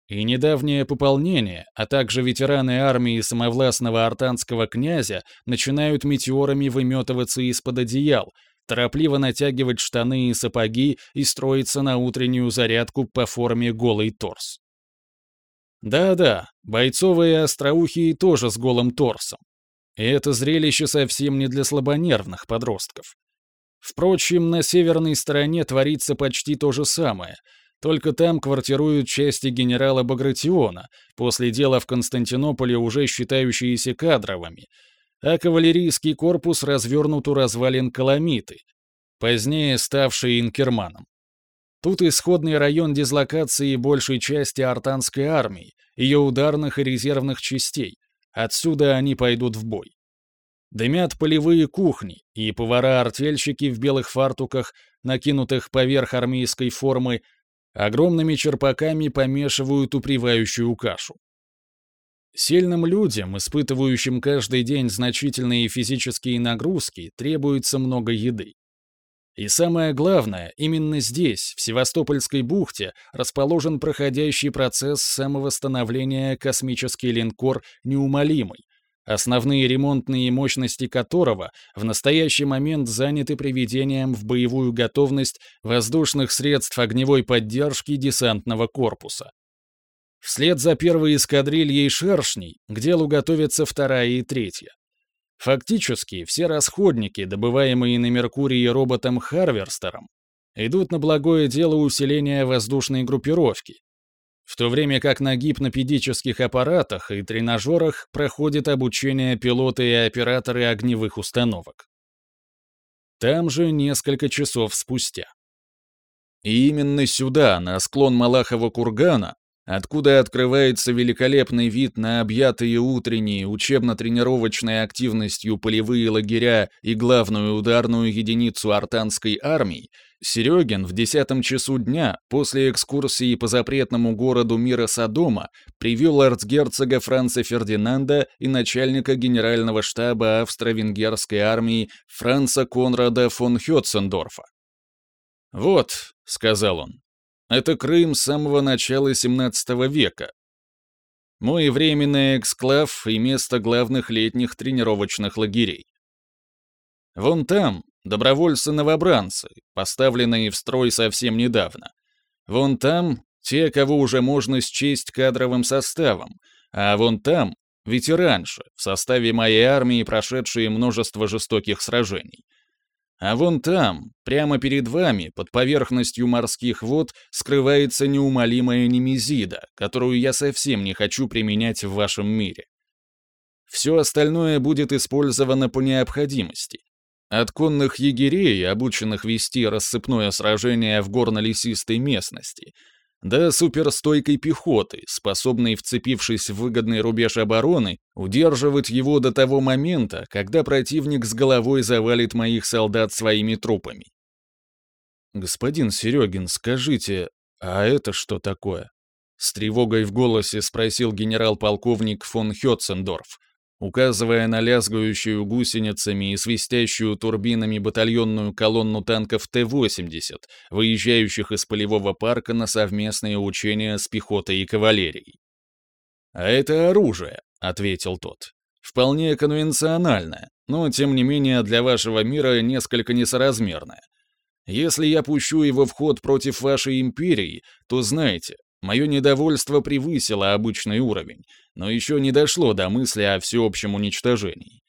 И недавнее пополнение, а также ветераны армии самовластного артанского князя начинают метеорами выметываться из-под одеял, торопливо натягивать штаны и сапоги и строиться на утреннюю зарядку по форме голый торс. Да-да, бойцовые остроухие тоже с голым торсом. И это зрелище совсем не для слабонервных подростков. Впрочем, на северной стороне творится почти то же самое, только там квартируют части генерала Багратиона, после дела в Константинополе уже считающиеся кадровыми, а кавалерийский корпус развернут у развалин Каламиты, позднее ставший Инкерманом. Тут исходный район дислокации большей части артанской армии, ее ударных и резервных частей. Отсюда они пойдут в бой. Дымят полевые кухни, и повара-артельщики в белых фартуках, накинутых поверх армейской формы, огромными черпаками помешивают упривающую кашу. Сильным людям, испытывающим каждый день значительные физические нагрузки, требуется много еды. И самое главное, именно здесь, в Севастопольской бухте, расположен проходящий процесс самовосстановления космический линкор «Неумолимый», основные ремонтные мощности которого в настоящий момент заняты приведением в боевую готовность воздушных средств огневой поддержки десантного корпуса. Вслед за первой эскадрильей «Шершней» к делу готовятся вторая и третья. Фактически, все расходники, добываемые на Меркурии роботом Харверстером, идут на благое дело усиления воздушной группировки, в то время как на гипнопедических аппаратах и тренажерах проходит обучение пилоты и операторы огневых установок. Там же несколько часов спустя. И именно сюда, на склон Малахова кургана, откуда открывается великолепный вид на объятые утренние учебно-тренировочной активностью полевые лагеря и главную ударную единицу артанской армии, Серегин в десятом часу дня после экскурсии по запретному городу мира Содома привел арцгерцога Франца Фердинанда и начальника генерального штаба австро-венгерской армии Франца Конрада фон Хетцендорфа. «Вот», — сказал он, это Крым с самого начала XVII века. Мой временный эксклав и место главных летних тренировочных лагерей. Вон там добровольцы-новобранцы, поставленные в строй совсем недавно. Вон там те, кого уже можно счесть кадровым составом, а вон там ветеранши, в составе моей армии прошедшие множество жестоких сражений. А вон там, прямо перед вами, под поверхностью морских вод, скрывается неумолимая немезида, которую я совсем не хочу применять в вашем мире. Все остальное будет использовано по необходимости. От конных егерей, обученных вести рассыпное сражение в горно-лесистой местности, до суперстойкой пехоты, способной, вцепившись в выгодный рубеж обороны, удерживать его до того момента, когда противник с головой завалит моих солдат своими трупами. «Господин Серегин, скажите, а это что такое?» С тревогой в голосе спросил генерал-полковник фон Хетцендорф, указывая на лязгающую гусеницами и свистящую турбинами батальонную колонну танков Т-80, выезжающих из полевого парка на совместные учения с пехотой и кавалерией. «А это оружие», — ответил тот. «Вполне конвенциональное, но, тем не менее, для вашего мира несколько несоразмерное. Если я пущу его в ход против вашей империи, то знайте, Мое недовольство превысило обычный уровень, но еще не дошло до мысли о всеобщем уничтожении.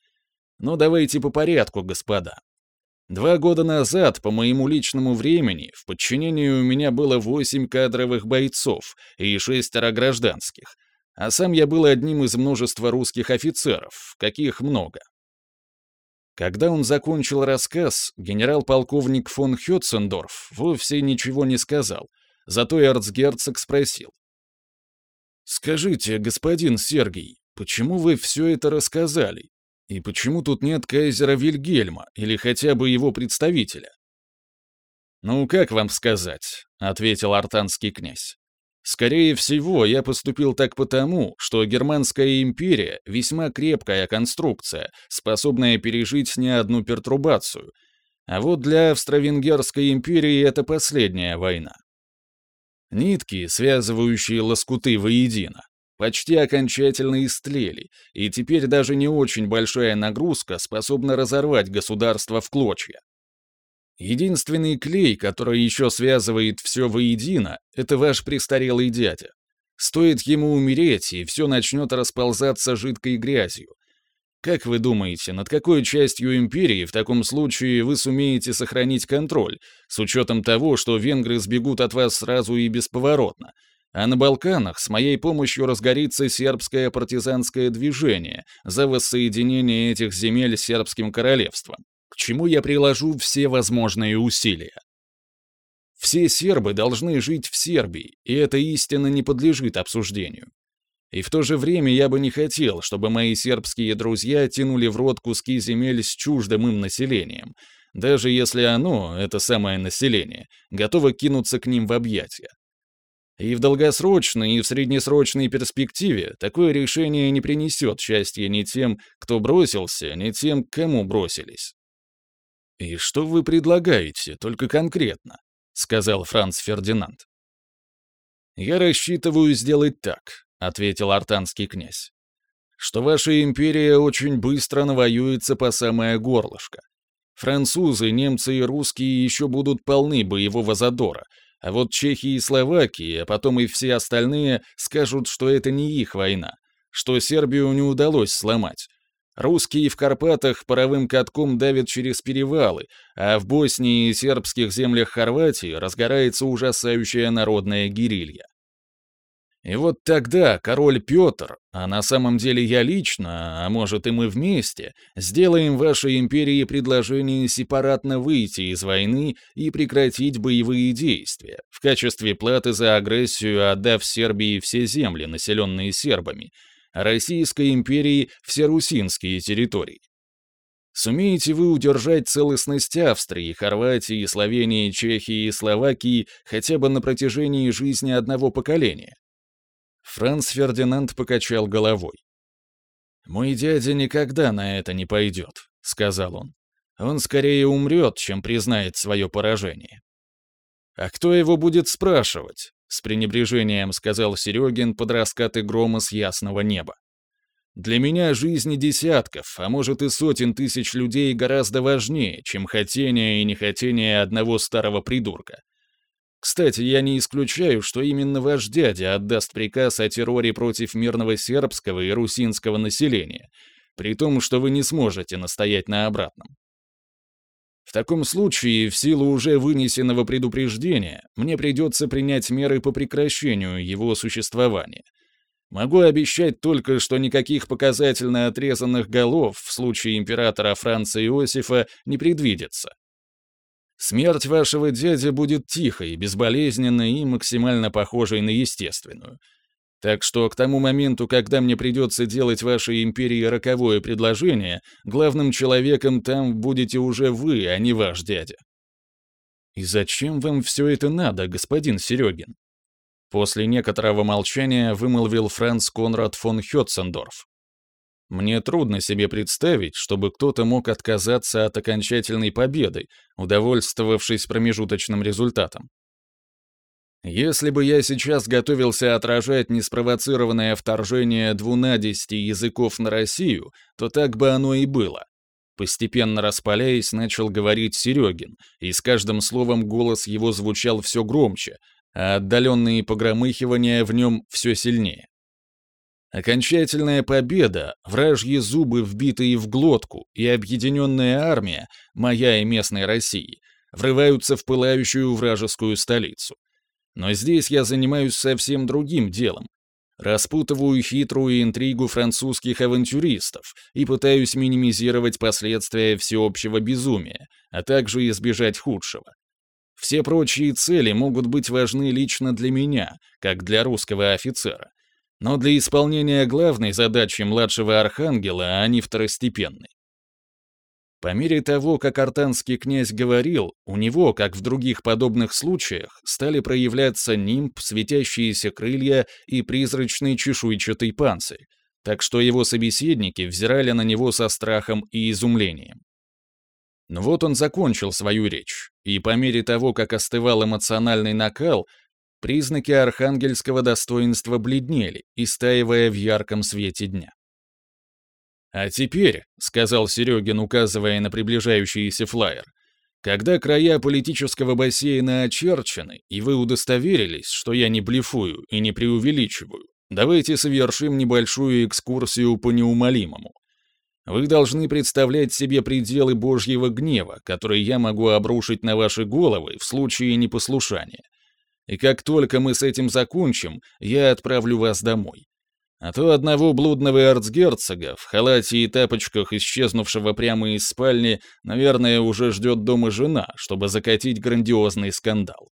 Но давайте по порядку, господа. Два года назад, по моему личному времени, в подчинении у меня было восемь кадровых бойцов и шестеро гражданских, а сам я был одним из множества русских офицеров, каких много. Когда он закончил рассказ, генерал-полковник фон Хетцендорф вовсе ничего не сказал, Зато эрцгерцог спросил. «Скажите, господин Сергий, почему вы все это рассказали? И почему тут нет кайзера Вильгельма или хотя бы его представителя?» «Ну, как вам сказать?» — ответил артанский князь. «Скорее всего, я поступил так потому, что Германская империя — весьма крепкая конструкция, способная пережить не одну пертурбацию. А вот для Австро-Венгерской империи это последняя война. Нитки, связывающие лоскуты воедино, почти окончательно истлели, и теперь даже не очень большая нагрузка способна разорвать государство в клочья. Единственный клей, который еще связывает все воедино, это ваш престарелый дядя. Стоит ему умереть, и все начнет расползаться жидкой грязью. Как вы думаете, над какой частью империи в таком случае вы сумеете сохранить контроль, с учетом того, что венгры сбегут от вас сразу и бесповоротно, а на Балканах с моей помощью разгорится сербское партизанское движение за воссоединение этих земель с сербским королевством, к чему я приложу все возможные усилия. Все сербы должны жить в Сербии, и эта истина не подлежит обсуждению. И в то же время я бы не хотел, чтобы мои сербские друзья тянули в рот куски земель с чуждым им населением, даже если оно, это самое население, готово кинуться к ним в объятия. И в долгосрочной, и в среднесрочной перспективе такое решение не принесет счастья ни тем, кто бросился, ни тем, кому бросились. «И что вы предлагаете, только конкретно?» — сказал Франц Фердинанд. «Я рассчитываю сделать так. — ответил артанский князь, — что ваша империя очень быстро навоюется по самое горлышко. Французы, немцы и русские еще будут полны боевого задора, а вот чехи и словаки, а потом и все остальные скажут, что это не их война, что Сербию не удалось сломать. Русские в Карпатах паровым катком давят через перевалы, а в Боснии и сербских землях Хорватии разгорается ужасающая народная гирилья. И вот тогда король Петр, а на самом деле я лично, а может и мы вместе, сделаем вашей империи предложение сепаратно выйти из войны и прекратить боевые действия, в качестве платы за агрессию отдав Сербии все земли, населенные сербами, а Российской империи все русинские территории. Сумеете вы удержать целостность Австрии, Хорватии, Словении, Чехии и Словакии хотя бы на протяжении жизни одного поколения? Франц Фердинанд покачал головой. «Мой дядя никогда на это не пойдет», — сказал он. «Он скорее умрет, чем признает свое поражение». «А кто его будет спрашивать?» — с пренебрежением сказал Серегин под раскаты грома с ясного неба. «Для меня жизни десятков, а может и сотен тысяч людей гораздо важнее, чем хотение и нехотение одного старого придурка. Кстати, я не исключаю, что именно ваш дядя отдаст приказ о терроре против мирного сербского и русинского населения, при том, что вы не сможете настоять на обратном. В таком случае, в силу уже вынесенного предупреждения, мне придется принять меры по прекращению его существования. Могу обещать только, что никаких показательно отрезанных голов в случае императора Франца Иосифа не предвидится. Смерть вашего дяди будет тихой, безболезненной и максимально похожей на естественную. Так что к тому моменту, когда мне придется делать вашей империи роковое предложение, главным человеком там будете уже вы, а не ваш дядя. И зачем вам все это надо, господин Серегин? После некоторого молчания вымолвил Франц Конрад фон Хетцендорф. Мне трудно себе представить, чтобы кто-то мог отказаться от окончательной победы, удовольствовавшись промежуточным результатом. Если бы я сейчас готовился отражать неспровоцированное вторжение двунадесяти языков на Россию, то так бы оно и было. Постепенно распаляясь, начал говорить Серегин, и с каждым словом голос его звучал все громче, а отдаленные погромыхивания в нем все сильнее. Окончательная победа, вражьи зубы, вбитые в глотку, и объединенная армия, моя и местной России, врываются в пылающую вражескую столицу. Но здесь я занимаюсь совсем другим делом. Распутываю хитрую интригу французских авантюристов и пытаюсь минимизировать последствия всеобщего безумия, а также избежать худшего. Все прочие цели могут быть важны лично для меня, как для русского офицера но для исполнения главной задачи младшего архангела они второстепенны. По мере того, как артанский князь говорил, у него, как в других подобных случаях, стали проявляться нимб, светящиеся крылья и призрачный чешуйчатый панцирь, так что его собеседники взирали на него со страхом и изумлением. Но вот он закончил свою речь, и по мере того, как остывал эмоциональный накал, Признаки архангельского достоинства бледнели, истаивая в ярком свете дня. «А теперь», — сказал Серегин, указывая на приближающийся флайер, «когда края политического бассейна очерчены, и вы удостоверились, что я не блефую и не преувеличиваю, давайте совершим небольшую экскурсию по неумолимому. Вы должны представлять себе пределы Божьего гнева, которые я могу обрушить на ваши головы в случае непослушания. И как только мы с этим закончим, я отправлю вас домой. А то одного блудного эрцгерцога в халате и тапочках, исчезнувшего прямо из спальни, наверное, уже ждет дома жена, чтобы закатить грандиозный скандал.